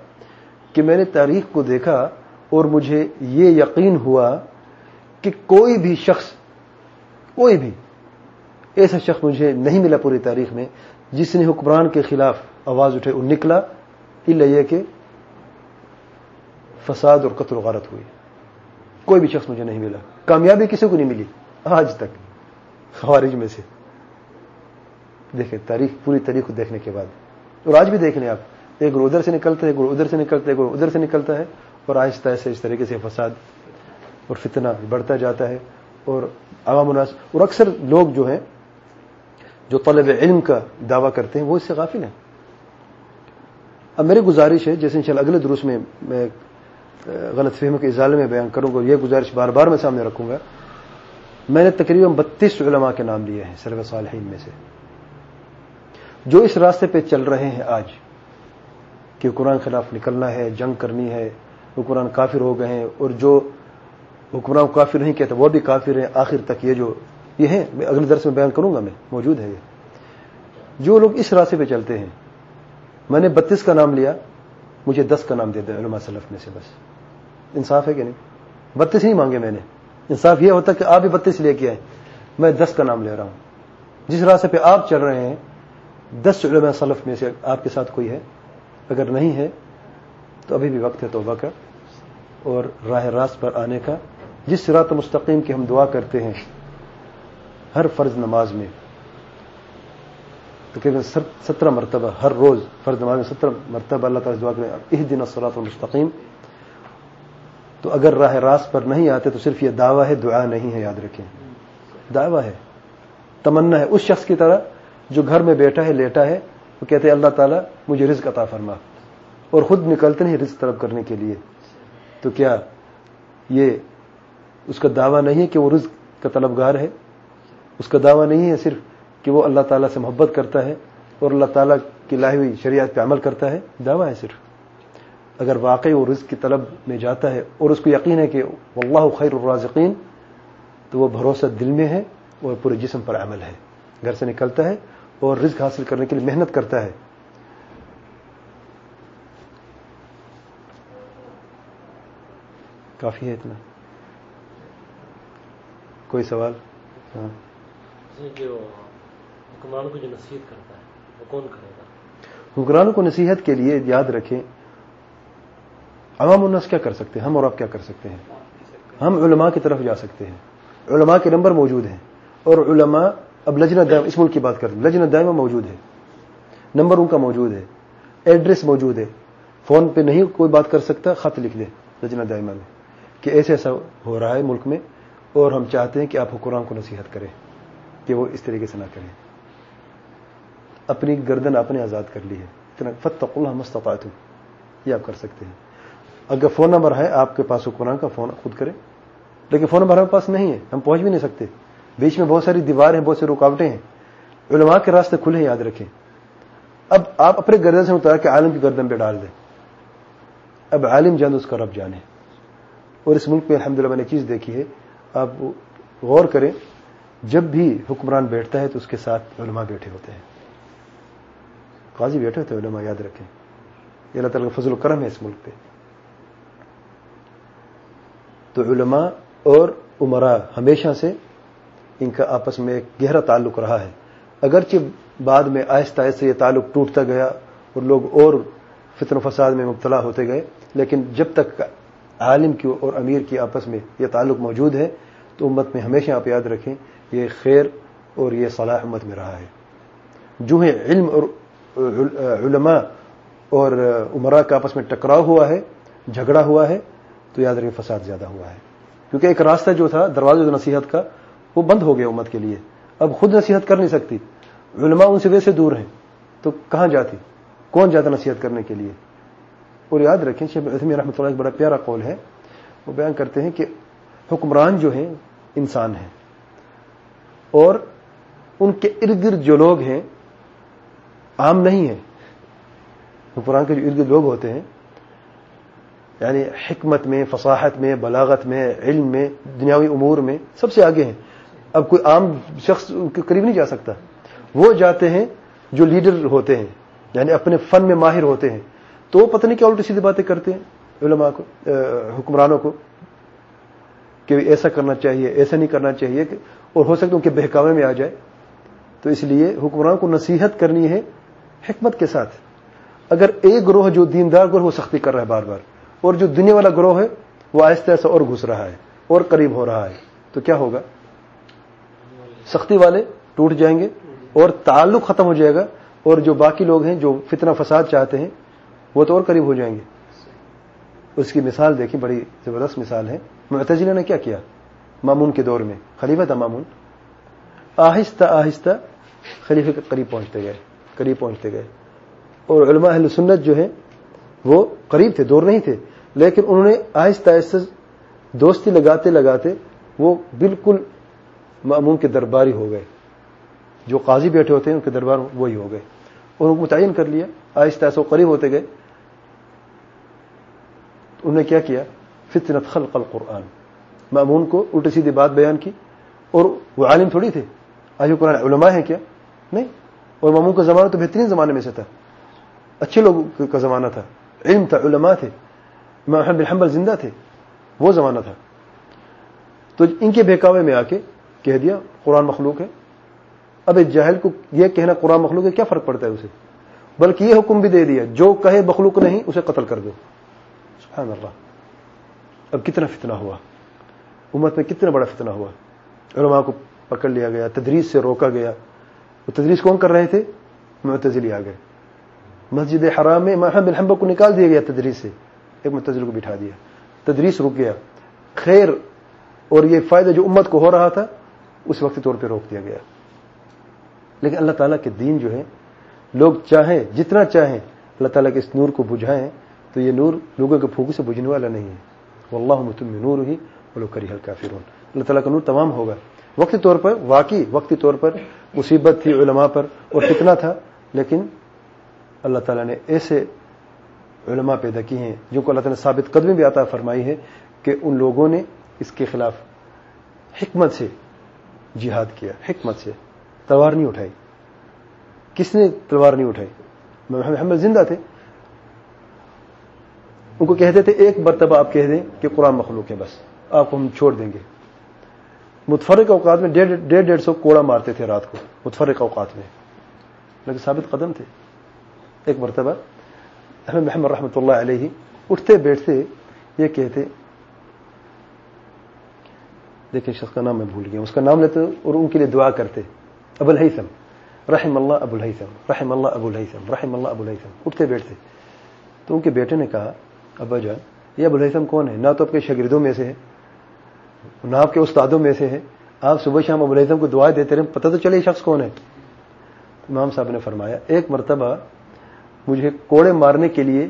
کہ میں نے تاریخ کو دیکھا اور مجھے یہ یقین ہوا کہ کوئی بھی شخص، کوئی بھی ایسا شخص مجھے نہیں ملا پوری تاریخ میں جس نے حکمران کے خلاف آواز اٹھے اور نکلا۔ یہ کہ فساد اور قتل و غارت ہوئی کوئی بھی شخص مجھے نہیں ملا۔ کامیابی کسی کو نہیں ملی۔ آج تک۔ خوارج میں سے۔ دیکھیں، تاریخ، پوری تاریخ کو دیکھنے کے بعد۔ اور آج بھی دیکھ لیں آپ۔ ایک ادھر سے نکلتا ہے، ایک ادھر سے نکلتا ہے، ایک ادھر سے نکلتا ہے۔ اور آہستہ آہستہ اس طریقے سے فساد اور فتنہ بڑھتا جاتا ہے۔ اور عوام الناس، اور اکثر لوگ جو ہیں، جو طلب علم کا دعویٰ کرتے ہیں، وہ اس سے غافل ہیں۔ اب میری گزارش ہے، جیسے انشاءاللہ اگلے دروس میں میں غلط فہم کے اضالے میں بیان کروں گا یہ گزارش بار بار میں سامنے رکھوں گا۔ میں نے تقریباً بتیس علماء کے نام لیے ہیں سلو صالحین میں سے۔ جو اس راستے پہ چل رہے ہیں آج، کہ قرآن خلاف نکلنا ہے، جنگ کرنی ہے، وہ قرآن کافر ہو گئے ہیں، اور جو حکمران کافر نہیں کہتا وہ بھی کافر ہیں، آخر تک یہ جو، یہ ہے میں اگلے درس میں بیان کروں گا میں، موجود ہے یہ۔ جو لوگ اس راستے پہ چلتے ہیں میں نے بتیس کا نام لیا، مجھے دس کا نام دے دیں علماء سلف میں سے بس۔ انصاف ہے کہ نہیں؟ بتیس نہیں مانگے میں نے۔ انصاف یہ ہوتا کہ آپ بھی بتیس لے کے آئے میں دس کا نام لے رہا ہوں۔ جس راستے پہ آپ چل رہے ہیں، دس علماء سلف میں سے آپ کے ساتھ کوئی ہے؟ اگر نہیں ہے، تو ابھی بھی وقت ہے توبہ کا اور راہ راست پر آنے کا۔ جس سرات مستقیم کی ہم دعا کرتے ہیں، ہر فرض نماز میں۔ تقریباً سترہ مرتبہ، ہر روز، فرض نماز میں سترہ مرتبہ اللہ تعالیٰ دعا کریں اس دن سرات المستقیم۔ تو اگر راہ راست پر نہیں آتے تو صرف یہ دعویٰ ہے، دعا نہیں ہے، یاد رکھیں۔ دعویٰ ہے۔ تمنا ہے اس شخص کی طرح جو گھر میں بیٹھا ہے، لیٹا ہے، وہ کہتے ہیں اللہ تعالیٰ مجھے رزق عطا فرما۔ اور خود نکلتے نہیں رزق طلب کرنے کے لیے۔ تو کیا یہ اس کا دعویٰ نہیں ہے کہ وہ رزق کا طلبگار ہے؟ اس کا دعویٰ نہیں ہے صرف کہ وہ اللہ تعالیٰ سے محبت کرتا ہے اور اللہ تعالیٰ کی لاہی ہوئی شریعت پہ عمل کرتا ہے، دعویٰ ہے صرف۔ اگر واقعی وہ رزق کی طلب میں جاتا ہے اور اس کو یقین ہے کہ اللہ خیر الرازقین، تو وہ بھروسہ دل میں ہے اور پورے جسم پر عمل ہے۔ گھر سے نکلتا ہے اور رزق حاصل کرنے کے لیے محنت کرتا ہے۔ کافی ہے اتنا۔ کوئی سوال؟ ہاں۔ جی، جو حکمرانوں کو جو نصیحت کرتا ہے، وہ کون کرے گا؟ حکمرانوں کو نصیحت کے لیے یاد رکھیں، عوام الناس کیا کر سکتے ہیں؟ ہم اور آپ کیا کر سکتے ہیں؟ ہم علماء کی طرف جا سکتے ہیں۔ علماء کے نمبر موجود ہیں۔ اور علماء اب لجنہ دائم، اس ملک کی بات کریں لجنہ دائمہ موجود ہے۔ نمبر ان کا موجود ہے۔ ایڈریس موجود ہے۔ فون پہ نہیں کوئی بات کر سکتا، خط لکھ دیں لجنہ دائمہ میں کہ ایسے ایسا ہو رہا ہے ملک میں اور ہم چاہتے ہیں کہ آپ حکمران کو نصیحت کریں، کہ وہ اس طریقے سے نہ کریں۔ اپنی گردن آپ نے آزاد کر لی ہے۔ اتنا فتق اللہ مستفات یہ آپ کر سکتے ہیں۔ اگر فون نمبر ہے، آپ کے پاس حکمران کا فون خود کریں۔ لیکن فون نمبر ہمارے پاس نہیں ہے۔ ہم پہنچ بھی نہیں سکتے۔ بیچ میں بہت ساری دیوار ہیں، بہت سی رکاوٹیں ہیں۔ علماء کے راستے کھلے یاد رکھیں۔ اب آپ اپنے گردن سے اتار کے عالم کی گردن پہ ڈال دیں۔ اب عالم جان، اس کا رب جانے۔ اور اس ملک میں الحمدللہ میں نے چیز دیکھی ہے۔ آپ غور کریں، جب بھی حکمران بیٹھتا ہے تو اس کے ساتھ علماء بیٹھے ہوتے ہیں۔ قاضی بیٹھے ہوتے علماء، یاد رکھیں۔ یہ اللہ تعالیٰ کا فضل و کرم ہے اس ملک پہ۔ تو علماء اور عمرا ہمیشہ سے ان کا آپس میں ایک گہرا تعلق رہا ہے۔ اگرچہ بعد میں آہستہ آہستہ یہ تعلق ٹوٹتا گیا اور لوگ اور فتن و فساد میں مبتلا ہوتے گئے، لیکن جب تک عالم کی اور امیر کی آپس میں یہ تعلق موجود ہے، تو امت میں ہمیشہ آپ یاد رکھیں، یہ خیر اور یہ صلاح امت میں رہا ہے۔ جو ہے علم اور علماء اور عمرہ کا آپس میں ٹکراؤ ہوا ہے، جھگڑا ہوا ہے، تو یاد رکھیں فساد زیادہ ہوا ہے۔ کیونکہ ایک راستہ جو تھا، دروازے نصیحت کا، وہ بند ہو گیا امت کے لیے۔ اب خود نصیحت کر نہیں سکتی۔ علماء ان سے ویسے دور ہیں، تو کہاں جاتی؟ کون جاتا نصیحت کرنے کے لیے؟ اور یاد رکھیں، شیخ عثمی رحمۃ اللہ ایک بڑا پیارا قول ہے۔ وہ بیان کرتے ہیں کہ حکمران جو ہیں، انسان ہیں۔ اور ان کے ارد گرد جو لوگ ہیں عام نہیں ہیں حکمران کے جو ارد گرد لوگ ہوتے ہیں یعنی حکمت میں، فصاحت میں، بلاغت میں، علم میں، دنیاوی امور میں سب سے آگے ہیں۔ اب کوئی عام شخص ان کے قریب نہیں جا سکتا۔ وہ جاتے ہیں جو لیڈر ہوتے ہیں یعنی اپنے فن میں ماہر ہوتے ہیں۔ تو وہ پتہ نہیں کیا الٹی سیدھی باتیں کرتے ہیں علماء کو حکمرانوں کو، کہ ایسا کرنا چاہیے، ایسا نہیں کرنا چاہیے اور ہو سکتا ان کے بہکاوے میں آ جائے۔ تو اس لیے حکمران کو نصیحت کرنی ہے حکمت کے ساتھ۔ اگر ایک گروہ جو دیندار گروہ وہ سختی کر رہا ہے بار بار، اور جو دنیا والا گروہ ہے، وہ آہستہ آہستہ اور گھس رہا ہے، اور قریب ہو رہا ہے، تو کیا ہوگا؟ سختی والے ٹوٹ جائیں گے، اور تعلق ختم ہو جائے گا، اور جو باقی لوگ ہیں، جو فتنہ فساد چاہتے ہیں، وہ تو اور قریب ہو جائیں گے۔ اس کی مثال دیکھیں، بڑی زبردست مثال ہے۔ معتزلہ نے کیا کیا؟ مامون کے دور میں، خلیفہ تھا مامون۔ آہستہ آہستہ خلیفہ کے قریب پہنچتے گئے۔ قریب پہنچتے گئے۔ اور علماء اہل سنت جو ہیں، وہ قریب تھے، دور نہیں تھے، لیکن انہوں نے آہستہ آہستہ دوستی لگاتے لگاتے وہ بالکل معمون کے درباری ہو گئے۔ جو قاضی بیٹھے ہوتے ہیں، ان کے دربار وہی ہو گئے۔ انہوں نے متعین کر لیا، آہستہ آہستہ قریب ہوتے گئے۔ انہوں نے کیا کیا؟ فتنت خلق القرآن۔ معمون کو الٹی سیدھی بات بیان کی، اور وہ عالم تھوڑی تھے۔ آج قرآن علماء ہیں کیا؟ نہیں۔ اور معمون کا زمانہ تو بہترین زمانے میں سے تھا۔ اچھے لوگوں کا زمانہ تھا۔ علم تھا، علماء تھے۔ محمد حنبل زندہ تھے۔ وہ زمانہ تھا۔ تو ان کے بہکاوے میں آ کے کہہ دیا، قرآن مخلوق ہے۔ اب ایک جاہل کو یہ کہنا قرآن مخلوق ہے، کیا فرق پڑتا ہے اسے؟ بلکہ یہ حکم بھی دے دیا، جو کہے مخلوق نہیں، اسے قتل کر دو۔ سبحان اللہ۔ اب کتنا فتنہ ہوا۔ امت میں کتنا بڑا فتنہ ہوا۔ علماء کو پکڑ لیا گیا، تدریس سے روکا گیا۔ وہ تدریس کون کر رہے تھے؟ معتزلی آ گئے۔ مسجد حرام میں محمد الحمب کو نکال دیا گیا تدریس سے۔ ایک متضل کو بٹھا دیا۔ تدریس رک گیا۔ خیر، اور یہ فائدہ جو امت کو ہو رہا تھا، اس وقت طور پہ روک دیا گیا۔ لیکن اللہ تعالیٰ کے دین جو ہے لوگ چاہیں، جتنا چاہیں اللہ تعالیٰ کے اس نور کو بجھائیں، تو یہ نور لوگوں کے پھونکوں سے بجھنے والا نہیں ہے۔ وہ اللہ متم نور ہی وہ لوگ کری ہلکا فرون اللہ تعالیٰ کا نور تمام ہوگا۔ وقتی طور پر، واقعی وقتی طور پر مصیبت تھی علماء پر اور کتنا تھا، لیکن اللہ تعالیٰ نے ایسے علماء پیدا کی ہیں، جن کو اللہ تعالیٰ نے ثابت قدمی بھی آتا فرمائی ہے کہ ان لوگوں نے اس کے خلاف حکمت سے جہاد کیا، حکمت سے تلوار نہیں اٹھائی۔ کس نے تلوار نہیں اٹھائی؟ محمد زندہ تھے۔ ان کو کہتے تھے ایک مرتبہ آپ کہہ دیں کہ قرآن مخلوق ہے بس، آپ کو ہم چھوڑ دیں گے۔ متفرق اوقات میں ڈیڑھ ڈیڑھ سو کوڑا مارتے تھے رات کو متفرق اوقات میں۔ لیکن ثابت قدم تھے۔ ایک مرتبہ احمد محمد رحمۃ اللہ علیہ اٹھتے بیٹھتے یہ کہتے، دیکھیں شخص کا نام میں بھول گیا۔ اس کا نام لیتے اور ان کے لیے دعا کرتے۔ ابو الحیثم، رحم اللہ ابو الحیثم، رحم اللہ ابو الحیثم، رحم اللہ ابو الحیثم۔ اٹھتے بیٹھتے۔ تو ان کے بیٹے نے کہا، ابا جان، یہ ابو الحیثم کون ہے؟ نہ تو آپ کے شاگردوں میں سے ہے۔ نہ آپ کے استادوں میں سے ہے آپ صبح شام ابو الحیثم کو دعا دیتے رہے پتہ تو چلے یہ شخص کون ہے۔ امام صاحب نے فرمایا، ایک مرتبہ مجھے کوڑے مارنے کے لیے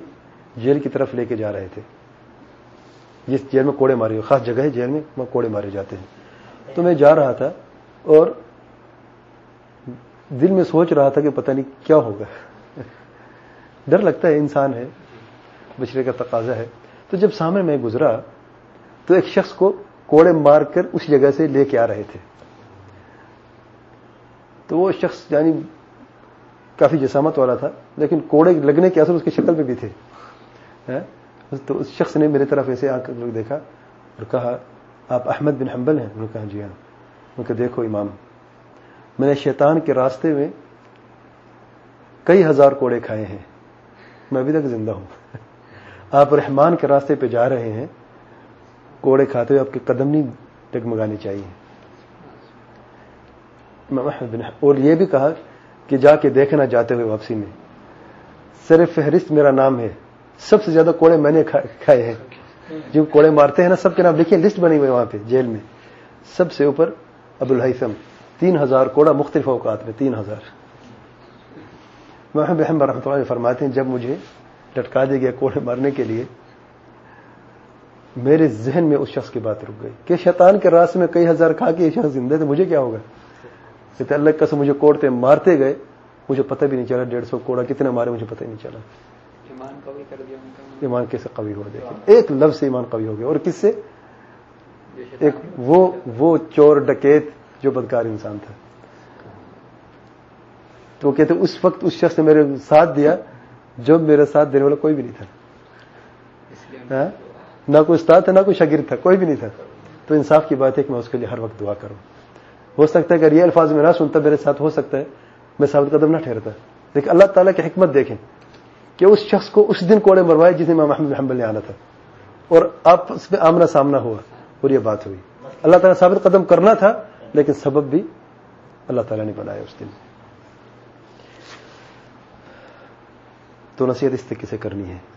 جیل کی طرف لے کے جا رہے تھے۔ جس جیل میں کوڑے مارے، خاص جگہ ہے جیل میں کوڑے مارے جاتے ہیں۔ تو میں جا رہا تھا اور دل میں سوچ رہا تھا کہ پتہ نہیں کیا ہوگا۔ ڈر لگتا ہے، انسان ہے بچرے کا تقاضا ہے۔ تو جب سامنے میں گزرا تو ایک شخص کو کوڑے مار کر اس جگہ سے لے کے آ رہے تھے۔ تو وہ شخص یعنی کافی جسامت والا تھا، لیکن کوڑے لگنے کے اثر اس کی شکل میں بھی تھے۔ ہاں؟ تو اس شخص نے میری طرف ایسے آ کر دیکھا اور کہا، آپ احمد بن حنبل ہیں؟ انہوں نے کہا جی ہاں۔ ان کہ دیکھو امام، میں نے شیطان کے راستے میں کئی ہزار کوڑے کھائے ہیں، میں ابھی تک زندہ ہوں۔ [laughs] آپ رحمان کے راستے پہ جا رہے ہیں کوڑے کھاتے ہوئے آپ کے قدم نہیں ڈگمگانے چاہیے۔ اور یہ بھی کہا کہ جا کے دیکھنا جاتے ہوئے واپسی میں۔ صرف فہرست میرا نام ہے۔ سب سے زیادہ کوڑے میں نے کھائے ہیں۔ جو کوڑے مارتے ہیں نا، سب کے نام لکھے لسٹ بنی ہوئی وہاں پہ، جیل میں۔ سب سے اوپر ابو الحیثم۔ تین ہزار کوڑا مختلف اوقات میں، تین ہزار۔ بہم رحمۃ اللہ فرماتے ہیں، جب مجھے لٹکا دیا گیا کوڑے مارنے کے لیے میرے ذہن میں اس شخص کی بات رک گئی کہ شیطان کے راستے میں کئی ہزار کھا کے یہ شخص زندہ تھے مجھے کیا ہوگا؟ کہتے اللہ کا مجھے کوڑتے مارتے گئے مجھے پتہ بھی نہیں چلا ڈیڑھ سو کوڑا کتنے مارے مجھے پتہ نہیں چلا۔ ایمان کیسے قوی ہوا؟ دیکھیں۔ ایک لفظ سے ایمان قوی ہو گیا۔ اور کس سے؟ ایک وہ وہ چور ڈکیت جو بدکار انسان تھا۔ تو کہتے اس وقت اس شخص نے میرے ساتھ دیا جب میرے ساتھ دینے والا کوئی بھی نہیں تھا؟ نہ کوئی استاد تھا، نہ کوئی شاگرد تھا، کوئی بھی نہیں تھا۔ تو انصاف کی بات ہے کہ میں اس کے لیے ہر وقت دعا کروں۔ ہو سکتا ہے اگر یہ الفاظ میں نہ سنتا، میرے ساتھ ہو سکتا ہے، میں ثابت قدم نہ ٹھہرتا۔ لیکن اللہ تعالیٰ کی حکمت دیکھیں کہ اس شخص کو اس دن کوڑے مروائے جس نے امام محمد محمد نے آنا تھا۔ اور آپ اس میں آمنا سامنا ہوا اور یہ بات ہوئی۔ اللہ تعالیٰ ثابت قدم کرنا تھا، لیکن سبب بھی اللہ تعالیٰ نے بنایا اس دن۔ تو نصیحت اس طریقے سے کرنی ہے۔